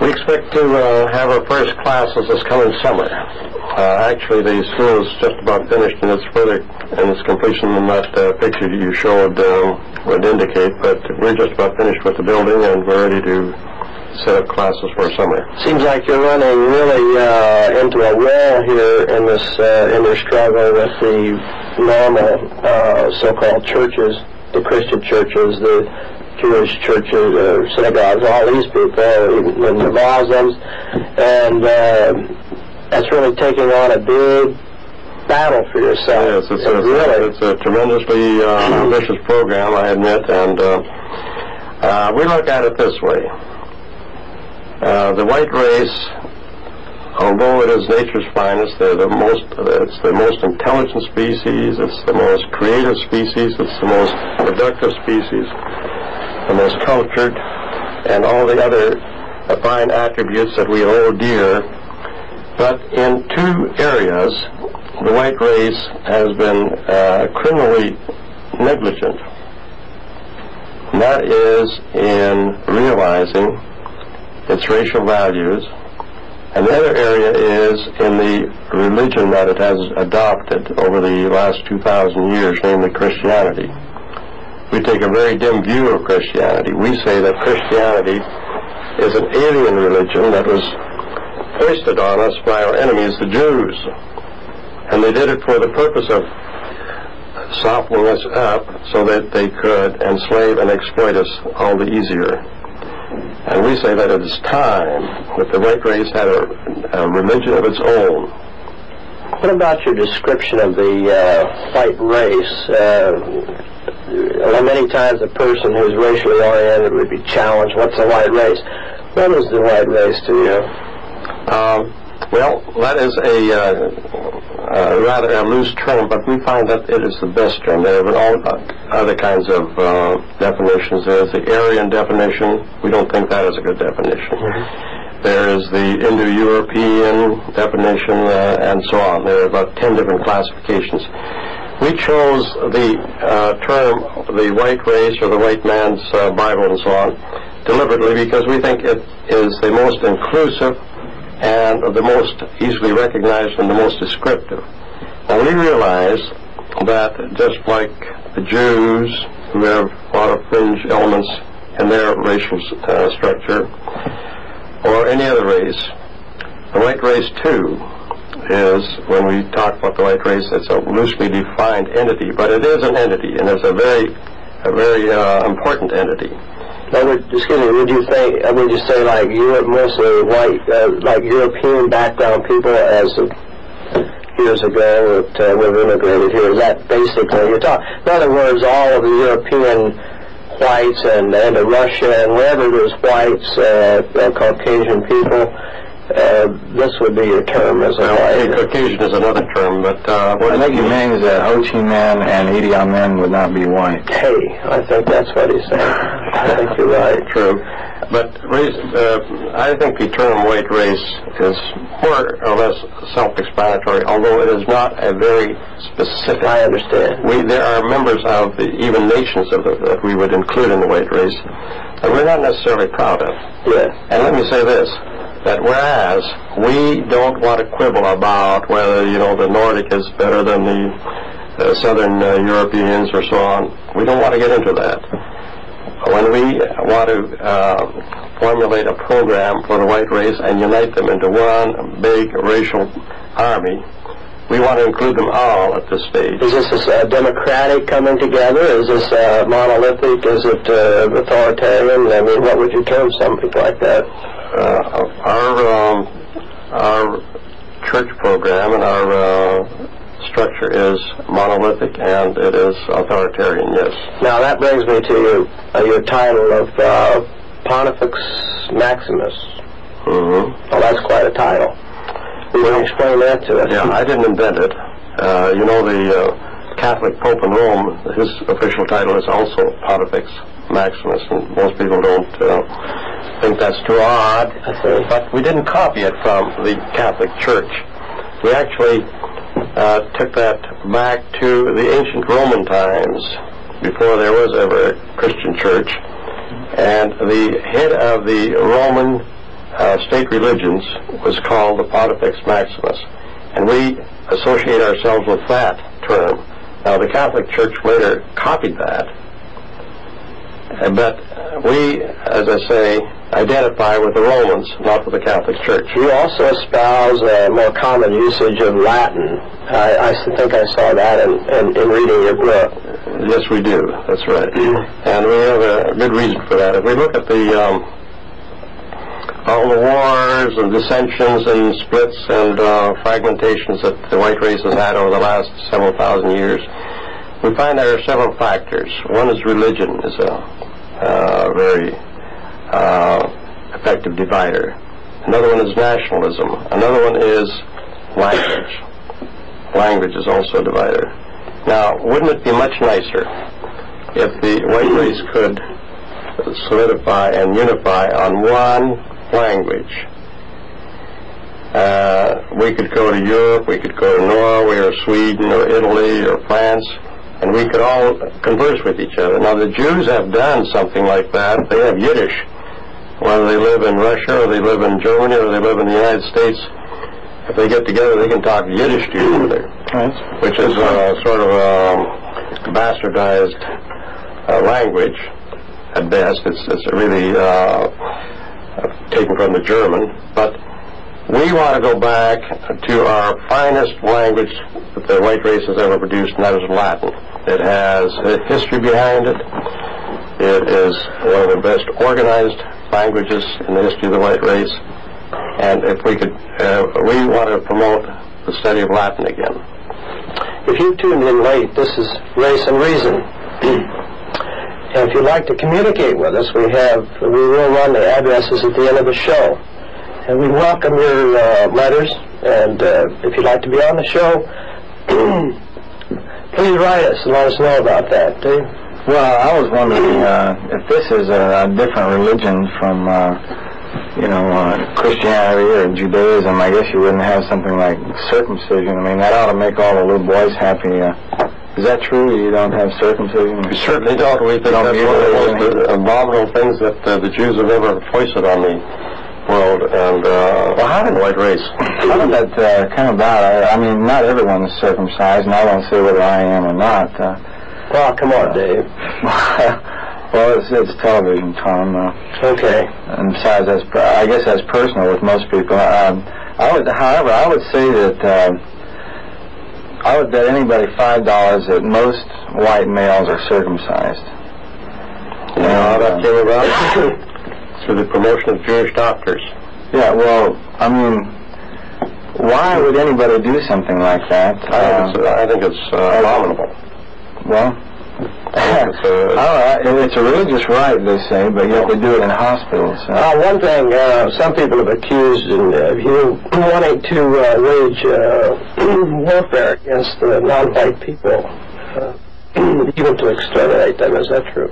We expect to uh, have our first classes this coming summer. Uh, actually, the school is just about finished, and it's further in its completion than that uh, picture you showed um, would indicate. But we're just about finished with the building, and we're ready to set up classes for summer. Seems like you're running really uh, into a wall here in this uh, in your struggle with the normal uh, so-called churches, the Christian churches, the Jewish churches, uh, synagogues, all these people, even the Muslims, and uh, that's really taking on a big battle for yourself. Yes, it's a, really, it's a tremendously uh, ambitious program, I admit, and uh, uh, we look at it this way. Uh, the white race although it is nature's finest, they're the most, it's the most intelligent species, it's the most creative species, it's the most productive species, the most cultured, and all the other fine attributes that we hold dear. But in two areas, the white race has been uh, criminally negligent. And that is in realizing its racial values and the other area is in the religion that it has adopted over the last 2,000 years, namely Christianity. We take a very dim view of Christianity. We say that Christianity is an alien religion that was foisted on us by our enemies, the Jews. And they did it for the purpose of softening us up so that they could enslave and exploit us all the easier. And we say that it is time that the white race had a, a religion of its own. What about your description of the uh, white race? Uh, many times a person who's racially oriented would be challenged, what's a white race? What is the white race to you? Um, well, that is a, uh, uh, rather a loose term, but we find that it is the best term. There are all other kinds of uh, definitions. There's the Aryan definition. We don't think that is a good definition. Mm-hmm. There is the Indo-European definition, uh, and so on. There are about ten different classifications. We chose the uh, term, the white race or the white man's uh, Bible and so on, deliberately because we think it is the most inclusive and the most easily recognized and the most descriptive. Now we realize that just like the Jews, who have a lot of fringe elements in their racial uh, structure, or any other race, the white race too is, when we talk about the white race, it's a loosely defined entity, but it is an entity, and it's a very, a very uh, important entity. Now, would, excuse me, would you think, uh, would you say like Europe, mostly white, uh, like European background people as of years ago that uh, were immigrated here? Is that basically, you're talking, in other words, all of the European whites and, and Russia and wherever there's whites, uh, Caucasian people, this would be your term as a Well, I think. Caucasian is another term, but uh, What what I think he means that Ho Chi Minh and Idi Amin would not be white. Hey, I think that's what he's saying. I think you're right. [laughs] True. But race, uh, I think the term white race is more or less self-explanatory, although it is not a very specific. I understand. We, there are members of the even nations of the, that we would include in the white race that we're not necessarily proud of. Yes. And let me say this, that whereas we don't want to quibble about whether, you know, the Nordic is better than the uh, Southern uh, Europeans or so on, we don't want to get into that. When we want to uh, formulate a program for the white race and unite them into one big racial army, we want to include them all at this stage. Is this a democratic coming together? Is this uh, monolithic? Is it uh, authoritarian? I mean, what would you term something like that? Uh, our um, our church program and our uh, structure is monolithic and it is authoritarian. Yes. Now that brings me to your uh, your title of uh, Pontifex Maximus. Mm-hmm. Well, that's quite a title. You explain that to us? Yeah, I didn't invent it. Uh, you know, the uh, Catholic Pope in Rome, his official title is also Pontifex Maximus, and most people don't uh, think that's too odd. But we didn't copy it from the Catholic Church. We actually uh, took that back to the ancient Roman times, before there was ever a Christian church. And the head of the Roman uh, state religions was called the Pontifex Maximus. And we associate ourselves with that term. Now, the Catholic Church later copied that. But we, as I say, identify with the Romans, not with the Catholic Church. You also espouse a more common usage of Latin. I think I saw that in, in, in reading your book. Yes, we do. That's right. [clears throat] And we have a good reason for that. If we look at the um, all the wars and dissensions and splits and uh, fragmentations that the white race has had over the last several thousand years, we find there are several factors. One is religion is a uh, very uh, effective divider. Another one is nationalism. Another one is language. Language is also a divider. Now, wouldn't it be much nicer if the white race could solidify and unify on one language? Uh, we could go to Europe, we could go to Norway or Sweden or Italy or France, and we could all converse with each other. Now, the Jews have done something like that. They have Yiddish. Whether they live in Russia or they live in Germany or they live in the United States, if they get together, they can talk Yiddish to each other, Right. which is uh, sort of a bastardized uh, language. At best, it's, it's really uh, taken from the German. But we want to go back to our finest language that the white race has ever produced, and that is Latin. It has a history behind it. It is one of the best organized languages in the history of the white race. And if we could, uh, we want to promote the study of Latin again. If you tuned in late, this is Race and Reason. [clears throat] and if you'd like to communicate with us, we have we will run the addresses at the end of the show. And we welcome your uh, letters. And uh, if you'd like to be on the show, [clears throat] please write us and let us know about that. Dave? Well, I was wondering uh, if this is a, a different religion from, uh, you know, uh, Christianity or Judaism. I guess you wouldn't have something like circumcision. I mean, that ought to make all the little boys happy. Is that true? You don't have circumcision? We certainly don't. We think Don't that's one of the most abominable things that uh, the Jews have ever foisted on the world. And, uh, well, how did the white race? How did that uh, come about? I, I mean, not everyone is circumcised, and I won't say whether I am or not. Uh, Well, come on, Dave. [laughs] well, it's, it's television, Tom. Uh, Okay. and besides, that's I guess that's personal with most people. Um, I would, however, I would say that um, I would bet anybody five dollars that most white males are circumcised. Uh, you know how that came about? [coughs] Through the promotion of Jewish doctors. Yeah, well, I mean, why would anybody do something like that? I think uh, it's, uh, I think it's uh, abominable. well, [laughs] it's a- it's a religious rite, they say, but yet they do it in hospitals. Uh, Uh, one thing, uh, some people have accused of you wanting to uh, wage uh, [clears throat] warfare against the non-white people, uh, [clears throat] even to exterminate them. Is that true?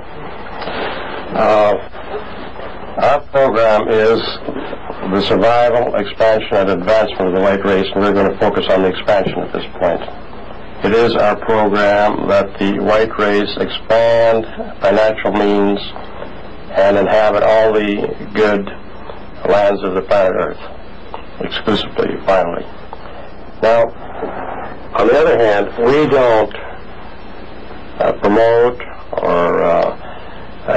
Uh, our program is the survival, expansion, and advancement of the white race, and we're going to focus on the expansion at this point. It is our program that the white race expand by natural means and inhabit all the good lands of the planet Earth, exclusively, finally. Now, on the other hand, we don't uh, promote or uh,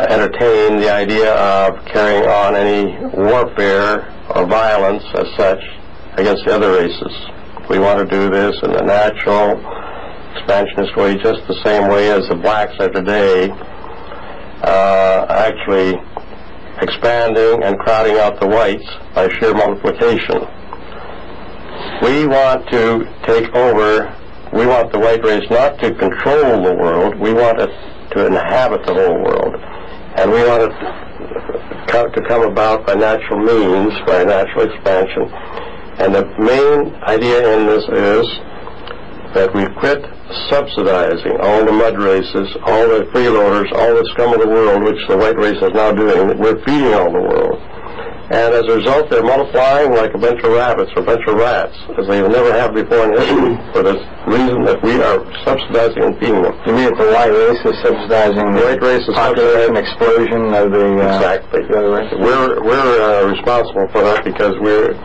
entertain the idea of carrying on any warfare or violence as such against the other races. We want to do this in a natural, expansionist way, just the same way as the blacks are today, uh, actually expanding and crowding out the whites by sheer multiplication. We want to take over, we want the white race not to control the world, we want it to inhabit the whole world. And we want it to come about by natural means, by natural expansion. And the main idea in this is that we quit subsidizing all the mud races, all the freeloaders, all the scum of the world, which the white race is now doing. We're feeding all the world. And as a result, they're multiplying like a bunch of rabbits or a bunch of rats, as they never have before in history, for the reason that we are subsidizing and feeding them. you mean the white race is subsidizing The white race is population subsidizing- explosion of the uh, Exactly. the other we're uh, responsible for that because we're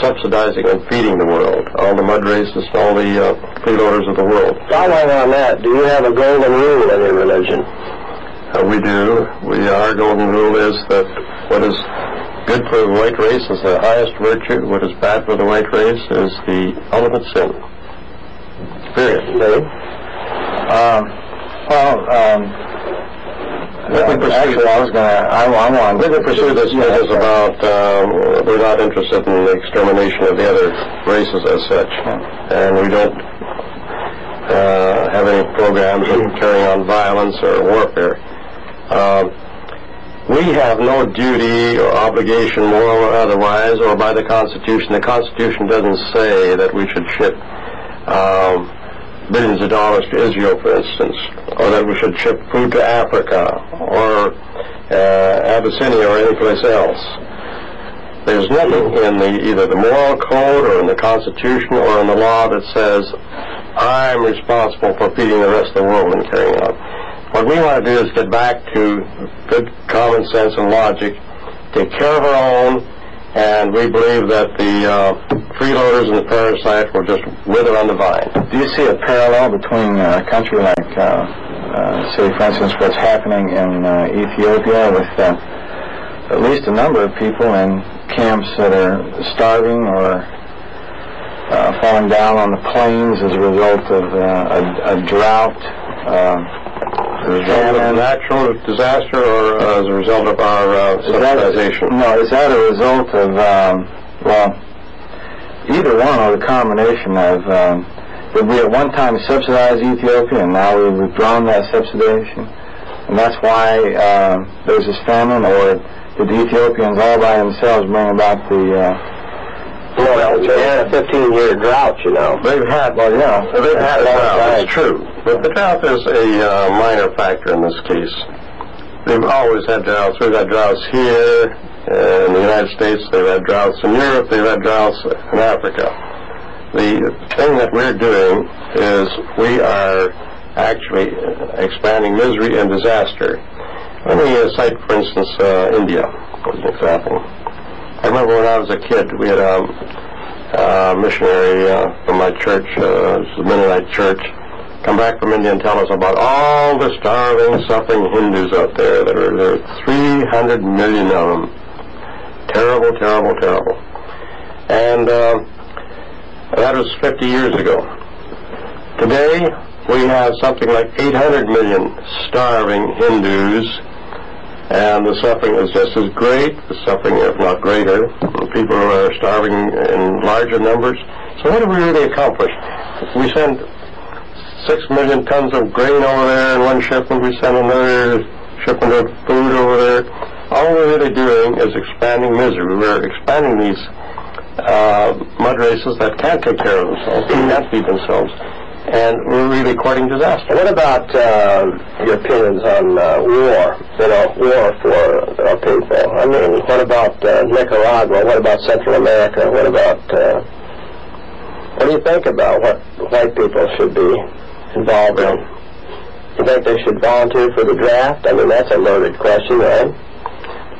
subsidizing and feeding the world, all the mud races, all the uh, freeloaders of the world. Following on that, do you have a golden rule in your religion? Uh, we do. We our golden rule is that what is good for the white race is the highest virtue. What is bad for the white race is the ultimate sin. Period. Dave? Um, well, um, Let me pursue actually, I was going to. I, I want. Let me pursue this business about um, we're not interested in the extermination of the other races as such, and we don't uh, have any programs of carrying on violence or warfare. Um, we have no duty or obligation, moral or otherwise, or by the Constitution. The Constitution doesn't say that we should ship um, billions of dollars to Israel, for instance, or that we should ship food to Africa or uh, Abyssinia or anyplace else. There's nothing in the either the moral code or in the Constitution or in the law that says I'm responsible for feeding the rest of the world and carrying on. What we want to do is get back to good common sense and logic, take care of our own, and we believe that the uh, freeloaders and the parasites will just wither on the vine. Do you see a parallel between uh, a country like, uh, uh, say, for instance, what's happening in uh, Ethiopia with uh, at least a number of people in camps that are starving or falling down on the plains as a result of a, a drought? Uh, a result of natural disaster or uh, as a result of our uh, that- subsidization? No, is that a result of, um, well, either one or the combination of, um, did we at one time subsidize Ethiopia and now we've withdrawn that subsidization? And that's why um, there's this famine, or did the Ethiopians all by themselves bring about the, Well, they had a 15-year drought, you know. They've had, well, yeah, they've had a drought, time. it's true. But the drought is a uh, minor factor in this case. They've always had droughts. We've had droughts here in the United States. They've had droughts in Europe. They've had droughts in Africa. The thing that we're doing is we are actually expanding misery and disaster. Let me uh, cite, for instance, uh, India as an example. I remember when I was a kid, we had a uh, missionary uh, from my church, uh, was Mennonite church, come back from India and tell us about all the starving, suffering Hindus out there. There are, there are 300 million of them. Terrible, terrible, terrible. And uh, that was 50 years ago. Today, we have something like 800 million starving Hindus, and the suffering is just as great, the suffering, if not greater. People are starving in larger numbers. So what have we really accomplished? We send six million tons of grain over there in one shipment. We send another shipment of food over there. All we're really doing is expanding misery. We're expanding these uh, mud races that can't take care of themselves, can't feed themselves, and we're really courting disaster. What about uh, your opinions on uh, war? You know, war for our people. I mean, what about uh, Nicaragua? What about Central America? What about? Uh, what do you think about what white people should be involved in? You think they should volunteer for the draft? I mean, that's a loaded question, right?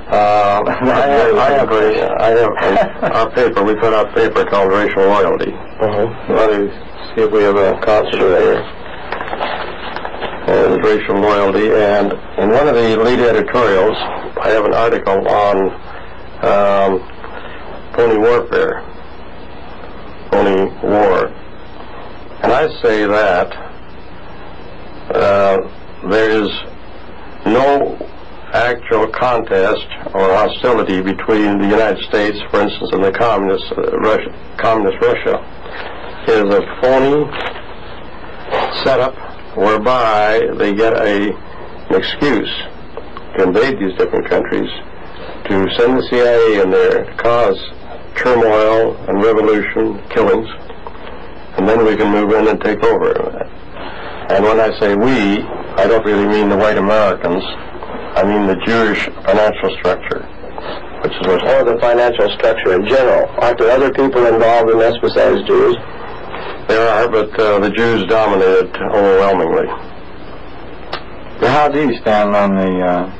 Uh, I have, I have, a, I have a, our paper. We put out a paper called Racial Loyalty. Uh-huh. See if we have a here. Uh, racial loyalty, and in one of the lead editorials, I have an article on um, phony warfare, pony war, and I say that uh, there is no actual contest or hostility between the United States, for instance, and the communist uh, Russia. Communist Russia is a phony setup whereby they get a, an excuse to invade these different countries, to send the CIA in there to cause turmoil and revolution, killings, and then we can move in and take over. And when I say we, I don't really mean the white Americans. I mean the Jewish financial structure, which is what Or the financial structure in general. Aren't there other people involved in this besides Jews? There are, but uh, the Jews dominate it overwhelmingly. How do you stand on the uh,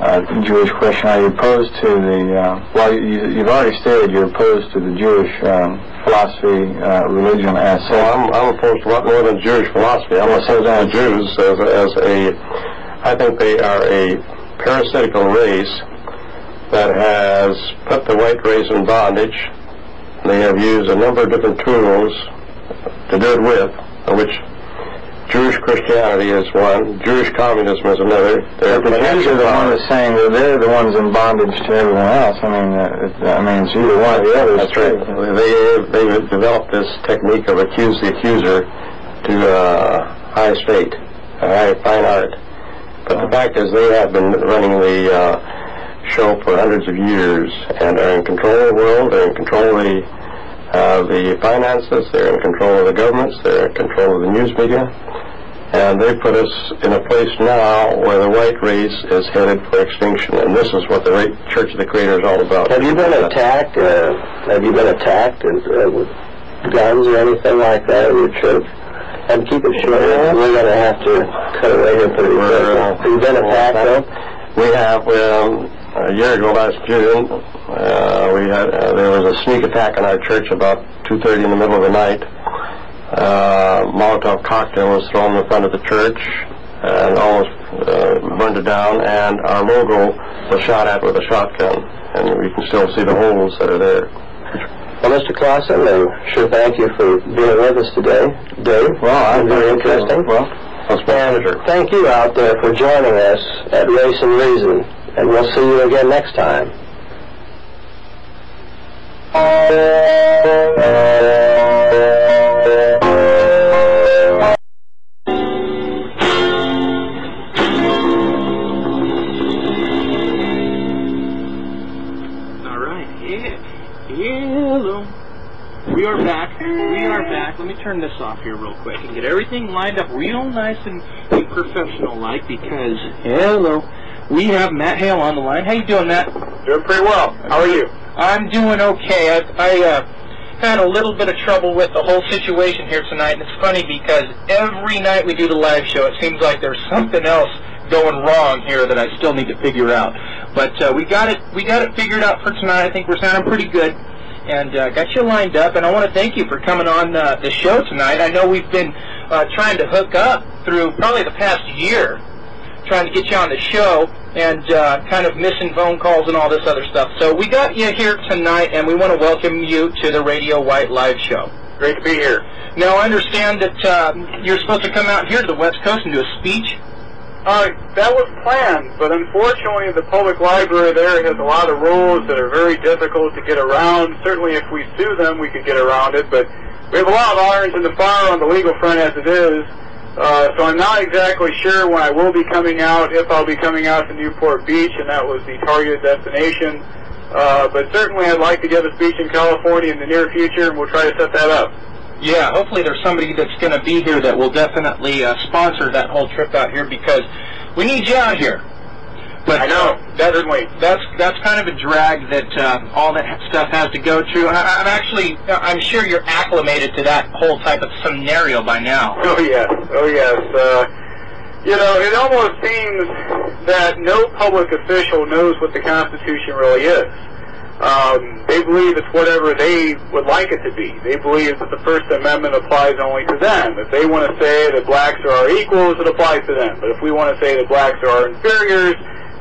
uh, Jewish question? Are you opposed to the, uh, well, you, you've already stated you're opposed to the Jewish um, philosophy, uh, religion as So I'm, I'm opposed to a lot more than Jewish philosophy. I'm Well, so opposed to the Jews as a, as a, I think they are a parasitical race that has put the white race in bondage. They have used a number of different tools to do it with, of which Jewish Christianity is one, Jewish communism is another. They're But the Jews are the ones saying that they're the ones in bondage to everyone else. I mean, uh, I mean, it's either one or the other. That's right. They they developed this technique of accuse the accuser to uh, high state, a high fine art. But the fact is, they have been running the uh, show for hundreds of years and are in control of the world. They're in control of the uh, the finances. They're in control of the governments. They're in control of the news media. And they put us in a place now where the white race is headed for extinction. And this is what the right Church of the Creator is all about. Have you been attacked? Uh, have you been attacked uh, with guns or anything like that in your church? And keep it short. We're going to have to cut away here pretty quick. Have been attacked, though? We have um, a year ago last June. Uh, we had uh, there was a sneak attack on our church about 2:30 in the middle of the night. Uh, Molotov cocktail was thrown in front of the church and almost uh, burned it down. And our logo was shot at with a shotgun, and we can still see the holes that are there. Well, Mr. Klassen, I sure thank you for being with us today. Dave? Well, I'm very interesting. Well, And thank you out there for joining us at Race and Reason. And we'll see you again next time. All right. Hello. We are back. We are back. Let me turn this off here real quick and get everything lined up real nice and professional like because hello. We have Matt Hale on the line. How you doing, Matt? Doing pretty well. How are you? I'm doing okay. I, I uh, had a little bit of trouble with the whole situation here tonight, and it's funny because every night we do the live show, it seems like there's something else going wrong here that I still need to figure out. But uh, we got it. We got it figured out for tonight. I think we're sounding pretty good, and uh, got you lined up. And I want to thank you for coming on uh, the show tonight. I know we've been uh, trying to hook up through probably the past year, trying to get you on the show and uh, kind of missing phone calls and all this other stuff. So we got you here tonight, and we want to welcome you to the Radio White Live Show. Great to be here. Now, I understand that uh, you're supposed to come out here to the West Coast and do a speech. Uh, that was planned, but unfortunately the public library there has a lot of rules that are very difficult to get around. Certainly if we sue them, we could get around it, but we have a lot of irons in the fire on the legal front as it is. Uh, so I'm not exactly sure when I will be coming out, if I'll be coming out to Newport Beach, and that was the targeted destination. Uh, but certainly I'd like to give a speech in California in the near future, and we'll try to set that up. Yeah, hopefully there's somebody that's going to be here that will definitely uh, sponsor that whole trip out here because we need you out here. But I know, that's, certainly. that's that's kind of a drag that uh, all that stuff has to go through. And I, I'm actually, I'm sure you're acclimated to that whole type of scenario by now. Oh yes, oh yes. Uh, you know, it almost seems that no public official knows what the Constitution really is. Um, they believe it's whatever they would like it to be. They believe that the First Amendment applies only to them. If they want to say that blacks are our equals, it applies to them. But if we want to say that blacks are our inferiors,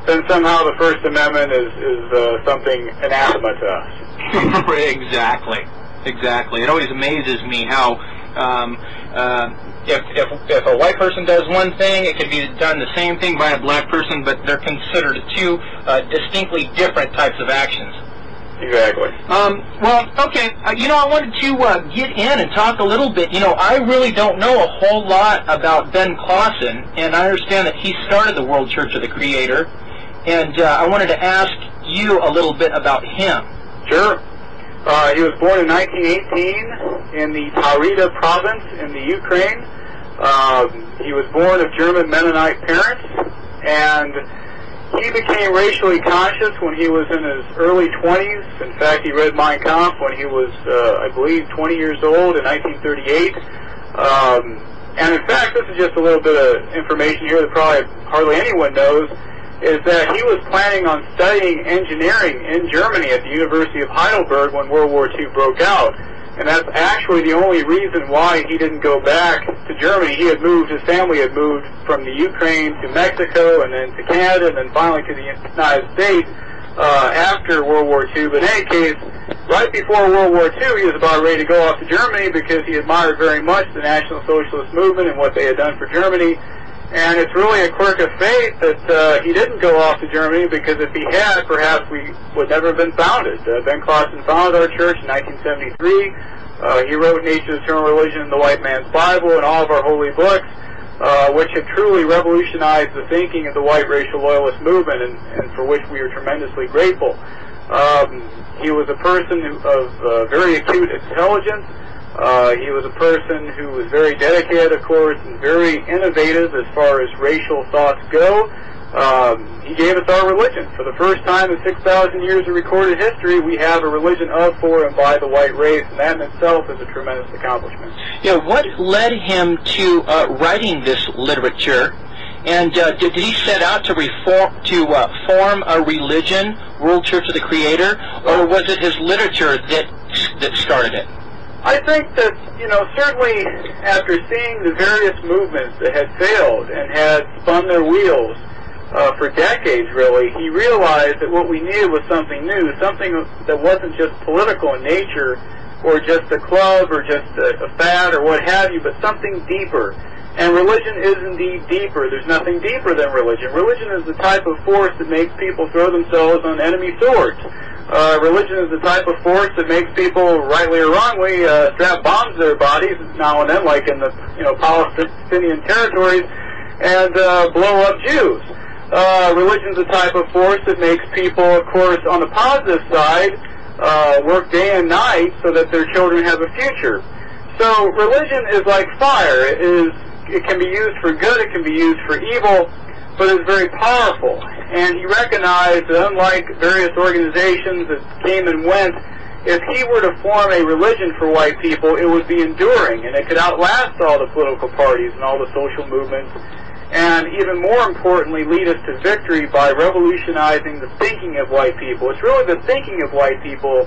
then somehow the First Amendment is, is uh, something anathema to us. [laughs] exactly, exactly. It always amazes me how um, uh, if, if if a white person does one thing, it can be done the same thing by a black person, but they're considered two uh, distinctly different types of actions. Exactly. Um, well, okay. Uh, you know, I wanted to uh, get in and talk a little bit. You know, I really don't know a whole lot about Ben Klassen, and I understand that he started the World Church of the Creator, and uh, I wanted to ask you a little bit about him. Sure. Uh, he was born in 1918 in the Taurida province in the Ukraine. Um, he was born of German Mennonite parents, and he became racially conscious when he was in his early 20s. In fact, he read Mein Kampf when he was, uh, I believe, 20 years old in 1938. Um, and in fact, this is just a little bit of information here that probably hardly anyone knows, is that he was planning on studying engineering in Germany at the University of Heidelberg when World War II broke out. And that's actually the only reason why he didn't go back to Germany. He had moved, his family had moved from the Ukraine to Mexico and then to Canada and then finally to the United States uh, after World War II. But in any case, right before World War II, he was about ready to go off to Germany because he admired very much the National Socialist movement and what they had done for Germany. And it's really a quirk of fate that uh, he didn't go off to Germany because if he had, perhaps we would never have been founded. Uh, ben Klassen founded our church in 1973. Uh, he wrote Nature's Eternal Religion and the White Man's Bible and all of our holy books. uh, which have truly revolutionized the thinking of the white racial loyalist movement, and, and for which we are tremendously grateful. Um, he was a person of uh, very acute intelligence. Uh, he was a person who was very dedicated, of course, and very innovative as far as racial thoughts go. Um, he gave us our religion. For the first time in 6,000 years of recorded history, we have a religion of, for, and by the white race, and that in itself is a tremendous accomplishment. Yeah, what led him to uh, writing this literature? And uh, did, did he set out to reform, to uh, form a religion, World Church of the Creator, or was it his literature that that started it? I think that, you know, certainly after seeing the various movements that had failed and had spun their wheels uh, for decades, really, he realized that what we needed was something new, something that wasn't just political in nature or just a club or just a, a fad or what have you, but something deeper. And religion is indeed deeper. There's nothing deeper than religion. Religion is the type of force that makes people throw themselves on enemy swords. Uh, religion is the type of force that makes people, rightly or wrongly, uh, strap bombs to their bodies now and then, like in the you know Palestinian territories, and uh, blow up Jews. Uh, religion's the type of force that makes people, of course, on the positive side, uh, work day and night so that their children have a future. So religion is like fire. It is it can be used for good, it can be used for evil, but it's very powerful. And he recognized that unlike various organizations that came and went, if he were to form a religion for white people, it would be enduring and it could outlast all the political parties and all the social movements and even more importantly lead us to victory by revolutionizing the thinking of white people. It's really the thinking of white people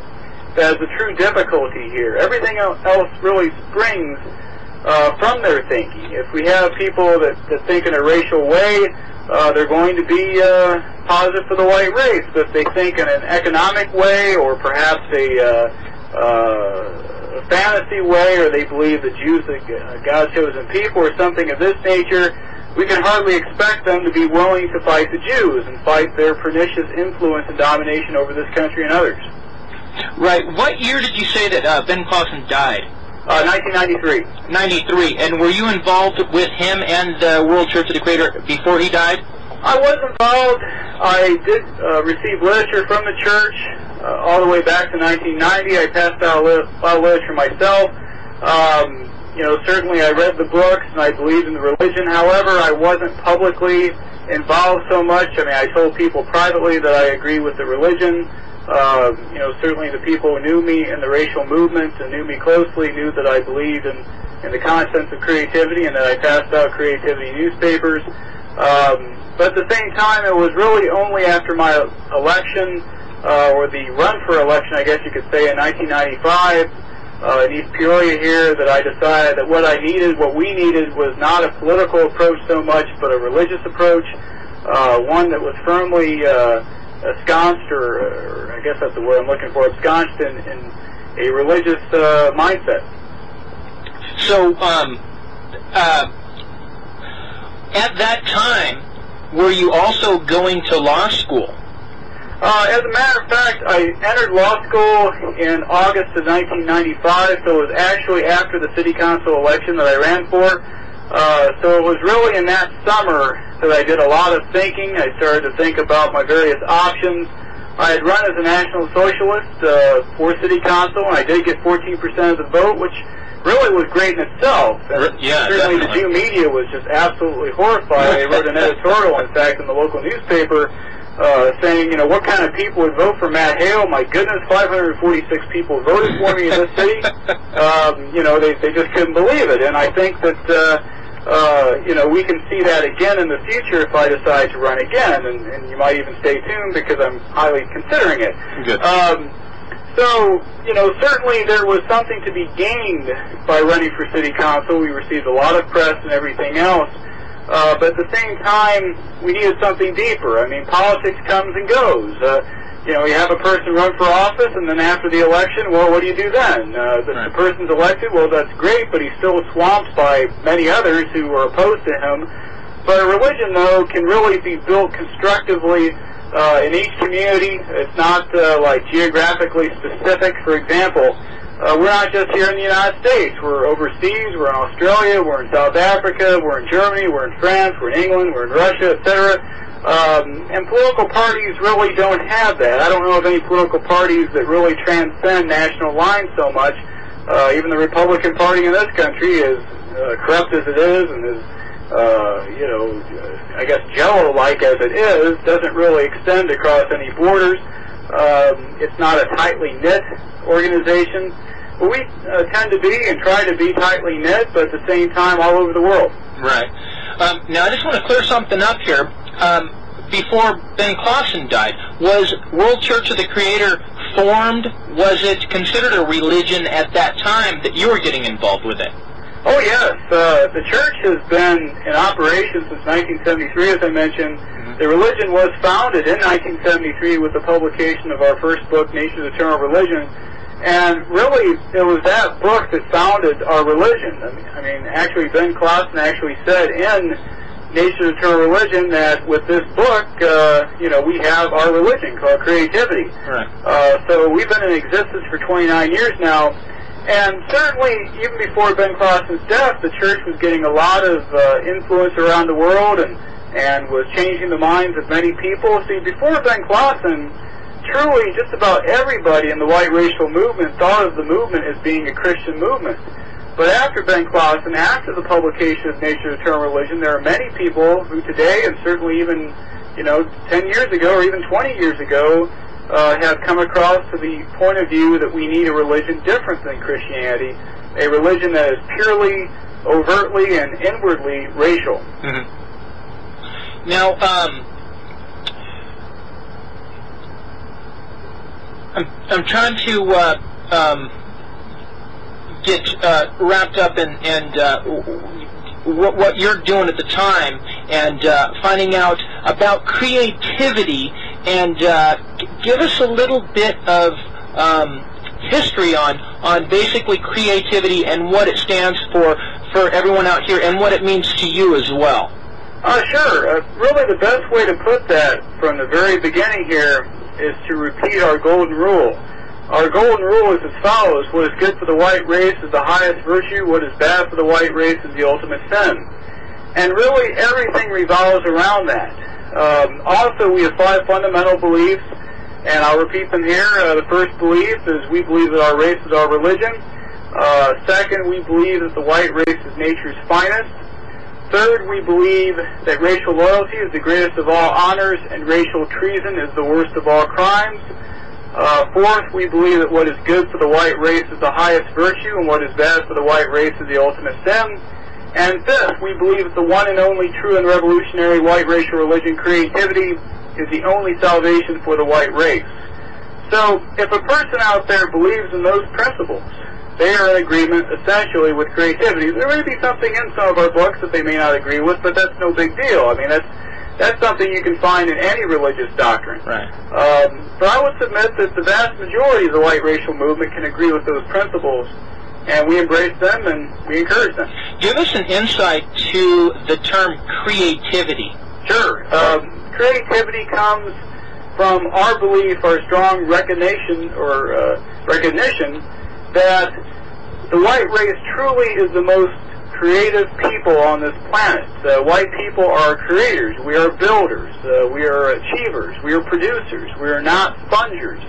that is the true difficulty here. Everything else really springs uh, from their thinking. If we have people that, that think in a racial way, uh, they're going to be uh, positive for the white race. But if they think in an economic way or perhaps a, uh, uh, fantasy way or they believe the Jews are God's chosen people or something of this nature, we can hardly expect them to be willing to fight the Jews and fight their pernicious influence and domination over this country and others. Right. What year did you say that uh, Ben Klassen died? Uh, 1993. 93. And were you involved with him and the World Church of the Creator before he died? I was involved. I did uh, receive literature from the church uh, all the way back to 1990. I passed out a literature myself. Um, you know, certainly I read the books and I believed in the religion. However, I wasn't publicly involved so much. I mean, I told people privately that I agree with the religion. Uh, you know, certainly the people who knew me in the racial movement and knew me closely knew that I believed in, in the concepts of creativity and that I passed out creativity newspapers. Um, but at the same time, it was really only after my election, uh, or the run for election, I guess you could say, in 1995, uh, in East Peoria here, that I decided that what I needed, what we needed, was not a political approach so much, but a religious approach, uh, one that was firmly uh, ensconced, or, or I guess that's the word I'm looking for, ensconced in, in a religious uh, mindset. So, um, uh, at that time, were you also going to law school? Uh, as a matter of fact, I entered law school in August of 1995, so it was actually after the city council election that I ran for. Uh, so it was really in that summer that I did a lot of thinking. I started to think about my various options. I had run as a National Socialist uh, for city council, and I did get 14% of the vote, which really was great in itself. And yeah, certainly definitely. the Jew media was just absolutely horrified. They wrote an editorial, in fact, in the local newspaper uh, saying, you know, what kind of people would vote for Matt Hale? My goodness, 546 people voted for me in this city. [laughs] Um, you know, they, they just couldn't believe it. And I think that, uh, uh, you know, we can see that again in the future if I decide to run again. And, and you might even stay tuned because I'm highly considering it. Good. Um, so, you know, certainly there was something to be gained by running for city council. We received a lot of press and everything else. Uh, but at the same time, we needed something deeper. I mean, politics comes and goes. Uh, you know, you have a person run for office, and then after the election, well, what do you do then? Uh, the, Right. the person's elected, well, that's great, but he's still swamped by many others who are opposed to him. But a religion, though, can really be built constructively uh, in each community. It's not uh, like geographically specific. For example, uh, we're not just here in the United States. We're overseas. We're in Australia. We're in South Africa. We're in Germany. We're in France. We're in England. We're in Russia, etc. Um, and political parties really don't have that. I don't know of any political parties that really transcend national lines so much. Uh, even the Republican Party in this country, as uh, corrupt as it is, and as uh, you know, I guess Jello-like as it is, doesn't really extend across any borders. Um, it's not a tightly knit organization. But we uh, tend to be and try to be tightly knit, but at the same time all over the world. Right. Um, now, I just want to clear something up here. Um, before Ben Klassen died, was World Church of the Creator formed? Was it considered a religion at that time that you were getting involved with it? Oh yes, uh, the church has been in operation since 1973, as I mentioned. Mm-hmm. The religion was founded in 1973 with the publication of our first book, Nature's Eternal Religion, and really it was that book that founded our religion. I mean, I mean actually, Ben Klassen actually said in Nature's Eternal Religion that with this book, uh, you know, we have our religion called creativity. Right. Uh, so we've been in existence for 29 years now. And certainly, even before Ben Klassen's death, the church was getting a lot of uh, influence around the world and, and was changing the minds of many people. See, before Ben Klassen, truly just about everybody in the white racial movement thought of the movement as being a Christian movement. But after Ben Klassen, after the publication of Nature's Eternal Religion, there are many people who today, and certainly even, you know, 10 years ago or even 20 years ago, uh, have come across to the point of view that we need a religion different than Christianity, a religion that is purely, overtly, and inwardly racial. Mm-hmm. Now, um, I'm, I'm trying to uh, um, get uh, wrapped up in and uh, what, what you're doing at the time and uh, finding out about creativity and uh, give us a little bit of um, history on on basically creativity and what it stands for for everyone out here and what it means to you as well. Uh, sure. Uh, really, the best way to put that from the very beginning here is to repeat our golden rule. Our golden rule is as follows. What is good for the white race is the highest virtue. What is bad for the white race is the ultimate sin. And really, everything revolves around that. Um, also, we have five fundamental beliefs, and I'll repeat them here. Uh, the first belief is we believe that our race is our religion. Uh, second, we believe that the white race is nature's finest. Third, we believe that racial loyalty is the greatest of all honors and racial treason is the worst of all crimes. Uh, fourth, we believe that what is good for the white race is the highest virtue and what is bad for the white race is the ultimate sin. And fifth, we believe that the one and only true and revolutionary white racial religion, creativity, is the only salvation for the white race. So, if a person out there believes in those principles, they are in agreement essentially with creativity. There may be something in some of our books that they may not agree with, but that's no big deal. I mean, that's that's something you can find in any religious doctrine. Right. Um, but I would submit that the vast majority of the white racial movement can agree with those principles, and we embrace them and we encourage them. Give us an insight to the term creativity. Sure. Um, creativity comes from our belief, our strong recognition or uh, recognition that the white race truly is the most creative people on this planet. Uh, white people are creators. We are builders. Uh, we are achievers. We are producers. We are not spongers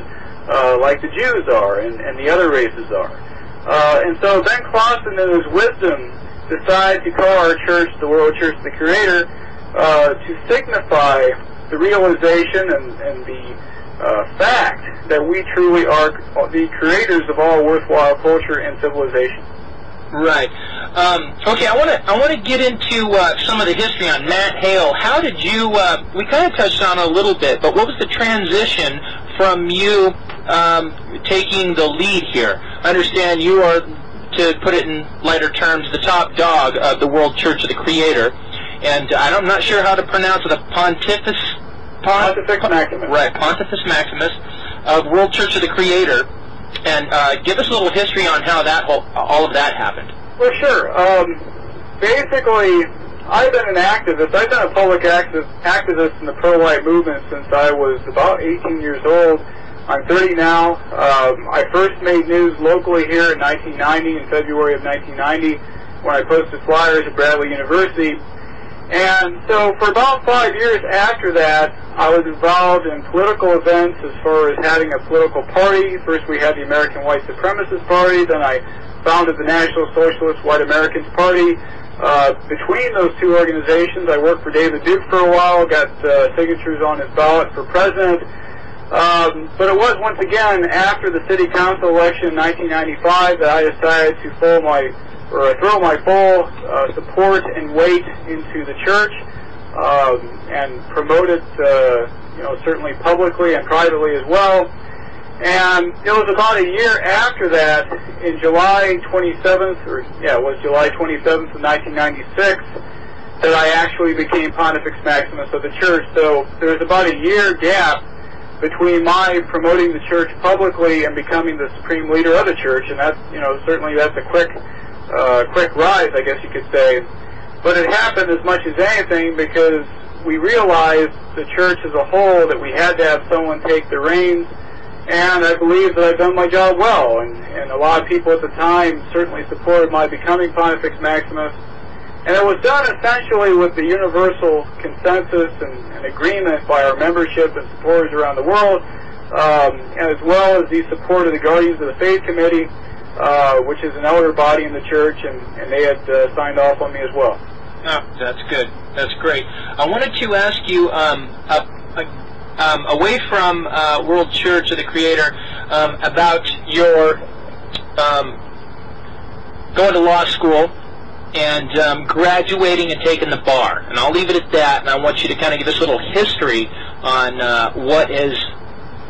uh, like the Jews are and, and the other races are. Uh, and so Ben Klassen, in his wisdom, decided to call our church the World Church of the Creator uh, to signify the realization and, and the uh, fact that we truly are the creators of all worthwhile culture and civilization. Right. Um, okay, I want to I want to get into uh, some of the history on Matt Hale. How did you? Uh, we kind of touched on a little bit, but what was the transition from you um, taking the lead here? I understand you are, to put it in lighter terms, the top dog of the World Church of the Creator, and I'm not sure how to pronounce it. A pontifex. Pon- Pontifex Maximus. Right, Pontifex Maximus of World Church of the Creator, and uh, give us a little history on how that whole, all of that happened. Well, sure. Um, basically, I've been an activist. I've been a public activist in the pro-white movement since I was about 18 years old. I'm 30 now. Um, I first made news locally here in 1990, in February of 1990, when I posted flyers at Bradley University. And so for about five years after that, I was involved in political events as far as having a political party. First we had the American White Supremacist Party, then I founded the National Socialist White Americans Party. Uh, between those two organizations, I worked for David Duke for a while, got uh, signatures on his ballot for president. Um, but it was once again after the city council election in 1995 that I decided to full my or throw my full uh, support and weight into the church um, and promote it, uh, you know, certainly publicly and privately as well. And it was about a year after that, in July 27th, or yeah, it was July 27th of 1996, that I actually became Pontifex Maximus of the church. So there was about a year gap between my promoting the church publicly and becoming the supreme leader of the church, and that's you know certainly that's a quick uh, quick rise, I guess you could say. But it happened as much as anything because we realized the church as a whole that we had to have someone take the reins, and I believe that I've done my job well. And, and a lot of people at the time certainly supported my becoming Pontifex Maximus. And it was done essentially with the universal consensus and, and agreement by our membership and supporters around the world, um, as well as the support of the Guardians of the Faith Committee, uh, which is an elder body in the church, and, and they had uh, signed off on me as well. Oh, that's good. That's great. I wanted to ask you, um, uh, um, away from uh, World Church of the Creator, um, about your um, going to law school and um, graduating and taking the bar. And I'll leave it at that, and I want you to kind of give us a little history on uh, what is,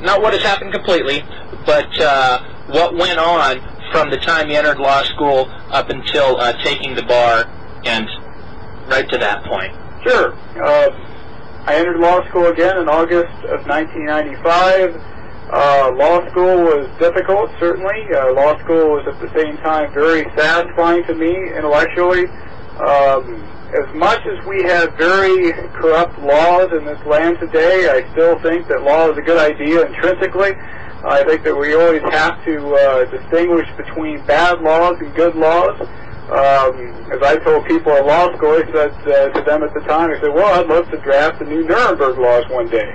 not what has happened completely, but uh, what went on from the time you entered law school up until uh, taking the bar and right to that point. Sure. Uh, I entered law school again in August of 1995. Uh, law school was difficult, certainly. Uh, law school was at the same time very satisfying to me intellectually. Um, as much as we have very corrupt laws in this land today, I still think that law is a good idea intrinsically. I think that we always have to uh, distinguish between bad laws and good laws. Um, as I told people at law school, I said uh, to them at the time, I said, well, I'd love to draft the new Nuremberg laws one day.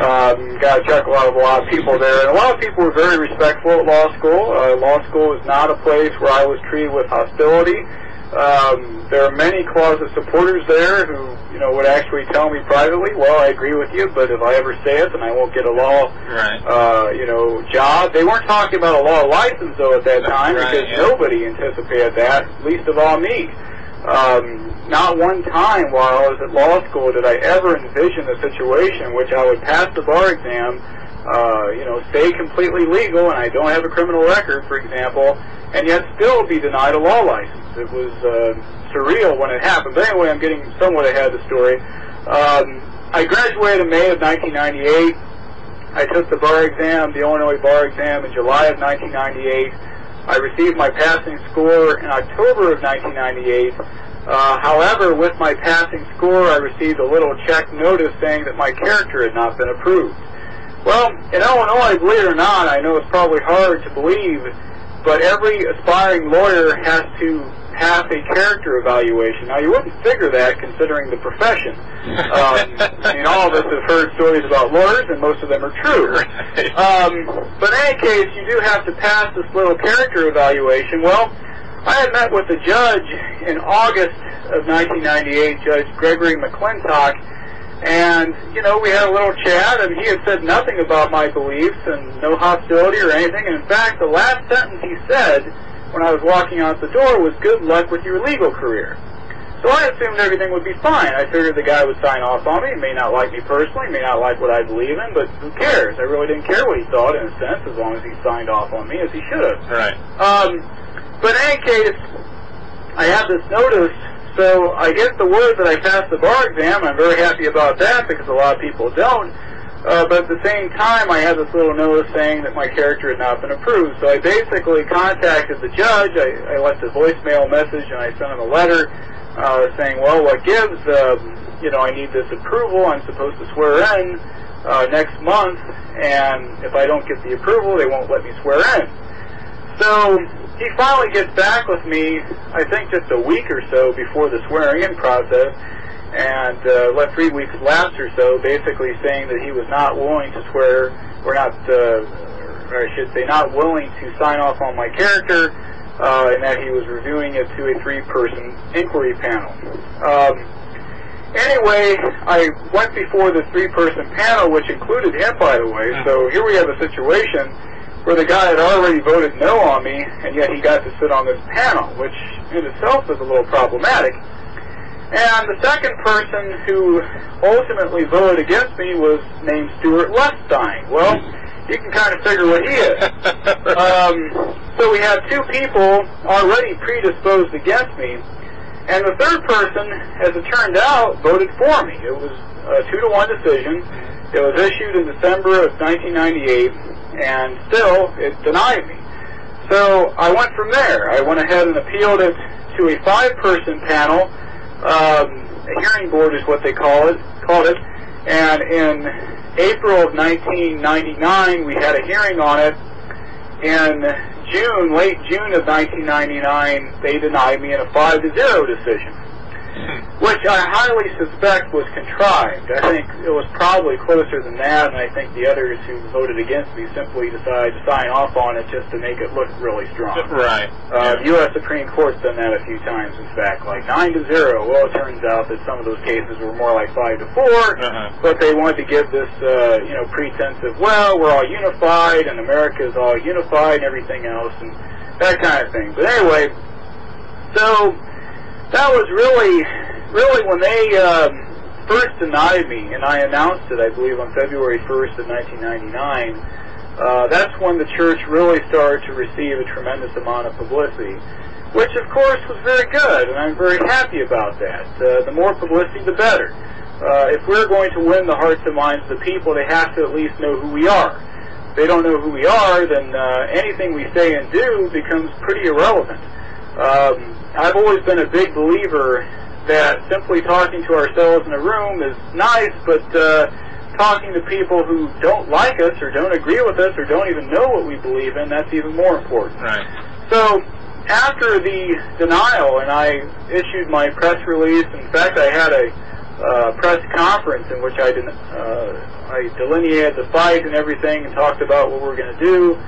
Um, got a chuckle out of a lot of people there. And a lot of people were very respectful at law school. Uh, law school is not a place where I was treated with hostility. Um, there are many closet supporters there who, you know, would actually tell me privately, well, I agree with you, but if I ever say it, then I won't get a law, Right. uh, you know, job. They weren't talking about a law license, though, at that time, Right, because yeah. nobody anticipated that, least of all me. Um, not one time while I was at law school did I ever envision a situation in which I would pass the bar exam, uh, you know, stay completely legal, and I don't have a criminal record, for example, and yet still be denied a law license. It was uh, surreal when it happened. But anyway, I'm getting somewhat ahead of the story. Um, I graduated in May of 1998. I took the bar exam, the Illinois bar exam, in July of 1998. I received my passing score in October of 1998. Uh, however, with my passing score, I received a little check notice saying that my character had not been approved. Well, in Illinois, believe it or not, I know it's probably hard to believe, but every aspiring lawyer has to pass a character evaluation. Now, you wouldn't figure that considering the profession. Um, I mean, all of us have heard stories about lawyers, and most of them are true. Um, but in any case, you do have to pass this little character evaluation. Well, I had met with the judge in August of 1998, Judge Gregory McClintock, and, you know, we had a little chat, and he had said nothing about my beliefs and no hostility or anything. And in fact, the last sentence he said when I was walking out the door was, good luck with your legal career. So I assumed everything would be fine. I figured the guy would sign off on me. He may not like me personally, may not like what I believe in, but who cares? I really didn't care what he thought in a sense, as long as he signed off on me, as he should have. Right. Um, but in any case, I have this notice, so I get the word that I passed the bar exam. I'm very happy about that because a lot of people don't. Uh, but at the same time, I had this little notice saying that my character had not been approved. So I basically contacted the judge. I, I left a voicemail message and I sent him a letter uh, saying, well, what gives? Um, you know, I need this approval. I'm supposed to swear in. uh, next month, and if I don't get the approval, they won't let me swear in. So he finally gets back with me, I think just a week or so before the swearing in process, and uh, let three weeks lapse or so, basically saying that he was not willing to swear, or not, uh, or I should say, not willing to sign off on my character, uh, and that he was reviewing it to a three-person inquiry panel. Um, anyway, I went before the three-person panel, which included him, by the way. So here we have a situation where the guy had already voted no on me, and yet he got to sit on this panel, which in itself is a little problematic. And the second person who ultimately voted against me was named Stuart Lestine. Well, you can kind of figure what he is. [laughs] um, so we had two people already predisposed against me, and the third person, as it turned out, voted for me. It was a two to one decision. It was issued in December of 1998, and still it denied me. So I went from there. I went ahead and appealed it to a five-person panel. Um, a hearing board is what they call it. Called it. And in April of 1999, we had a hearing on it. In June, late June of 1999, they denied me in a five to zero decision, which I highly suspect was contrived. I think it was probably closer than that, and I think the others who voted against me simply decided to sign off on it just to make it look really strong. Right. Uh, the U.S. Supreme Court's done that a few times, in fact, like nine to zero. Well, it turns out that some of those cases were more like five to 4 Uh-huh. but they wanted to give this, uh, you know, pretense of, well, we're all unified and America is all unified and everything else and that kind of thing. But anyway, so that was really, really when they um, first denied me, and I announced it, I believe, on February 1st of 1999. Uh, that's when the church really started to receive a tremendous amount of publicity, which of course was very good, and I'm very happy about that. Uh, the more publicity, the better. Uh, if we're going to win the hearts and minds of the people, they have to at least know who we are. If they don't know who we are, then uh, anything we say and do becomes pretty irrelevant. Um, I've always been a big believer that simply talking to ourselves in a room is nice, but uh, talking to people who don't like us or don't agree with us or don't even know what we believe in, that's even more important. Right. So after the denial, and I issued my press release. In fact, I had a uh, press conference in which I, den- uh, I delineated the fight and everything, and talked about what we're going to do.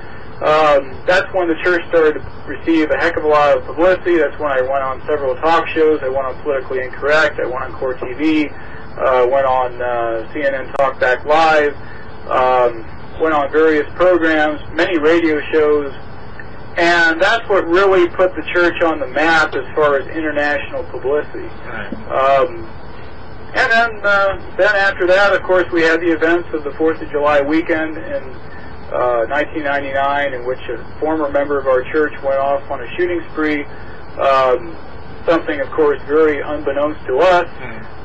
Um, that's when the church started to receive a heck of a lot of publicity. That's when I went on several talk shows. I went on Politically Incorrect. I went on Court TV. Uh, went on uh, CNN Talkback Live. Um, went on various programs, many radio shows, and that's what really put the church on the map as far as international publicity. Right. Um, and then, uh, then after that, of course, we had the events of the Fourth of July weekend in uh, 1999, in which a former member of our church went off on a shooting spree. Um, something, of course, very unbeknownst to us.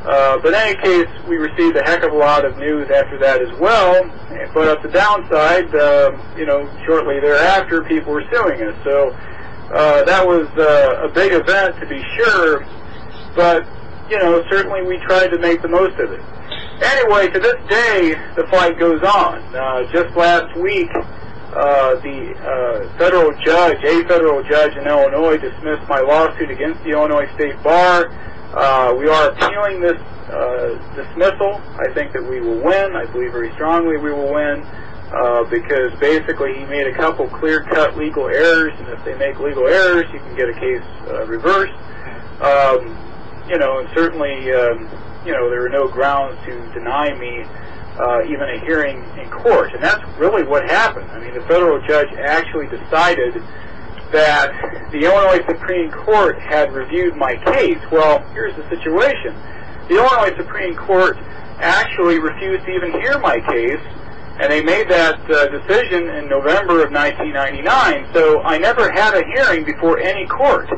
Uh, but in any case, we received a heck of a lot of news after that as well. But at the downside, uh, you know, shortly thereafter, people were suing us. So uh, that was uh, a big event to be sure. But you know, certainly we tried to make the most of it. Anyway, to this day, the fight goes on. Uh, just last week, uh, the uh, federal judge, a federal judge in Illinois, dismissed my lawsuit against the Illinois State Bar. Uh, we are appealing this uh, dismissal. I think that we will win. I believe very strongly we will win uh, because basically he made a couple clear-cut legal errors, and if they make legal errors, you can get a case uh, reversed. Um, you know, and certainly, um, you know, there are no grounds to deny me uh, even a hearing in court, and that's really what happened. I mean, the federal judge actually decided that the Illinois Supreme Court had reviewed my case. Well, here's the situation. The Illinois Supreme Court actually refused to even hear my case, and they made that uh, decision in November of 1999. So I never had a hearing before any court.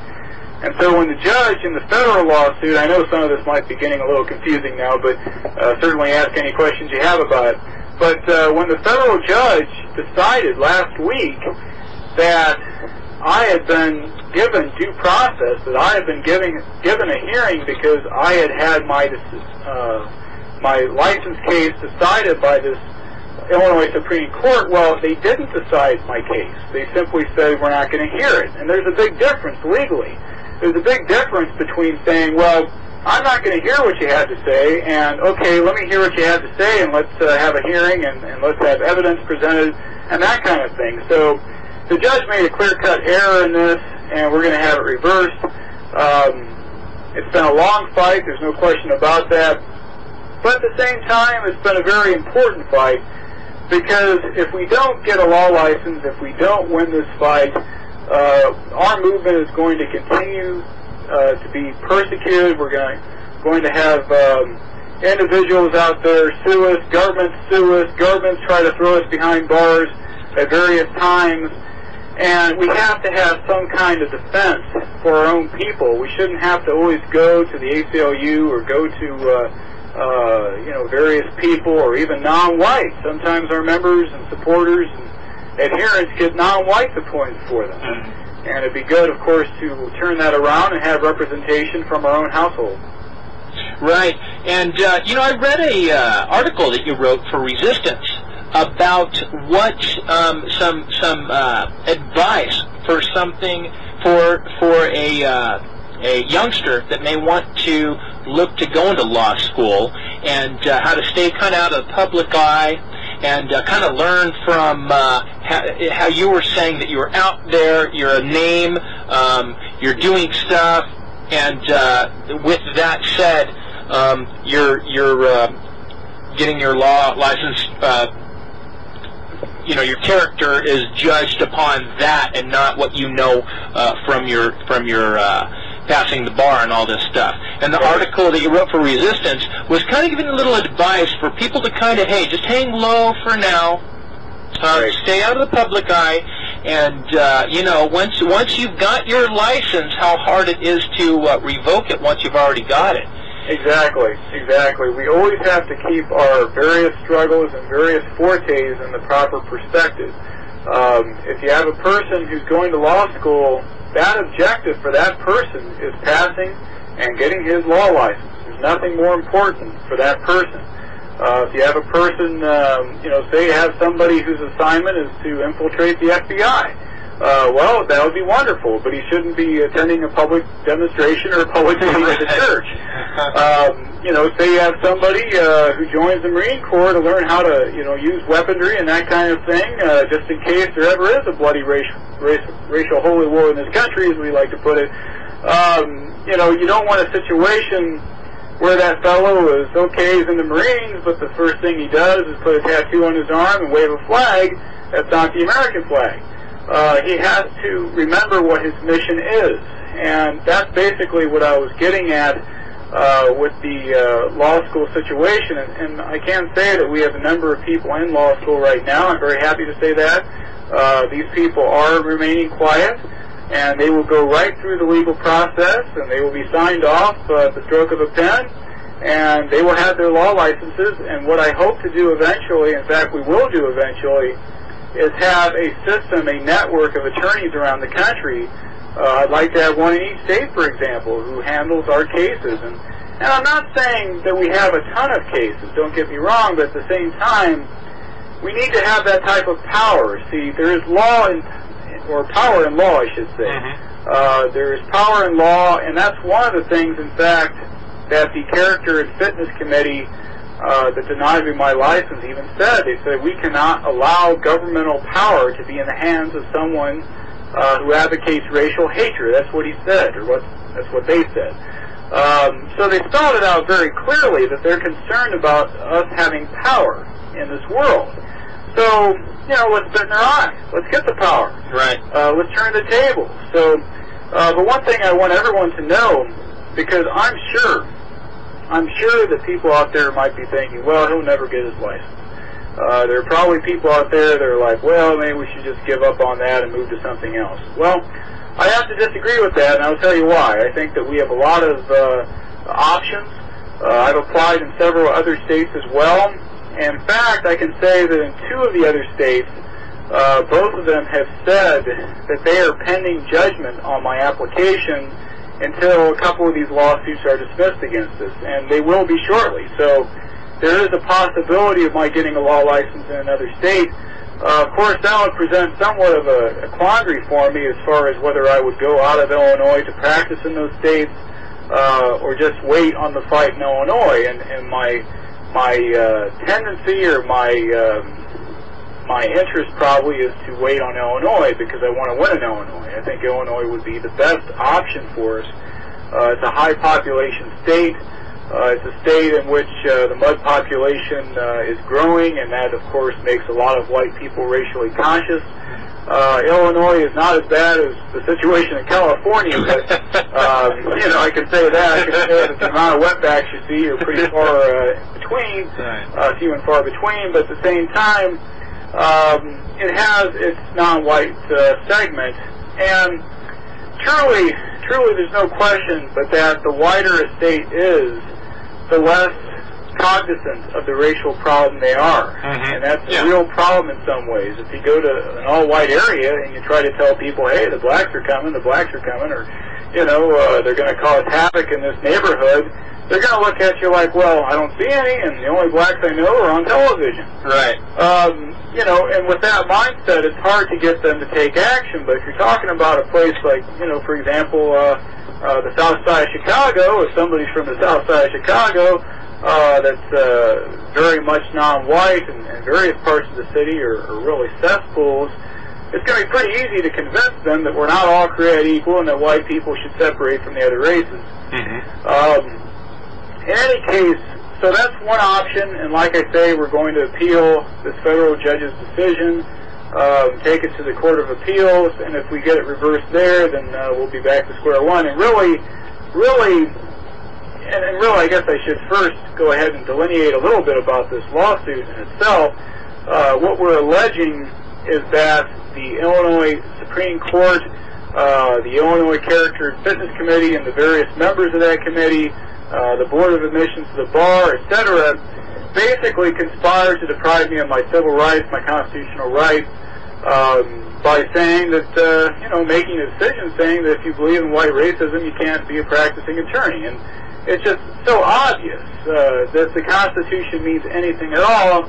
And so when the judge in the federal lawsuit, I know some of this might be getting a little confusing now, but uh, certainly ask any questions you have about it. But uh, when the federal judge decided last week that I had been given due process, that I had been giving, given a hearing because I had had my uh, my license case decided by this Illinois Supreme Court. Well, they didn't decide my case. They simply said we're not going to hear it. And there's a big difference legally. There's a big difference between saying, well, I'm not going to hear what you had to say, and okay, let me hear what you had to say, and let's uh, have a hearing, and, and let's have evidence presented, and that kind of thing. So the judge made a clear-cut error in this, and we're going to have it reversed. Um, it's been a long fight. There's no question about that. But at the same time, it's been a very important fight because if we don't get a law license, if we don't win this fight, uh, our movement is going to continue uh, to be persecuted. We're going going to have um, individuals out there sue us, governments sue us, governments try to throw us behind bars at various times. And we have to have some kind of defense for our own people. We shouldn't have to always go to the ACLU or go to, uh, uh, you know, various people or even non-white. Sometimes our members and supporters and adherents get non-whites appointed for them. And it'd be good, of course, to turn that around and have representation from our own household. Right. And, uh, you know, I read a uh, article that you wrote for Resistance about what um, some some uh, advice for something for for a uh, a youngster that may want to look to go into law school and uh, how to stay kind of out of the public eye and uh, kind of learn from uh, how, how you were saying that you were out there, you're a name, um, you're doing stuff, and uh, with that said, um, you're you're uh, getting your law license. Uh, you know, your character is judged upon that, and not what you know uh, from your from your uh, passing the bar and all this stuff. And the article that you wrote for Resistance was kind of giving a little advice for people to kind of, hey, just hang low for now, uh, Right. stay out of the public eye, and uh, you know, once once you've got your license, how hard it is to uh, revoke it once you've already got it. Exactly, exactly. We always have to keep our various struggles and various fortes in the proper perspective. Um, if you have a person who's going to law school, that objective for that person is passing and getting his law license. There's nothing more important for that person. Uh, if you have a person, um, you know, say you have somebody whose assignment is to infiltrate the FBI, uh, well, that would be wonderful, but he shouldn't be attending a public demonstration or a public [laughs] meeting at the church. Um, you know, say you have somebody uh, who joins the Marine Corps to learn how to, you know, use weaponry and that kind of thing, uh, just in case there ever is a bloody racial, race, racial holy war in this country, as we like to put it. Um, you know, you don't want a situation where that fellow is okay, he's in the Marines, but the first thing he does is put a tattoo on his arm and wave a flag. That's not the American flag. Uh, he has to remember what his mission is, and that's basically what I was getting at uh, with the uh, law school situation. And, and I can say that we have a number of people in law school right now. I'm very happy to say that. Uh, these people are remaining quiet and they will go right through the legal process, and they will be signed off uh, at the stroke of a pen, and they will have their law licenses. And what I hope to do eventually, in fact, we will do eventually, is have a system, a network of attorneys around the country. Uh, I'd like to have one in each state, for example, who handles our cases. And, and I'm not saying that we have a ton of cases, don't get me wrong, but at the same time, we need to have that type of power. See, there is law in or power in law, I should say. Uh, there is power in law, and that's one of the things, in fact, that the Character and Fitness Committee uh, that denied me my license even said. They said we cannot allow governmental power to be in the hands of someone uh, who advocates racial hatred. That's what he said, or what that's what they said. Um, so they spelled it out very clearly that they're concerned about us having power in this world. So, you know, let's in their eye. Let's get the power. Right. Uh, let's turn the table. So, uh, but one thing I want everyone to know, because I'm sure, I'm sure that people out there might be thinking, well, he'll never get his license. Uh, there are probably people out there that are like, well, maybe we should just give up on that and move to something else. Well, I have to disagree with that, and I'll tell you why. I think that we have a lot of uh, options. Uh, I've applied in several other states as well. In fact, I can say that in two of the other states, uh, both of them have said that they are pending judgment on my application until a couple of these lawsuits are dismissed against us, and they will be shortly. So there is a possibility of my getting a law license in another state. Uh, of course, that would present somewhat of a, a quandary for me as far as whether I would go out of Illinois to practice in those states uh, or just wait on the fight in Illinois. And, and my my uh, tendency or my um, my interest probably is to wait on Illinois because I want to win in Illinois. I think Illinois would be the best option for us. Uh, it's a high population state. Uh, it's a state in which uh, the mud population uh, is growing, and that, of course, makes a lot of white people racially conscious. Uh, Illinois is not as bad as the situation in California, but um, [laughs] you know I can say that. I can say that the amount of wetbacks you see are pretty far uh, between, uh, few and far between. But at the same time, um, it has its non-white uh, segment, and truly, truly, there's no question but that the wider a state is, the less cognizant of the racial problem they are. Mhm. And that's Yeah. a real problem in some ways. If you go to an all-white area and you try to tell people, hey, the blacks are coming, the blacks are coming, or, you know, uh, they're going to cause havoc in this neighborhood, they're going to look at you like, well, I don't see any, and the only blacks I know are on television. Right. Um, you know, and with that mindset, it's hard to get them to take action. But if you're talking about a place like, you know, for example, uh, uh, the South Side of Chicago, if somebody's from the South Side of Chicago uh, that's uh, very much non-white, and, and various parts of the city are, are really cesspools, it's going to be pretty easy to convince them that we're not all created equal and that white people should separate from the other races. Mm-hmm. Um, in any case, so that's one option, and like I say, we're going to appeal this federal judge's decision, um, take it to the Court of Appeals, and if we get it reversed there, then uh, we'll be back to square one. And really, really, and, and really, I guess I should first go ahead and delineate a little bit about this lawsuit in itself. Uh, what we're alleging is that the Illinois Supreme Court, uh, the Illinois Character and Fitness Committee, and the various members of that committee, uh, the Board of Admissions to the Bar, etc., basically conspired to deprive me of my civil rights, my constitutional rights, um, by saying that, uh, you know, making a decision saying that if you believe in white racism, you can't be a practicing attorney. And it's just so obvious uh, that the Constitution means anything at all.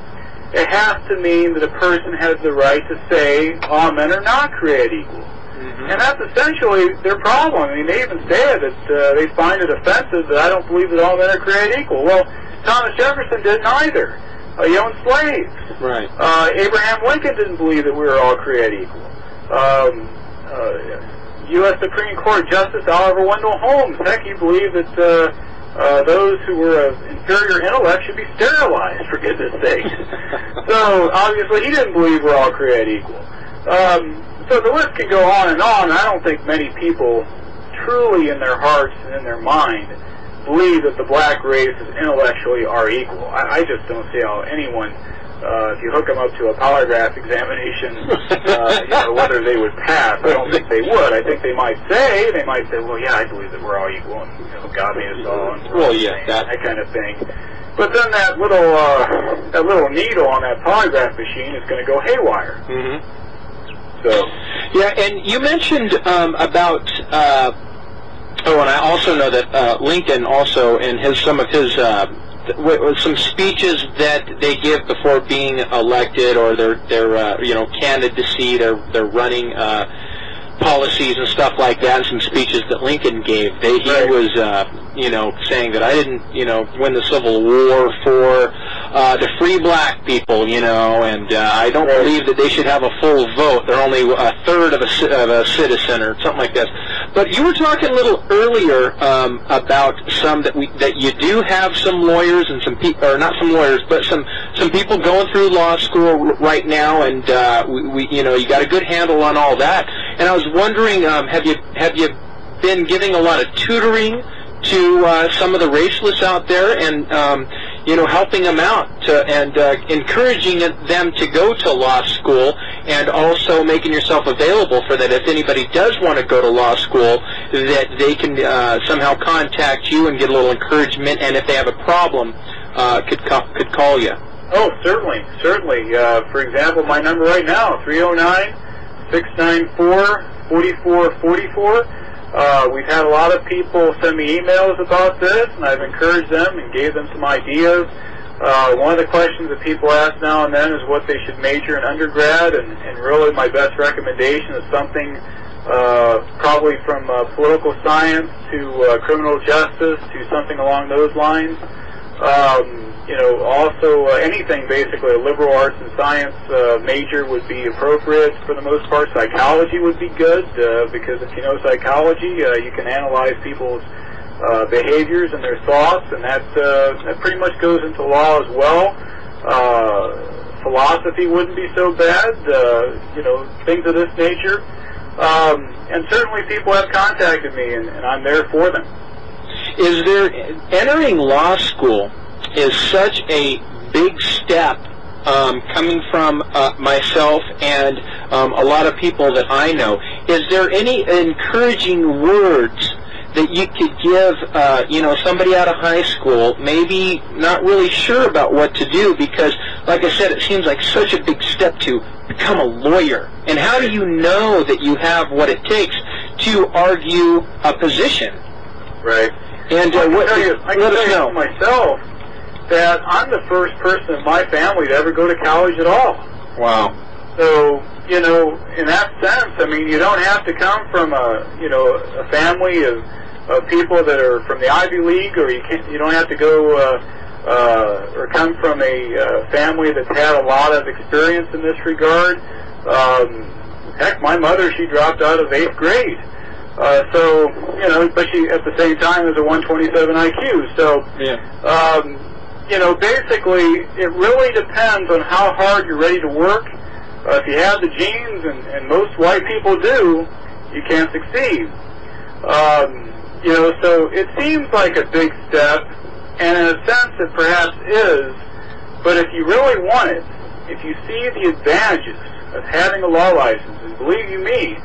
It has to mean that a person has the right to say all men are not created equal. And that's essentially their problem. I mean, they even say that uh, they find it offensive that I don't believe that all men are created equal. Well, Thomas Jefferson didn't either. Uh, he owned slaves. Right. Uh, Abraham Lincoln didn't believe that we were all created equal. Um, uh, U.S. Supreme Court Justice Oliver Wendell Holmes, heck, he believed that uh, uh, those who were of inferior intellect should be sterilized, for goodness sake. [laughs] so, obviously, he didn't believe we're all created equal. Um, so the list can go on and on. I don't think many people truly in their hearts and in their mind believe that the black races intellectually are equal. I, I just don't see how anyone, uh, if you hook them up to a polygraph examination, uh, you know, whether they would pass. I don't think they would. I think they might say, they might say, well, yeah, I believe that we're all equal and you know, God made us all. And Well, yeah, same," that- that kind of thing. But then that little uh, that little needle on that polygraph machine is going to go haywire. Mm-hmm. So Yeah, and you mentioned um, about. Uh, oh, and I also know that uh, Lincoln also in his some of his uh, some speeches that they give before being elected or their their uh, you know candidacy, their their running. Uh, policies and stuff like that, and some speeches that Lincoln gave. They, he Right. was, uh, you know, saying that I didn't, you know, win the Civil War for uh, to free black people, you know, and uh, I don't believe that they should have a full vote. They're only a third of a, of a citizen or something like this. But you were talking a little earlier um, about some that we that you do have some lawyers and some people, or not some lawyers, but some some people going through law school right now, and uh, we, we, you know, you got a good handle on all that. And I was wondering, um, have you have you been giving a lot of tutoring to uh, some of the racialists out there, and um, you know, helping them out to, and uh, encouraging them to go to law school, and also making yourself available for that. If anybody does want to go to law school, that they can uh, somehow contact you and get a little encouragement, and if they have a problem, uh, could co- could call you. Oh, certainly, certainly. Uh, for example, my number right now, 309-694-4444. Uh, we've had a lot of people send me emails about this, and I've encouraged them and gave them some ideas. Uh, one of the questions that people ask now and then is what they should major in undergrad, and, and really my best recommendation is something uh, probably from uh, political science to uh, criminal justice to something along those lines. Um, you know, also uh, anything basically a liberal arts and science uh, major would be appropriate for the most part. Psychology would be good uh, because if you know psychology, uh, you can analyze people's uh, behaviors and their thoughts, and that uh, that pretty much goes into law as well. Uh, philosophy wouldn't be so bad, uh, you know, things of this nature. Um, and certainly people have contacted me, and, and I'm there for them. Is there entering law school is such a big step um, coming from uh, myself and um, a lot of people that I know. Is there any encouraging words that you could give, uh, you know, somebody out of high school, maybe not really sure about what to do because, like I said, it seems like such a big step to become a lawyer. And how do you know that you have what it takes to argue a position? Right. And uh, I what, tell you, I can let tell us you know. myself that I'm the first person in my family to ever go to college at all. Wow. So, you know, in that sense, I mean, you don't have to come from a, you know, a family of, of people that are from the Ivy League, or you can't, you don't have to go, uh, uh, or come from a uh, family that's had a lot of experience in this regard. Um, heck, my mother, she dropped out of eighth grade. Uh, so, you know, but she at the same time has a 127 IQ. So, Yeah. um, you know, basically, it really depends on how hard you're ready to work. Uh, if you have the genes, and, and most white people do, you can't succeed. Um, you know, so it seems like a big step, and in a sense it perhaps is, but if you really want it, if you see the advantages of having a law license, and believe you me,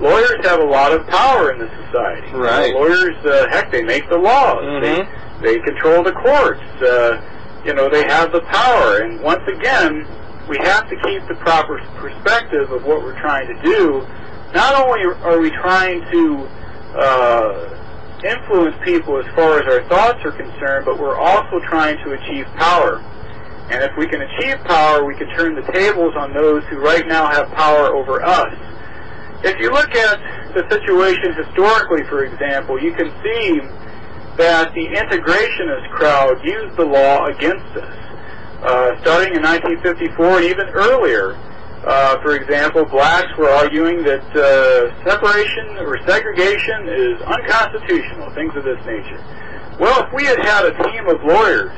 lawyers have a lot of power in this society. Right. lawyers, uh, heck, they make the laws. They, Mhm. They control the courts. Uh, you know, they have the power. And once again, we have to keep the proper perspective of what we're trying to do. Not only are we trying to uh, influence people as far as our thoughts are concerned, but we're also trying to achieve power. And if we can achieve power, we can turn the tables on those who right now have power over us. If you look at the situation historically, for example, you can see that the integrationist crowd used the law against us. Uh, starting in 1954 and even earlier, uh, for example, blacks were arguing that uh, separation or segregation is unconstitutional, things of this nature. Well, if we had had a team of lawyers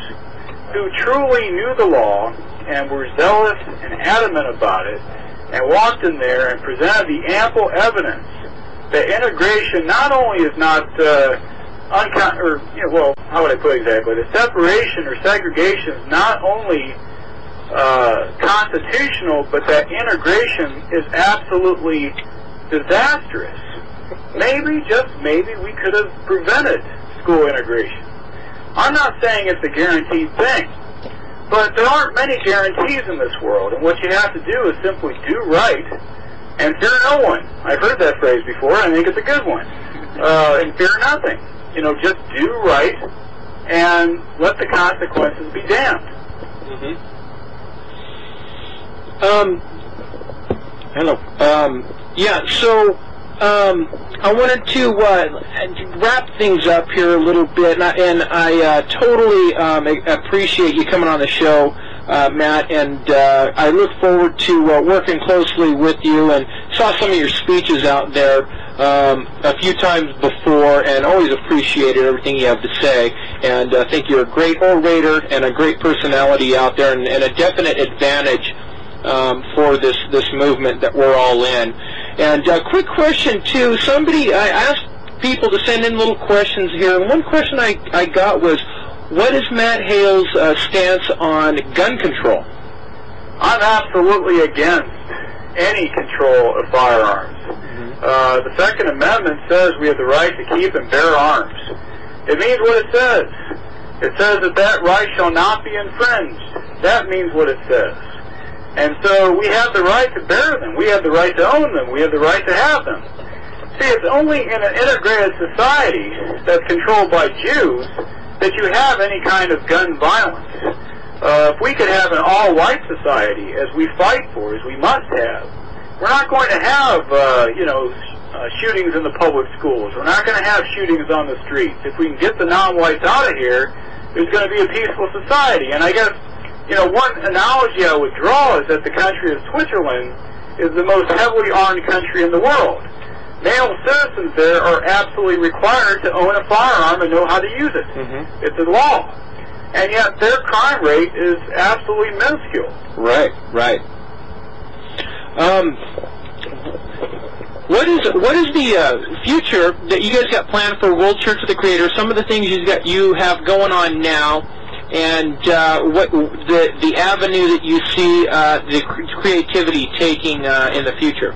who truly knew the law and were zealous and adamant about it, and walked in there and presented the ample evidence that integration not only is not uh, uncon- or you know, well, how would I put it exactly? The separation or segregation is not only uh, constitutional, but that integration is absolutely disastrous. Maybe, just maybe, we could have prevented school integration. I'm not saying it's a guaranteed thing, but there aren't many guarantees in this world, and what you have to do is simply do right and fear no one. I've heard that phrase before, and I think it's a good one. Uh, and fear nothing. You know, just do right and let the consequences be damned. Um, hello. Um, yeah, so um, I wanted to uh, wrap things up here a little bit, and I, and I uh, totally um, appreciate you coming on the show, uh, Matt, and uh, I look forward to uh, working closely with you. And saw some of your speeches out there um, a few times before, and always appreciated everything you have to say. And I think you're a great orator and a great personality out there, and, and a definite advantage um, for this this movement that we're all in. And uh, quick question too. Somebody I asked people to send in little questions here, and one question I I got was, what is Matt Hale's uh, stance on gun control? I'm absolutely against any control of firearms. Uh, the Second Amendment says we have the right to keep and bear arms. It means what it says. It says that that right shall not be infringed. That means what it says. And so we have the right to bear them. We have the right to own them. We have the right to have them. See, it's only in an integrated society that's controlled by Jews that you have any kind of gun violence. uh, if we could have an all-white society, as we fight for, as we must have, we're not going to have, uh, you know, uh, shootings in the public schools. We're not going to have shootings on the streets. If we can get the non-whites out of here, there's going to be a peaceful society. And I guess, you know, one analogy I would draw is that the country of Switzerland is the most heavily armed country in the world. Male citizens there are absolutely required to own a firearm and know how to use it. Mm-hmm. It's a law. And yet their crime rate is absolutely minuscule. Right, right. Um, what is what is the uh, future that you guys got planned for World Church of the Creator? Some of the things you got you have going on now, and uh, what the the avenue that you see uh, the creativity taking uh, in the future.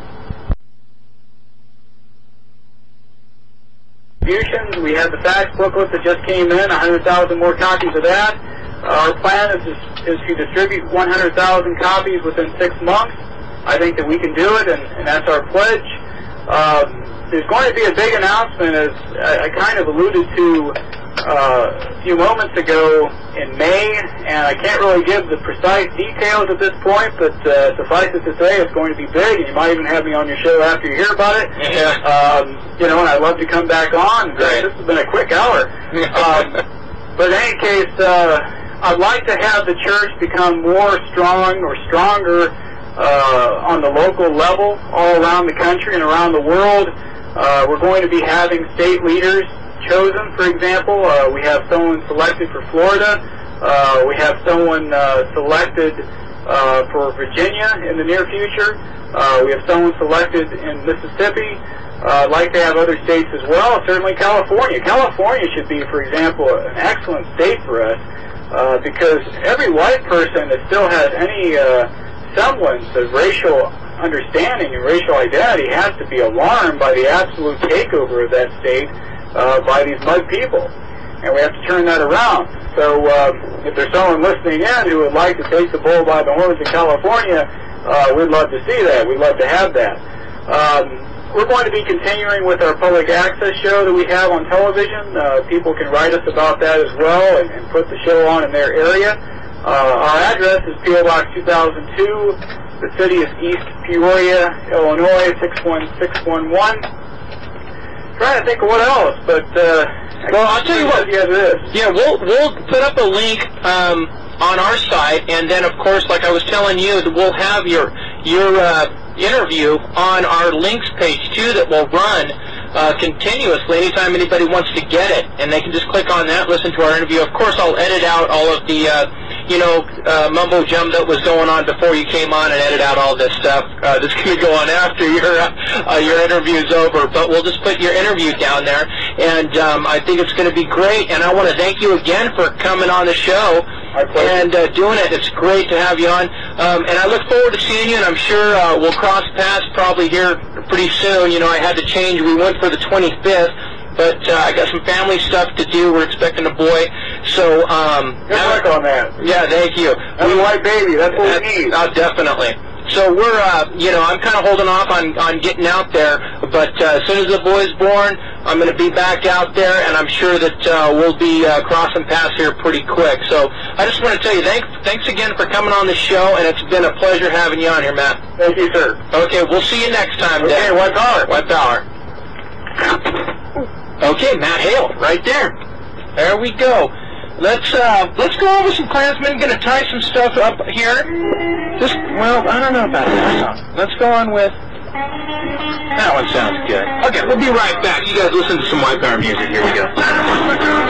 We have the fax booklet that just came in, 100,000 more copies of that. Our plan is is to distribute 100,000 copies within six months. I think that we can do it, and, and that's our pledge. Um, there's going to be a big announcement, as I, I kind of alluded to uh, a few moments ago in May, and I can't really give the precise details at this point, but uh, suffice it to say, it's going to be big, and you might even have me on your show after you hear about it. Yeah. Um, you know, and I'd love to come back on. Great. This has been a quick hour. Um, [laughs] but in any case, uh, I'd like to have the church become more strong or stronger uh, on the local level all around the country and around the world. Uh, we're going to be having state leaders chosen, for example. Uh, we have someone selected for Florida. Uh, we have someone uh, selected uh, for Virginia in the near future. Uh, we have someone selected in Mississippi. Uh, like to have other states as well. Certainly California. California should be, for example, an excellent state for us uh, because every white person that still has any uh, semblance of racial understanding and racial identity has to be alarmed by the absolute takeover of that state uh, by these mud people. And we have to turn that around. So uh, if there's someone listening in who would like to take the bull by the horns in California, uh, we'd love to see that. We'd love to have that. Um, we're going to be continuing with our public access show that we have on television. Uh, people can write us about that as well and, and put the show on in their area. Uh, our address is P.O. Box 2002. The city is East Peoria, Illinois, 61611. Trying to think of what else, but uh, Well, I'll tell you what. Yeah. Yeah, we'll we'll put up a link um, on our site, and then of course, like I was telling you, we'll have your your uh, interview on our links page too. That will run uh, continuously anytime anybody wants to get it, and they can just click on that, listen to our interview. Of course, I'll edit out all of the uh, you know uh, mumbo jum that was going on before you came on, and edit out all this stuff uh, going to go on [laughs] after your uh, your interview's over. But we'll just put your interview down there, and um, I think it's going to be great. And I want to thank you again for coming on the show and uh, doing it. It's great to have you on, um, and I look forward to seeing you. And I'm sure uh, we'll cross paths probably here pretty soon. You know, I had to change. We went for the 25th, but uh, I got some family stuff to do. We're expecting a boy, so um, Good luck on that. yeah, thank you. Have a white baby. That's what we need. Uh, definitely. So we're, uh, you know, I'm kind of holding off on, on getting out there, but uh, as soon as the boy's born, I'm going to be back out there, and I'm sure that uh, we'll be uh, crossing paths here pretty quick. So I just want to tell you, thanks, thanks again for coming on the show, and it's been a pleasure having you on here, Matt. Thank you, sir. Okay, we'll see you next time. Okay, white power. White power. Okay, Matt Hale, right there. There we go. Let's uh, let's go over some Klansmen. Gonna tie some stuff up here. Just well, I don't know about that. Let's go on with that one. Sounds good. Okay, we'll be right back. You guys listen to some White Power music. Here we go.